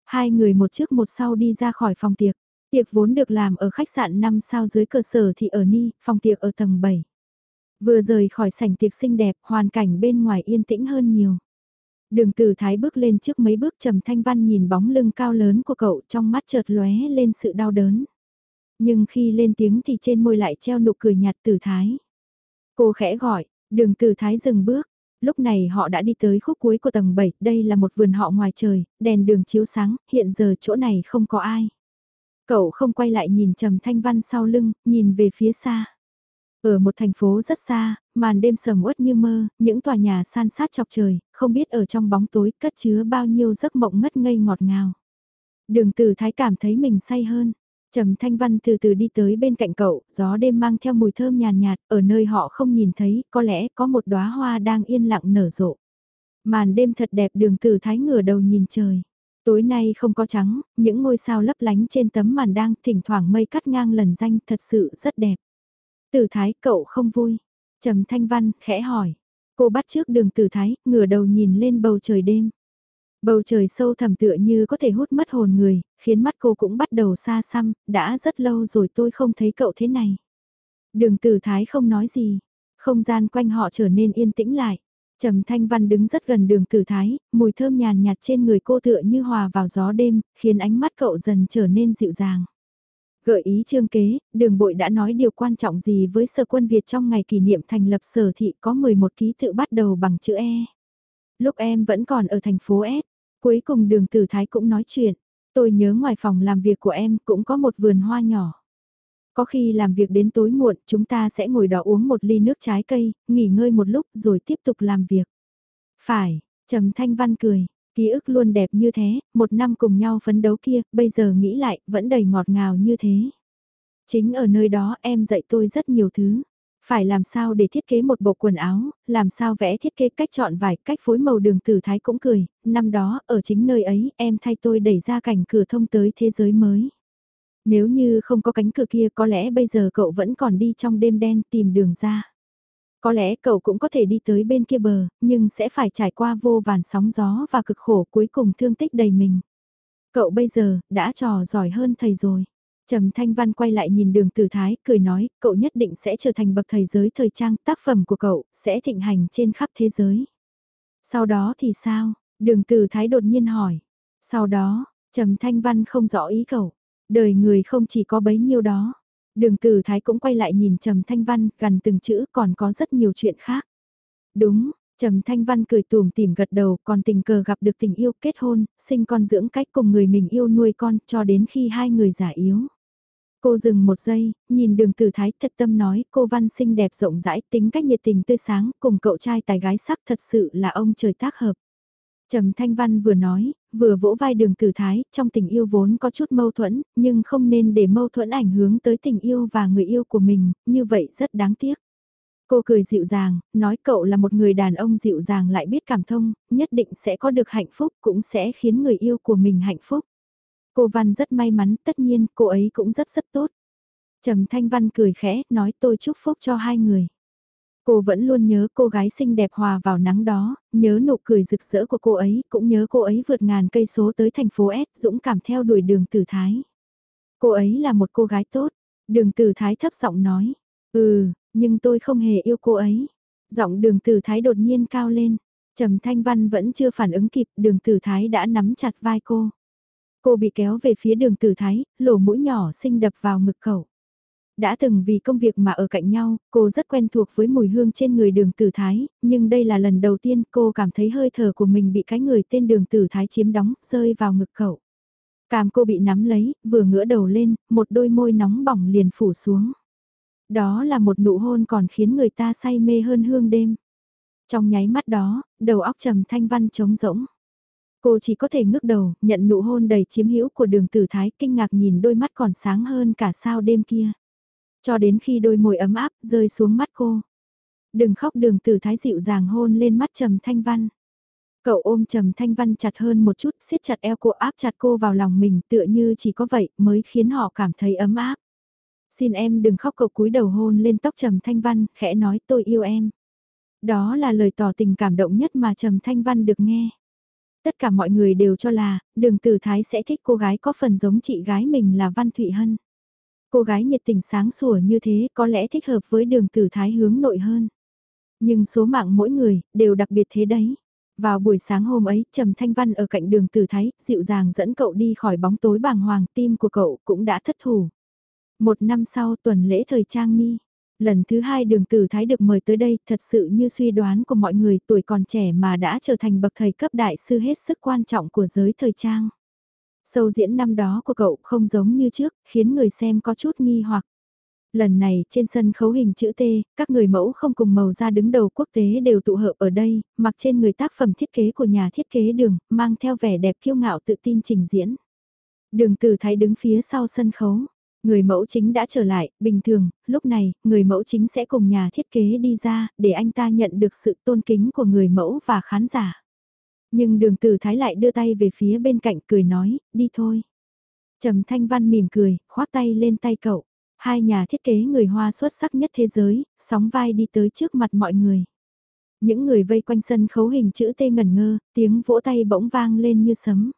Hai người một trước một sau đi ra khỏi phòng tiệc. Tiệc vốn được làm ở khách sạn 5 sao dưới cơ sở thì ở Ni, phòng tiệc ở tầng 7. Vừa rời khỏi sảnh tiệc xinh đẹp, hoàn cảnh bên ngoài yên tĩnh hơn nhiều. Đường Tử Thái bước lên trước mấy bước Trầm Thanh Văn nhìn bóng lưng cao lớn của cậu trong mắt chợt lóe lên sự đau đớn. Nhưng khi lên tiếng thì trên môi lại treo nụ cười nhạt Tử Thái. Cô khẽ gọi, đường Tử Thái dừng bước. Lúc này họ đã đi tới khúc cuối của tầng 7, đây là một vườn họ ngoài trời, đèn đường chiếu sáng, hiện giờ chỗ này không có ai. Cậu không quay lại nhìn Trầm Thanh Văn sau lưng, nhìn về phía xa. Ở một thành phố rất xa, màn đêm sầm uất như mơ, những tòa nhà san sát chọc trời, không biết ở trong bóng tối cất chứa bao nhiêu giấc mộng ngất ngây ngọt ngào. Đường từ thái cảm thấy mình say hơn. Trầm Thanh Văn từ từ đi tới bên cạnh cậu, gió đêm mang theo mùi thơm nhàn nhạt, ở nơi họ không nhìn thấy, có lẽ có một đóa hoa đang yên lặng nở rộ. Màn đêm thật đẹp đường từ thái ngửa đầu nhìn trời. Tối nay không có trắng, những ngôi sao lấp lánh trên tấm màn đang thỉnh thoảng mây cắt ngang lần danh thật sự rất đẹp. Tử thái cậu không vui. Trầm Thanh Văn khẽ hỏi. Cô bắt trước đường tử thái, ngửa đầu nhìn lên bầu trời đêm. Bầu trời sâu thẳm tựa như có thể hút mất hồn người, khiến mắt cô cũng bắt đầu xa xăm, đã rất lâu rồi tôi không thấy cậu thế này. Đường tử thái không nói gì, không gian quanh họ trở nên yên tĩnh lại. Trầm Thanh Văn đứng rất gần đường tử thái, mùi thơm nhàn nhạt trên người cô tựa như hòa vào gió đêm, khiến ánh mắt cậu dần trở nên dịu dàng. Gợi ý trương kế, đường bội đã nói điều quan trọng gì với sở quân Việt trong ngày kỷ niệm thành lập sở thị có 11 ký tự bắt đầu bằng chữ E. Lúc em vẫn còn ở thành phố S, cuối cùng đường tử thái cũng nói chuyện. Tôi nhớ ngoài phòng làm việc của em cũng có một vườn hoa nhỏ. Có khi làm việc đến tối muộn chúng ta sẽ ngồi đó uống một ly nước trái cây, nghỉ ngơi một lúc rồi tiếp tục làm việc. Phải, Trầm Thanh Văn cười, Ký ức luôn đẹp như thế, một năm cùng nhau phấn đấu kia, bây giờ nghĩ lại, vẫn đầy ngọt ngào như thế. Chính ở nơi đó em dạy tôi rất nhiều thứ. Phải làm sao để thiết kế một bộ quần áo, làm sao vẽ thiết kế cách chọn vải, cách phối màu đường tử thái cũng cười, năm đó, ở chính nơi ấy, em thay tôi đẩy ra cảnh cửa thông tới thế giới mới. Nếu như không có cánh cửa kia có lẽ bây giờ cậu vẫn còn đi trong đêm đen tìm đường ra. Có lẽ cậu cũng có thể đi tới bên kia bờ, nhưng sẽ phải trải qua vô vàn sóng gió và cực khổ cuối cùng thương tích đầy mình. Cậu bây giờ, đã trò giỏi hơn thầy rồi. Trầm Thanh Văn quay lại nhìn đường tử thái, cười nói, cậu nhất định sẽ trở thành bậc thầy giới thời trang, tác phẩm của cậu, sẽ thịnh hành trên khắp thế giới. Sau đó thì sao? Đường tử thái đột nhiên hỏi. Sau đó, Trầm Thanh Văn không rõ ý cậu. Đời người không chỉ có bấy nhiêu đó. Đường Tử Thái cũng quay lại nhìn Trầm Thanh Văn, gần từng chữ còn có rất nhiều chuyện khác. Đúng, Trầm Thanh Văn cười tùm tìm gật đầu, còn tình cờ gặp được tình yêu kết hôn, sinh con dưỡng cách cùng người mình yêu nuôi con cho đến khi hai người giả yếu. Cô dừng một giây, nhìn đường tử thái thật tâm nói cô văn xinh đẹp rộng rãi tính cách nhiệt tình tươi sáng cùng cậu trai tài gái sắc thật sự là ông trời tác hợp. Trầm Thanh Văn vừa nói, vừa vỗ vai đường tử thái, trong tình yêu vốn có chút mâu thuẫn, nhưng không nên để mâu thuẫn ảnh hưởng tới tình yêu và người yêu của mình, như vậy rất đáng tiếc. Cô cười dịu dàng, nói cậu là một người đàn ông dịu dàng lại biết cảm thông, nhất định sẽ có được hạnh phúc cũng sẽ khiến người yêu của mình hạnh phúc. Cô Văn rất may mắn, tất nhiên cô ấy cũng rất rất tốt. Trầm Thanh Văn cười khẽ, nói tôi chúc phúc cho hai người. Cô vẫn luôn nhớ cô gái xinh đẹp hòa vào nắng đó, nhớ nụ cười rực rỡ của cô ấy, cũng nhớ cô ấy vượt ngàn cây số tới thành phố S dũng cảm theo đuổi đường tử thái. Cô ấy là một cô gái tốt, đường tử thái thấp giọng nói, ừ, nhưng tôi không hề yêu cô ấy. Giọng đường tử thái đột nhiên cao lên, trầm thanh văn vẫn chưa phản ứng kịp, đường tử thái đã nắm chặt vai cô. Cô bị kéo về phía đường tử thái, lỗ mũi nhỏ xinh đập vào ngực cậu. Đã từng vì công việc mà ở cạnh nhau, cô rất quen thuộc với mùi hương trên người đường tử thái, nhưng đây là lần đầu tiên cô cảm thấy hơi thở của mình bị cái người tên đường tử thái chiếm đóng, rơi vào ngực cậu. Cảm cô bị nắm lấy, vừa ngửa đầu lên, một đôi môi nóng bỏng liền phủ xuống. Đó là một nụ hôn còn khiến người ta say mê hơn hương đêm. Trong nháy mắt đó, đầu óc trầm thanh văn trống rỗng. Cô chỉ có thể ngước đầu, nhận nụ hôn đầy chiếm hữu của đường tử thái kinh ngạc nhìn đôi mắt còn sáng hơn cả sao đêm kia. Cho đến khi đôi môi ấm áp rơi xuống mắt cô. Đừng khóc đường tử thái dịu dàng hôn lên mắt Trầm Thanh Văn. Cậu ôm Trầm Thanh Văn chặt hơn một chút, siết chặt eo cô áp chặt cô vào lòng mình tựa như chỉ có vậy mới khiến họ cảm thấy ấm áp. Xin em đừng khóc cậu cúi đầu hôn lên tóc Trầm Thanh Văn, khẽ nói tôi yêu em. Đó là lời tỏ tình cảm động nhất mà Trầm Thanh Văn được nghe. Tất cả mọi người đều cho là, đường tử thái sẽ thích cô gái có phần giống chị gái mình là Văn Thụy Hân. Cô gái nhiệt tình sáng sủa như thế có lẽ thích hợp với đường tử thái hướng nội hơn. Nhưng số mạng mỗi người, đều đặc biệt thế đấy. Vào buổi sáng hôm ấy, Trầm Thanh Văn ở cạnh đường Tử Thái, dịu dàng dẫn cậu đi khỏi bóng tối bàng hoàng, tim của cậu cũng đã thất thủ. Một năm sau tuần lễ thời trang mi, lần thứ hai đường Tử Thái được mời tới đây, thật sự như suy đoán của mọi người tuổi còn trẻ mà đã trở thành bậc thầy cấp đại sư hết sức quan trọng của giới thời trang. Sâu diễn năm đó của cậu không giống như trước, khiến người xem có chút nghi hoặc. Lần này trên sân khấu hình chữ T, các người mẫu không cùng màu da đứng đầu quốc tế đều tụ hợp ở đây, mặc trên người tác phẩm thiết kế của nhà thiết kế đường, mang theo vẻ đẹp kiêu ngạo tự tin trình diễn. Đường tử thái đứng phía sau sân khấu. Người mẫu chính đã trở lại, bình thường, lúc này, người mẫu chính sẽ cùng nhà thiết kế đi ra, để anh ta nhận được sự tôn kính của người mẫu và khán giả. Nhưng đường tử thái lại đưa tay về phía bên cạnh cười nói, đi thôi. Trầm Thanh Văn mỉm cười, khoác tay lên tay cậu. Hai nhà thiết kế người Hoa xuất sắc nhất thế giới, sóng vai đi tới trước mặt mọi người. Những người vây quanh sân khấu hình chữ T ngẩn ngơ, tiếng vỗ tay bỗng vang lên như sấm.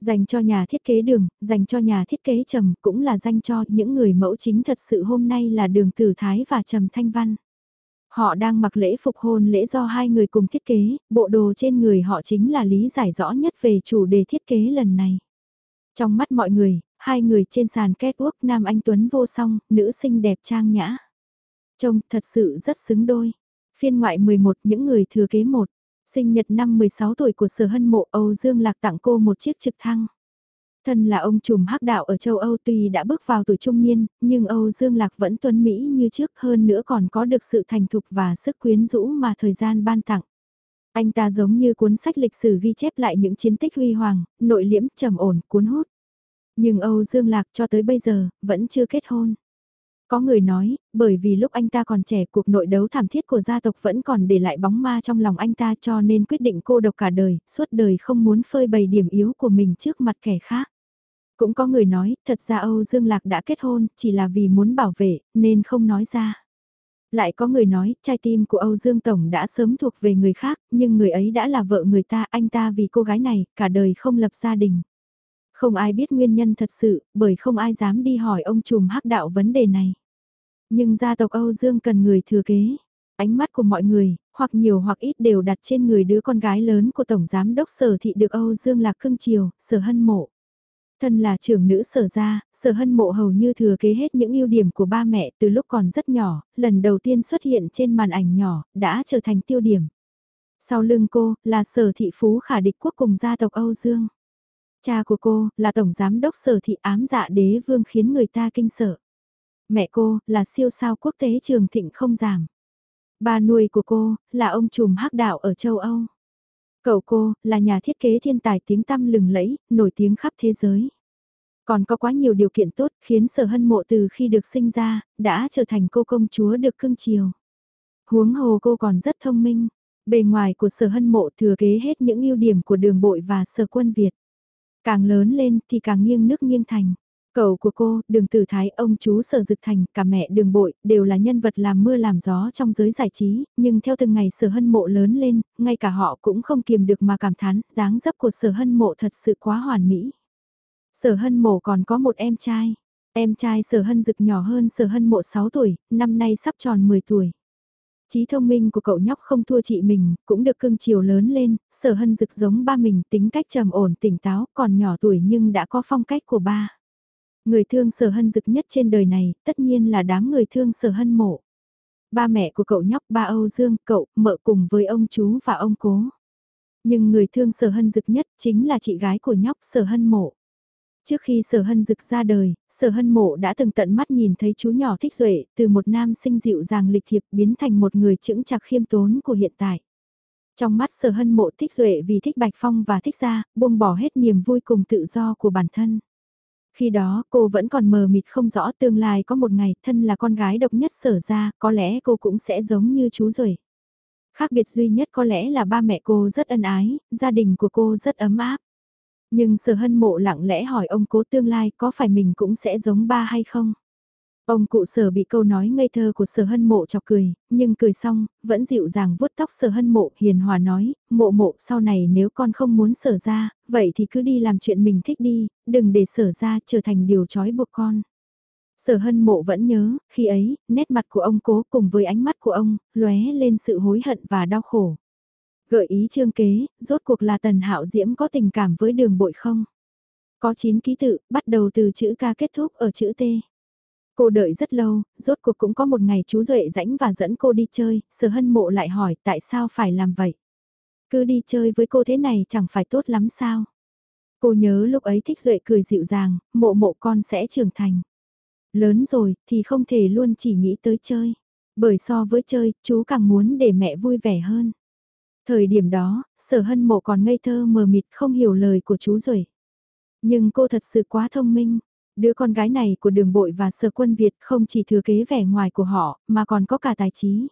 Dành cho nhà thiết kế đường, dành cho nhà thiết kế trầm cũng là danh cho những người mẫu chính thật sự hôm nay là đường tử thái và trầm thanh văn. Họ đang mặc lễ phục hôn lễ do hai người cùng thiết kế, bộ đồ trên người họ chính là lý giải rõ nhất về chủ đề thiết kế lần này. Trong mắt mọi người, hai người trên sàn kết quốc nam anh Tuấn vô song, nữ sinh đẹp trang nhã. Trông thật sự rất xứng đôi. Phiên ngoại 11 những người thừa kế một. Sinh nhật năm 16 tuổi của sở hân mộ Âu Dương Lạc tặng cô một chiếc trực thăng. Thân là ông trùm hắc đạo ở châu Âu tuy đã bước vào tuổi trung niên, nhưng Âu Dương Lạc vẫn tuấn Mỹ như trước hơn nữa còn có được sự thành thục và sức quyến rũ mà thời gian ban tặng. Anh ta giống như cuốn sách lịch sử ghi chép lại những chiến tích huy hoàng, nội liễm, trầm ổn, cuốn hút. Nhưng Âu Dương Lạc cho tới bây giờ, vẫn chưa kết hôn. Có người nói, bởi vì lúc anh ta còn trẻ cuộc nội đấu thảm thiết của gia tộc vẫn còn để lại bóng ma trong lòng anh ta cho nên quyết định cô độc cả đời, suốt đời không muốn phơi bày điểm yếu của mình trước mặt kẻ khác. Cũng có người nói, thật ra Âu Dương Lạc đã kết hôn, chỉ là vì muốn bảo vệ, nên không nói ra. Lại có người nói, trái tim của Âu Dương Tổng đã sớm thuộc về người khác, nhưng người ấy đã là vợ người ta, anh ta vì cô gái này, cả đời không lập gia đình. Không ai biết nguyên nhân thật sự, bởi không ai dám đi hỏi ông trùm hắc đạo vấn đề này. Nhưng gia tộc Âu Dương cần người thừa kế. Ánh mắt của mọi người, hoặc nhiều hoặc ít đều đặt trên người đứa con gái lớn của Tổng Giám Đốc Sở Thị được Âu Dương Lạc cưng chiều, Sở Hân Mộ. Thân là trưởng nữ sở ra sở hân mộ hầu như thừa kế hết những ưu điểm của ba mẹ từ lúc còn rất nhỏ, lần đầu tiên xuất hiện trên màn ảnh nhỏ, đã trở thành tiêu điểm. Sau lưng cô, là sở thị phú khả địch quốc cùng gia tộc Âu Dương. Cha của cô, là tổng giám đốc sở thị ám dạ đế vương khiến người ta kinh sợ. Mẹ cô, là siêu sao quốc tế trường thịnh không giảm. Ba nuôi của cô, là ông trùm hắc đạo ở châu Âu. Cậu cô, là nhà thiết kế thiên tài tiếng tăm lừng lẫy, nổi tiếng khắp thế giới. Còn có quá nhiều điều kiện tốt khiến sở hân mộ từ khi được sinh ra, đã trở thành cô công chúa được cưng chiều. Huống hồ cô còn rất thông minh, bề ngoài của sở hân mộ thừa kế hết những ưu điểm của đường bội và sở quân Việt. Càng lớn lên thì càng nghiêng nước nghiêng thành. Cậu của cô, đường tử thái, ông chú sở dực thành, cả mẹ đường bội, đều là nhân vật làm mưa làm gió trong giới giải trí, nhưng theo từng ngày sở hân mộ lớn lên, ngay cả họ cũng không kiềm được mà cảm thán, dáng dấp của sở hân mộ thật sự quá hoàn mỹ. Sở hân mộ còn có một em trai, em trai sở hân dực nhỏ hơn sở hân mộ 6 tuổi, năm nay sắp tròn 10 tuổi. Trí thông minh của cậu nhóc không thua chị mình, cũng được cưng chiều lớn lên, sở hân dực giống ba mình tính cách trầm ổn tỉnh táo, còn nhỏ tuổi nhưng đã có phong cách của ba. Người thương sở hân dực nhất trên đời này, tất nhiên là đám người thương sở hân mộ. Ba mẹ của cậu nhóc ba Âu Dương, cậu, mợ cùng với ông chú và ông cố. Nhưng người thương sở hân dực nhất chính là chị gái của nhóc sở hân mộ. Trước khi sở hân dực ra đời, sở hân mộ đã từng tận mắt nhìn thấy chú nhỏ thích duệ từ một nam sinh dịu dàng lịch thiệp biến thành một người chững chạc khiêm tốn của hiện tại. Trong mắt sở hân mộ thích duệ vì thích Bạch Phong và thích ra, buông bỏ hết niềm vui cùng tự do của bản thân. Khi đó cô vẫn còn mờ mịt không rõ tương lai có một ngày thân là con gái độc nhất sở ra, có lẽ cô cũng sẽ giống như chú rồi. Khác biệt duy nhất có lẽ là ba mẹ cô rất ân ái, gia đình của cô rất ấm áp. Nhưng sở hân mộ lặng lẽ hỏi ông cố tương lai có phải mình cũng sẽ giống ba hay không? Ông cụ sở bị câu nói ngây thơ của sở hân mộ chọc cười, nhưng cười xong, vẫn dịu dàng vuốt tóc sở hân mộ hiền hòa nói, mộ mộ sau này nếu con không muốn sở ra, vậy thì cứ đi làm chuyện mình thích đi, đừng để sở ra trở thành điều trói buộc con. Sở hân mộ vẫn nhớ, khi ấy, nét mặt của ông cố cùng với ánh mắt của ông, lóe lên sự hối hận và đau khổ. Gợi ý chương kế, rốt cuộc là tần hạo diễm có tình cảm với đường bội không? Có 9 ký tự, bắt đầu từ chữ K kết thúc ở chữ T. Cô đợi rất lâu, rốt cuộc cũng có một ngày chú Duệ rãnh và dẫn cô đi chơi, sở hân mộ lại hỏi tại sao phải làm vậy. Cứ đi chơi với cô thế này chẳng phải tốt lắm sao. Cô nhớ lúc ấy thích Duệ cười dịu dàng, mộ mộ con sẽ trưởng thành. Lớn rồi thì không thể luôn chỉ nghĩ tới chơi. Bởi so với chơi, chú càng muốn để mẹ vui vẻ hơn. Thời điểm đó, sở hân mộ còn ngây thơ mờ mịt không hiểu lời của chú Duệ. Nhưng cô thật sự quá thông minh. Đứa con gái này của đường bội và sở quân Việt không chỉ thừa kế vẻ ngoài của họ, mà còn có cả tài trí.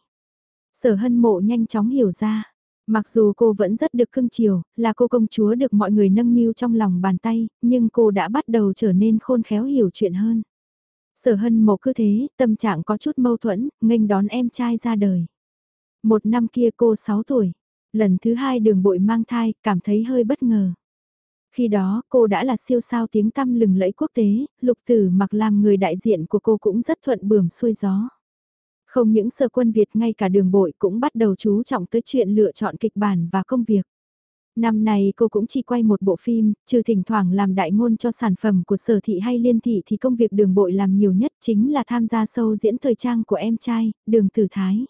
Sở hân mộ nhanh chóng hiểu ra. Mặc dù cô vẫn rất được cưng chiều, là cô công chúa được mọi người nâng niu trong lòng bàn tay, nhưng cô đã bắt đầu trở nên khôn khéo hiểu chuyện hơn. Sở hân mộ cứ thế, tâm trạng có chút mâu thuẫn, nghênh đón em trai ra đời. Một năm kia cô 6 tuổi, lần thứ hai đường bội mang thai, cảm thấy hơi bất ngờ. Khi đó, cô đã là siêu sao tiếng tăm lừng lẫy quốc tế, lục tử mặc làm người đại diện của cô cũng rất thuận bườm xuôi gió. Không những sở quân Việt ngay cả đường bội cũng bắt đầu chú trọng tới chuyện lựa chọn kịch bản và công việc. Năm này cô cũng chỉ quay một bộ phim, trừ thỉnh thoảng làm đại ngôn cho sản phẩm của sở thị hay liên thị thì công việc đường bội làm nhiều nhất chính là tham gia sâu diễn thời trang của em trai, đường tử thái.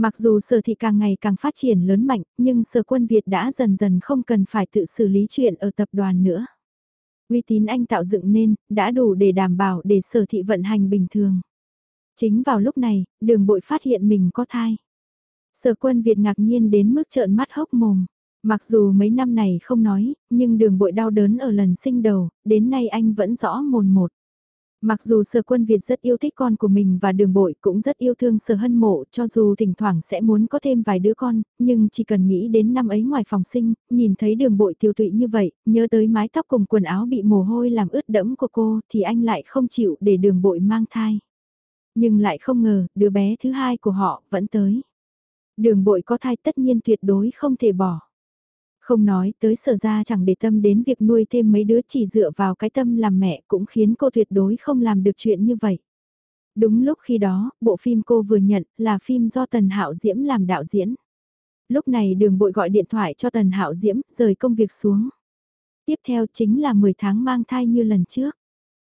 Mặc dù sở thị càng ngày càng phát triển lớn mạnh, nhưng sở quân Việt đã dần dần không cần phải tự xử lý chuyện ở tập đoàn nữa. Uy tín anh tạo dựng nên, đã đủ để đảm bảo để sở thị vận hành bình thường. Chính vào lúc này, đường bội phát hiện mình có thai. Sở quân Việt ngạc nhiên đến mức trợn mắt hốc mồm. Mặc dù mấy năm này không nói, nhưng đường bội đau đớn ở lần sinh đầu, đến nay anh vẫn rõ mồn một. Mặc dù sở quân Việt rất yêu thích con của mình và đường bội cũng rất yêu thương sở hân mộ cho dù thỉnh thoảng sẽ muốn có thêm vài đứa con, nhưng chỉ cần nghĩ đến năm ấy ngoài phòng sinh, nhìn thấy đường bội tiêu tụy như vậy, nhớ tới mái tóc cùng quần áo bị mồ hôi làm ướt đẫm của cô thì anh lại không chịu để đường bội mang thai. Nhưng lại không ngờ, đứa bé thứ hai của họ vẫn tới. Đường bội có thai tất nhiên tuyệt đối không thể bỏ. Không nói tới sở ra chẳng để tâm đến việc nuôi thêm mấy đứa chỉ dựa vào cái tâm làm mẹ cũng khiến cô tuyệt đối không làm được chuyện như vậy. Đúng lúc khi đó, bộ phim cô vừa nhận là phim do Tần Hạo Diễm làm đạo diễn. Lúc này đường bội gọi điện thoại cho Tần Hạo Diễm, rời công việc xuống. Tiếp theo chính là 10 tháng mang thai như lần trước.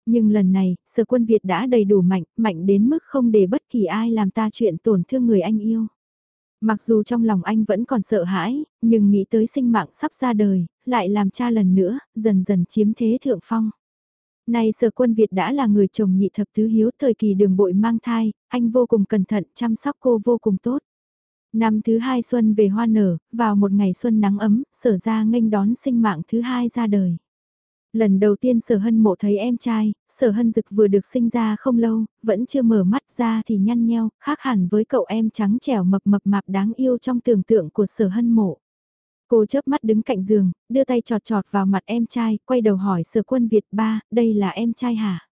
Nhưng lần này, sở quân Việt đã đầy đủ mạnh, mạnh đến mức không để bất kỳ ai làm ta chuyện tổn thương người anh yêu. Mặc dù trong lòng anh vẫn còn sợ hãi, nhưng nghĩ tới sinh mạng sắp ra đời, lại làm cha lần nữa, dần dần chiếm thế thượng phong. Nay sở quân Việt đã là người chồng nhị thập tứ hiếu thời kỳ đường bội mang thai, anh vô cùng cẩn thận chăm sóc cô vô cùng tốt. Năm thứ hai xuân về hoa nở, vào một ngày xuân nắng ấm, sở ra nghênh đón sinh mạng thứ hai ra đời. Lần đầu tiên sở hân mộ thấy em trai, sở hân dực vừa được sinh ra không lâu, vẫn chưa mở mắt ra thì nhăn nheo, khác hẳn với cậu em trắng trẻo mập mập mạp đáng yêu trong tưởng tượng của sở hân mộ. Cô chớp mắt đứng cạnh giường, đưa tay trọt trọt vào mặt em trai, quay đầu hỏi sở quân Việt ba, đây là em trai hả?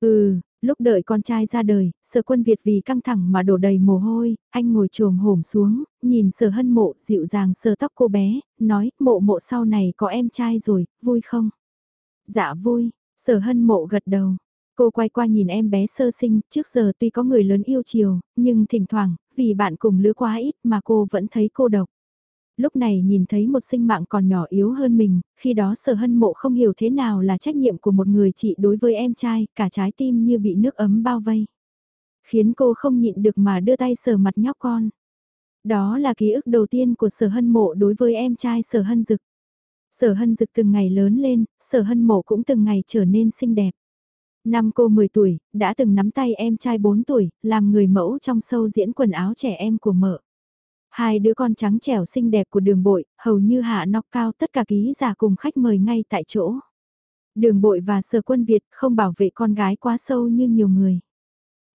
Ừ, lúc đợi con trai ra đời, sở quân Việt vì căng thẳng mà đổ đầy mồ hôi, anh ngồi trồm hổm xuống, nhìn sở hân mộ dịu dàng sờ tóc cô bé, nói mộ mộ sau này có em trai rồi, vui không? Dạ vui, sở hân mộ gật đầu. Cô quay qua nhìn em bé sơ sinh, trước giờ tuy có người lớn yêu chiều, nhưng thỉnh thoảng, vì bạn cùng lứa quá ít mà cô vẫn thấy cô độc. Lúc này nhìn thấy một sinh mạng còn nhỏ yếu hơn mình, khi đó sở hân mộ không hiểu thế nào là trách nhiệm của một người chị đối với em trai, cả trái tim như bị nước ấm bao vây. Khiến cô không nhịn được mà đưa tay sờ mặt nhóc con. Đó là ký ức đầu tiên của sở hân mộ đối với em trai sở hân dực. Sở hân dực từng ngày lớn lên, sở hân mộ cũng từng ngày trở nên xinh đẹp. Năm cô 10 tuổi, đã từng nắm tay em trai 4 tuổi, làm người mẫu trong sâu diễn quần áo trẻ em của mợ. Hai đứa con trắng trẻo xinh đẹp của đường bội, hầu như hạ nóc cao tất cả ký giả cùng khách mời ngay tại chỗ. Đường bội và sở quân Việt không bảo vệ con gái quá sâu như nhiều người.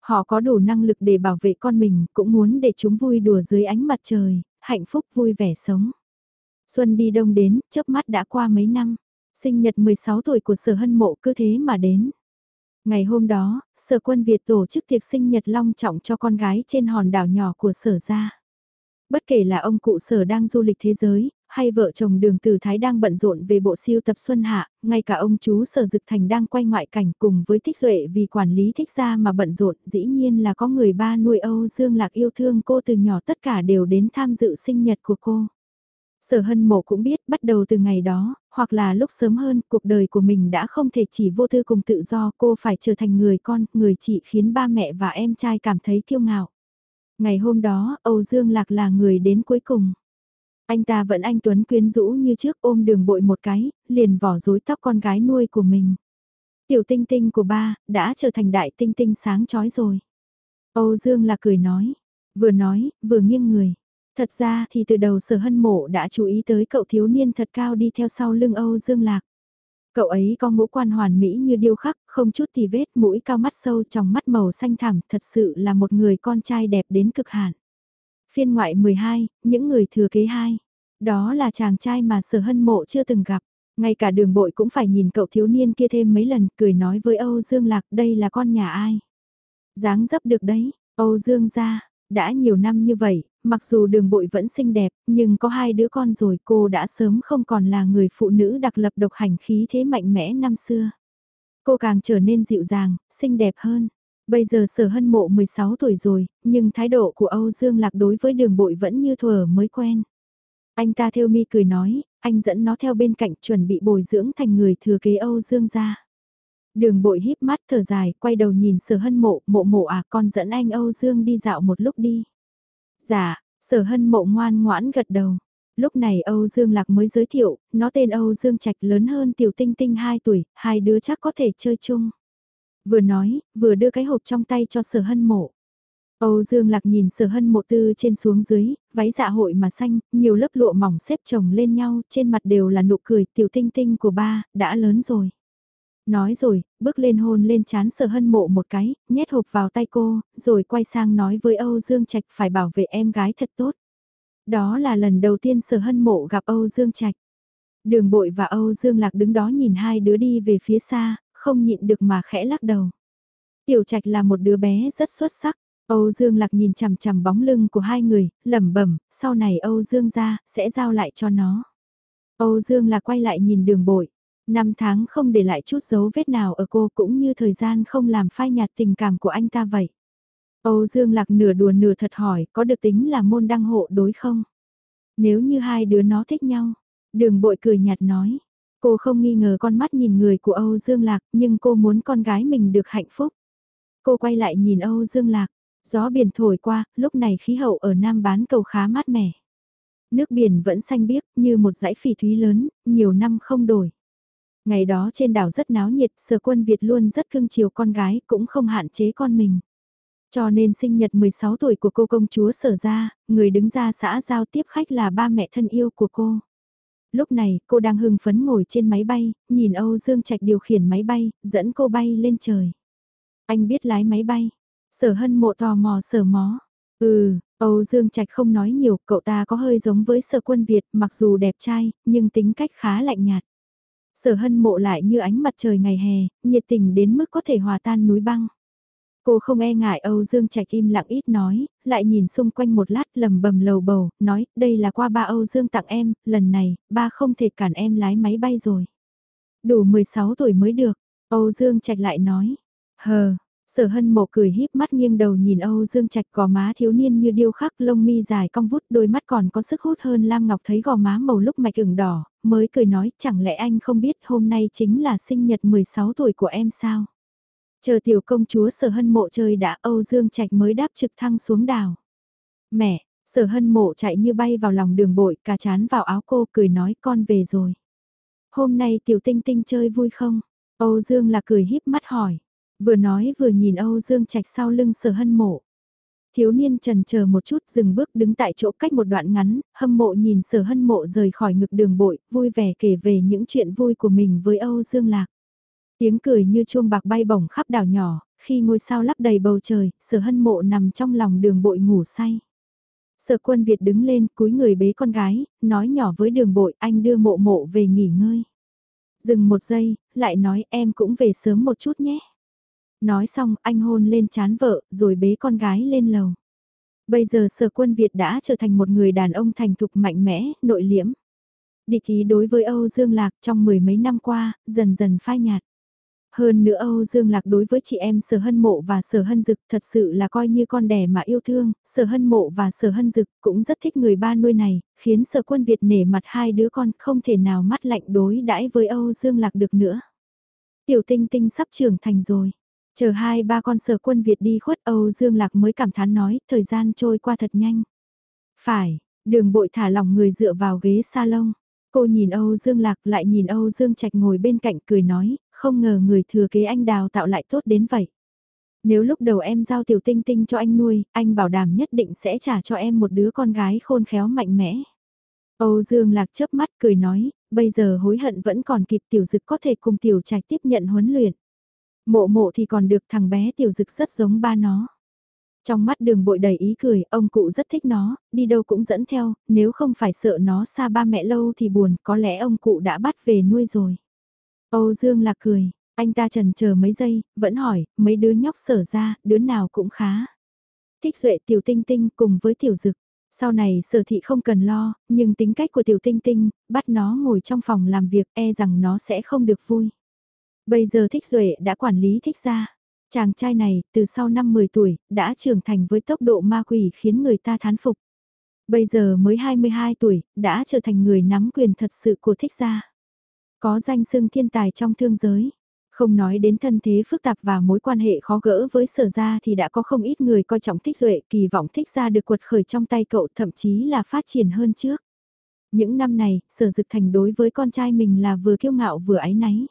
Họ có đủ năng lực để bảo vệ con mình, cũng muốn để chúng vui đùa dưới ánh mặt trời, hạnh phúc vui vẻ sống. Xuân đi đông đến, chớp mắt đã qua mấy năm. Sinh nhật 16 tuổi của sở hân mộ cứ thế mà đến. Ngày hôm đó, sở quân Việt tổ chức tiệc sinh nhật long trọng cho con gái trên hòn đảo nhỏ của sở gia. Bất kể là ông cụ sở đang du lịch thế giới, hay vợ chồng đường tử thái đang bận rộn về bộ siêu tập Xuân Hạ, ngay cả ông chú sở dực thành đang quay ngoại cảnh cùng với thích duệ vì quản lý thích gia mà bận rộn, dĩ nhiên là có người ba nuôi Âu Dương Lạc yêu thương cô từ nhỏ tất cả đều đến tham dự sinh nhật của cô. Sở hân mộ cũng biết bắt đầu từ ngày đó, hoặc là lúc sớm hơn, cuộc đời của mình đã không thể chỉ vô tư cùng tự do cô phải trở thành người con, người chị khiến ba mẹ và em trai cảm thấy kiêu ngạo. Ngày hôm đó, Âu Dương Lạc là người đến cuối cùng. Anh ta vẫn anh Tuấn quyến rũ như trước ôm đường bội một cái, liền vỏ rối tóc con gái nuôi của mình. Tiểu tinh tinh của ba, đã trở thành đại tinh tinh sáng chói rồi. Âu Dương Lạc cười nói, vừa nói, vừa nghiêng người. Thật ra thì từ đầu sở hân mộ đã chú ý tới cậu thiếu niên thật cao đi theo sau lưng Âu Dương Lạc. Cậu ấy có ngũ quan hoàn mỹ như điêu khắc, không chút tì vết, mũi cao mắt sâu trong mắt màu xanh thẳm, thật sự là một người con trai đẹp đến cực hạn. Phiên ngoại 12, những người thừa kế hai. Đó là chàng trai mà sở hân mộ chưa từng gặp. Ngay cả đường bội cũng phải nhìn cậu thiếu niên kia thêm mấy lần, cười nói với Âu Dương Lạc đây là con nhà ai. dáng dấp được đấy, Âu Dương ra, đã nhiều năm như vậy, mặc dù đường bội vẫn xinh đẹp, nhưng có hai đứa con rồi cô đã sớm không còn là người phụ nữ đặc lập độc hành khí thế mạnh mẽ năm xưa. Cô càng trở nên dịu dàng, xinh đẹp hơn. Bây giờ sở hân mộ 16 tuổi rồi, nhưng thái độ của Âu Dương Lạc đối với đường bội vẫn như thuở mới quen. Anh ta theo mi cười nói, anh dẫn nó theo bên cạnh chuẩn bị bồi dưỡng thành người thừa kế Âu Dương gia. Đường bội híp mắt thở dài, quay đầu nhìn sở hân mộ, mộ mộ à con dẫn anh Âu Dương đi dạo một lúc đi. Dạ, sở hân mộ ngoan ngoãn gật đầu. Lúc này Âu Dương Lạc mới giới thiệu, nó tên Âu Dương Trạch lớn hơn tiểu tinh tinh 2 tuổi, hai đứa chắc có thể chơi chung. Vừa nói, vừa đưa cái hộp trong tay cho sở hân mộ. Âu Dương Lạc nhìn sở hân mộ tư trên xuống dưới, váy dạ hội mà xanh, nhiều lớp lụa mỏng xếp chồng lên nhau, trên mặt đều là nụ cười tiểu tinh tinh của ba, đã lớn rồi. Nói rồi, bước lên hôn lên chán sở hân mộ một cái, nhét hộp vào tay cô, rồi quay sang nói với Âu Dương Trạch phải bảo vệ em gái thật tốt. Đó là lần đầu tiên sở hân mộ gặp Âu Dương Trạch. Đường bội và Âu Dương Lạc đứng đó nhìn hai đứa đi về phía xa, không nhịn được mà khẽ lắc đầu. Tiểu Trạch là một đứa bé rất xuất sắc. Âu Dương Lạc nhìn chằm chằm bóng lưng của hai người, lẩm bẩm, sau này Âu Dương ra, sẽ giao lại cho nó. Âu Dương Lạc quay lại nhìn đường bội. Năm tháng không để lại chút dấu vết nào ở cô cũng như thời gian không làm phai nhạt tình cảm của anh ta vậy. Âu Dương Lạc nửa đùa nửa thật hỏi có được tính là môn đăng hộ đối không? Nếu như hai đứa nó thích nhau, đường bội cười nhạt nói. Cô không nghi ngờ con mắt nhìn người của Âu Dương Lạc nhưng cô muốn con gái mình được hạnh phúc. Cô quay lại nhìn Âu Dương Lạc, gió biển thổi qua, lúc này khí hậu ở Nam bán cầu khá mát mẻ. Nước biển vẫn xanh biếc như một dãy phỉ thúy lớn, nhiều năm không đổi. Ngày đó trên đảo rất náo nhiệt, sở quân Việt luôn rất cưng chiều con gái, cũng không hạn chế con mình. Cho nên sinh nhật 16 tuổi của cô công chúa sở ra, người đứng ra xã giao tiếp khách là ba mẹ thân yêu của cô. Lúc này, cô đang hưng phấn ngồi trên máy bay, nhìn Âu Dương Trạch điều khiển máy bay, dẫn cô bay lên trời. Anh biết lái máy bay. Sở hân mộ tò mò sở mó. Ừ, Âu Dương Trạch không nói nhiều, cậu ta có hơi giống với sở quân Việt, mặc dù đẹp trai, nhưng tính cách khá lạnh nhạt. Sở hân mộ lại như ánh mặt trời ngày hè, nhiệt tình đến mức có thể hòa tan núi băng. Cô không e ngại Âu Dương Trạch im lặng ít nói, lại nhìn xung quanh một lát lầm bầm lầu bầu, nói, đây là qua ba Âu Dương tặng em, lần này, ba không thể cản em lái máy bay rồi. Đủ 16 tuổi mới được, Âu Dương Trạch lại nói, hờ, sở hân mộ cười híp mắt nghiêng đầu nhìn Âu Dương Trạch gò má thiếu niên như điêu khắc lông mi dài cong vút đôi mắt còn có sức hút hơn Lam Ngọc thấy gò má màu lúc mạch ửng đỏ, mới cười nói chẳng lẽ anh không biết hôm nay chính là sinh nhật 16 tuổi của em sao? Chờ tiểu công chúa sở hân mộ chơi đã Âu Dương Trạch mới đáp trực thăng xuống đảo. Mẹ, sở hân mộ chạy như bay vào lòng đường bội, cà chán vào áo cô cười nói con về rồi. Hôm nay tiểu tinh tinh chơi vui không? Âu Dương là cười híp mắt hỏi. Vừa nói vừa nhìn Âu Dương Trạch sau lưng sở hân mộ. Thiếu niên trần chờ một chút dừng bước đứng tại chỗ cách một đoạn ngắn, hâm mộ nhìn sở hân mộ rời khỏi ngực đường bội, vui vẻ kể về những chuyện vui của mình với Âu Dương Lạc. Tiếng cười như chuông bạc bay bổng khắp đảo nhỏ, khi ngôi sao lắp đầy bầu trời, sở hân mộ nằm trong lòng đường bội ngủ say. Sở quân Việt đứng lên cúi người bế con gái, nói nhỏ với đường bội anh đưa mộ mộ về nghỉ ngơi. Dừng một giây, lại nói em cũng về sớm một chút nhé. Nói xong anh hôn lên chán vợ rồi bế con gái lên lầu. Bây giờ sở quân Việt đã trở thành một người đàn ông thành thục mạnh mẽ, nội liễm. Địch ý đối với Âu Dương Lạc trong mười mấy năm qua, dần dần phai nhạt. Hơn nữa Âu Dương Lạc đối với chị em sở hân mộ và sở hân dực thật sự là coi như con đẻ mà yêu thương, sở hân mộ và sở hân dực cũng rất thích người ba nuôi này, khiến sở quân Việt nể mặt hai đứa con không thể nào mắt lạnh đối đãi với Âu Dương Lạc được nữa. Tiểu tinh tinh sắp trưởng thành rồi. Chờ hai ba con sở quân Việt đi khuất Âu Dương Lạc mới cảm thán nói, thời gian trôi qua thật nhanh. Phải, đường bội thả lỏng người dựa vào ghế salon. Cô nhìn Âu Dương Lạc lại nhìn Âu Dương Trạch ngồi bên cạnh cười nói, không ngờ người thừa kế anh đào tạo lại tốt đến vậy. Nếu lúc đầu em giao tiểu tinh tinh cho anh nuôi, anh bảo đảm nhất định sẽ trả cho em một đứa con gái khôn khéo mạnh mẽ. Âu Dương Lạc chớp mắt cười nói, bây giờ hối hận vẫn còn kịp tiểu dực có thể cùng tiểu trạch tiếp nhận huấn luyện. Mộ mộ thì còn được thằng bé tiểu dực rất giống ba nó. Trong mắt đường bội đầy ý cười, ông cụ rất thích nó, đi đâu cũng dẫn theo, nếu không phải sợ nó xa ba mẹ lâu thì buồn, có lẽ ông cụ đã bắt về nuôi rồi. Âu Dương lạc cười, anh ta trần chờ mấy giây, vẫn hỏi, mấy đứa nhóc sở ra, đứa nào cũng khá. Thích duệ tiểu tinh tinh cùng với tiểu dực. Sau này sở thị không cần lo, nhưng tính cách của tiểu tinh tinh, bắt nó ngồi trong phòng làm việc e rằng nó sẽ không được vui. Bây giờ thích duệ đã quản lý thích gia, Chàng trai này, từ sau năm 10 tuổi, đã trưởng thành với tốc độ ma quỷ khiến người ta thán phục. Bây giờ mới 22 tuổi, đã trở thành người nắm quyền thật sự của thích gia. Có danh xưng thiên tài trong thương giới. Không nói đến thân thế phức tạp và mối quan hệ khó gỡ với sở gia thì đã có không ít người coi trọng thích duệ kỳ vọng thích gia được quật khởi trong tay cậu thậm chí là phát triển hơn trước. Những năm này, sở dực thành đối với con trai mình là vừa kiêu ngạo vừa ái náy.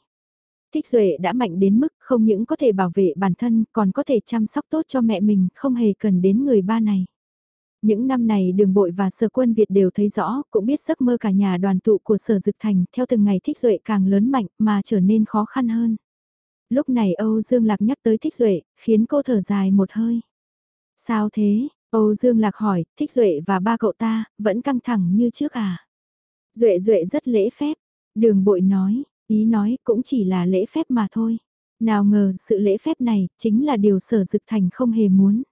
Thích Duệ đã mạnh đến mức không những có thể bảo vệ bản thân còn có thể chăm sóc tốt cho mẹ mình, không hề cần đến người ba này. Những năm này đường bội và sở quân Việt đều thấy rõ, cũng biết giấc mơ cả nhà đoàn tụ của sở dực thành theo từng ngày Thích Duệ càng lớn mạnh mà trở nên khó khăn hơn. Lúc này Âu Dương Lạc nhắc tới Thích Duệ, khiến cô thở dài một hơi. Sao thế? Âu Dương Lạc hỏi, Thích Duệ và ba cậu ta, vẫn căng thẳng như trước à? Duệ Duệ rất lễ phép. Đường bội nói, Ý nói cũng chỉ là lễ phép mà thôi. Nào ngờ sự lễ phép này chính là điều sở dực thành không hề muốn.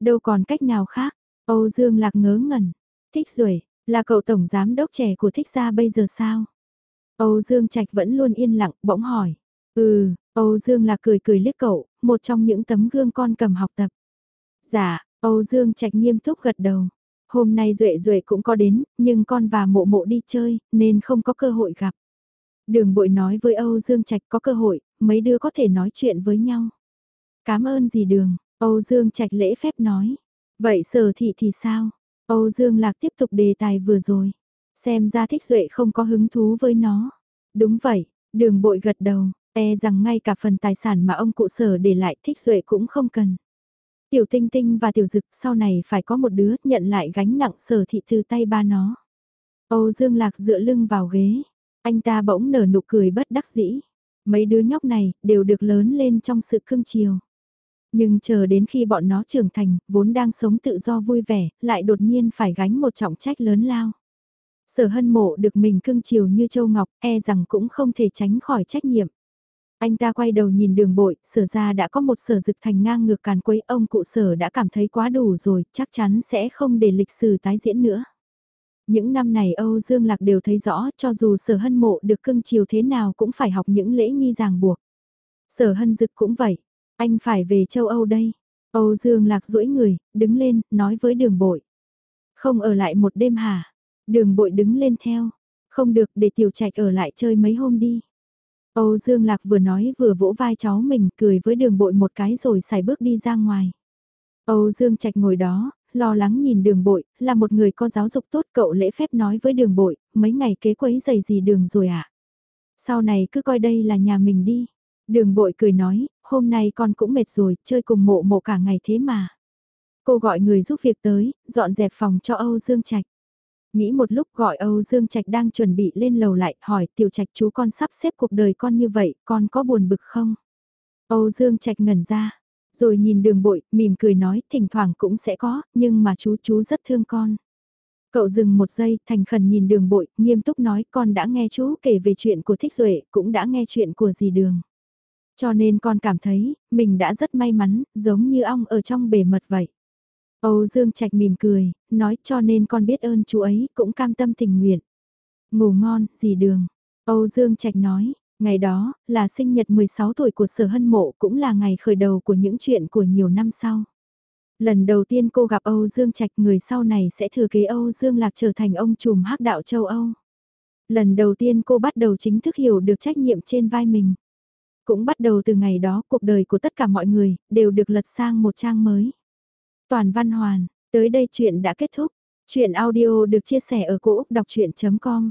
Đâu còn cách nào khác, Âu Dương Lạc ngớ ngẩn. Thích rồi, là cậu tổng giám đốc trẻ của thích gia bây giờ sao? Âu Dương Trạch vẫn luôn yên lặng, bỗng hỏi. Ừ, Âu Dương Lạc cười cười liếc cậu, một trong những tấm gương con cầm học tập. Dạ, Âu Dương Trạch nghiêm túc gật đầu. Hôm nay Duệ Duệ cũng có đến, nhưng con và mộ mộ đi chơi, nên không có cơ hội gặp. Đường bội nói với Âu Dương Trạch có cơ hội, mấy đứa có thể nói chuyện với nhau. Cảm ơn gì đường, Âu Dương Trạch lễ phép nói. Vậy sở thị thì sao? Âu Dương Lạc tiếp tục đề tài vừa rồi. Xem ra thích duệ không có hứng thú với nó. Đúng vậy, đường bội gật đầu, e rằng ngay cả phần tài sản mà ông cụ sở để lại thích duệ cũng không cần. Tiểu tinh tinh và tiểu dực sau này phải có một đứa nhận lại gánh nặng sở thị từ tay ba nó. Âu Dương Lạc dựa lưng vào ghế, anh ta bỗng nở nụ cười bất đắc dĩ. Mấy đứa nhóc này đều được lớn lên trong sự cưng chiều. Nhưng chờ đến khi bọn nó trưởng thành, vốn đang sống tự do vui vẻ, lại đột nhiên phải gánh một trọng trách lớn lao. Sở hân mộ được mình cưng chiều như Châu Ngọc, e rằng cũng không thể tránh khỏi trách nhiệm. Anh ta quay đầu nhìn đường bội, sở ra đã có một sở dực thành ngang ngược càn quấy ông cụ sở đã cảm thấy quá đủ rồi, chắc chắn sẽ không để lịch sử tái diễn nữa. Những năm này Âu Dương Lạc đều thấy rõ cho dù sở hân mộ được cưng chiều thế nào cũng phải học những lễ nghi ràng buộc. Sở hân dực cũng vậy, anh phải về châu Âu đây. Âu Dương Lạc duỗi người, đứng lên, nói với đường bội. Không ở lại một đêm hả? Đường bội đứng lên theo. Không được để tiểu trạch ở lại chơi mấy hôm đi. Âu Dương Lạc vừa nói vừa vỗ vai cháu mình cười với đường bội một cái rồi xài bước đi ra ngoài. Âu Dương Trạch ngồi đó, lo lắng nhìn đường bội, là một người có giáo dục tốt cậu lễ phép nói với đường bội, mấy ngày kế quấy giày gì đường rồi ạ. À? Sau này cứ coi đây là nhà mình đi. Đường bội cười nói, hôm nay con cũng mệt rồi, chơi cùng mộ mộ cả ngày thế mà. Cô gọi người giúp việc tới, dọn dẹp phòng cho Âu Dương Trạch. Nghĩ một lúc gọi Âu Dương Trạch đang chuẩn bị lên lầu lại, hỏi tiểu trạch chú con sắp xếp cuộc đời con như vậy, con có buồn bực không? Âu Dương Trạch ngẩn ra, rồi nhìn đường bội, mỉm cười nói, thỉnh thoảng cũng sẽ có, nhưng mà chú chú rất thương con. Cậu dừng một giây, thành khẩn nhìn đường bội, nghiêm túc nói con đã nghe chú kể về chuyện của Thích Duệ, cũng đã nghe chuyện của dì đường. Cho nên con cảm thấy, mình đã rất may mắn, giống như ong ở trong bể mật vậy. Âu Dương Trạch mỉm cười, nói cho nên con biết ơn chú ấy, cũng cam tâm tình nguyện. Ngủ ngon, dì đường. Âu Dương Trạch nói, ngày đó, là sinh nhật 16 tuổi của sở hân mộ cũng là ngày khởi đầu của những chuyện của nhiều năm sau. Lần đầu tiên cô gặp Âu Dương Trạch người sau này sẽ thừa kế Âu Dương Lạc trở thành ông trùm hắc đạo châu Âu. Lần đầu tiên cô bắt đầu chính thức hiểu được trách nhiệm trên vai mình. Cũng bắt đầu từ ngày đó cuộc đời của tất cả mọi người đều được lật sang một trang mới. Toàn văn hoàn, tới đây chuyện đã kết thúc. Chuyện audio được chia sẻ ở cỗ đọc chuyện.com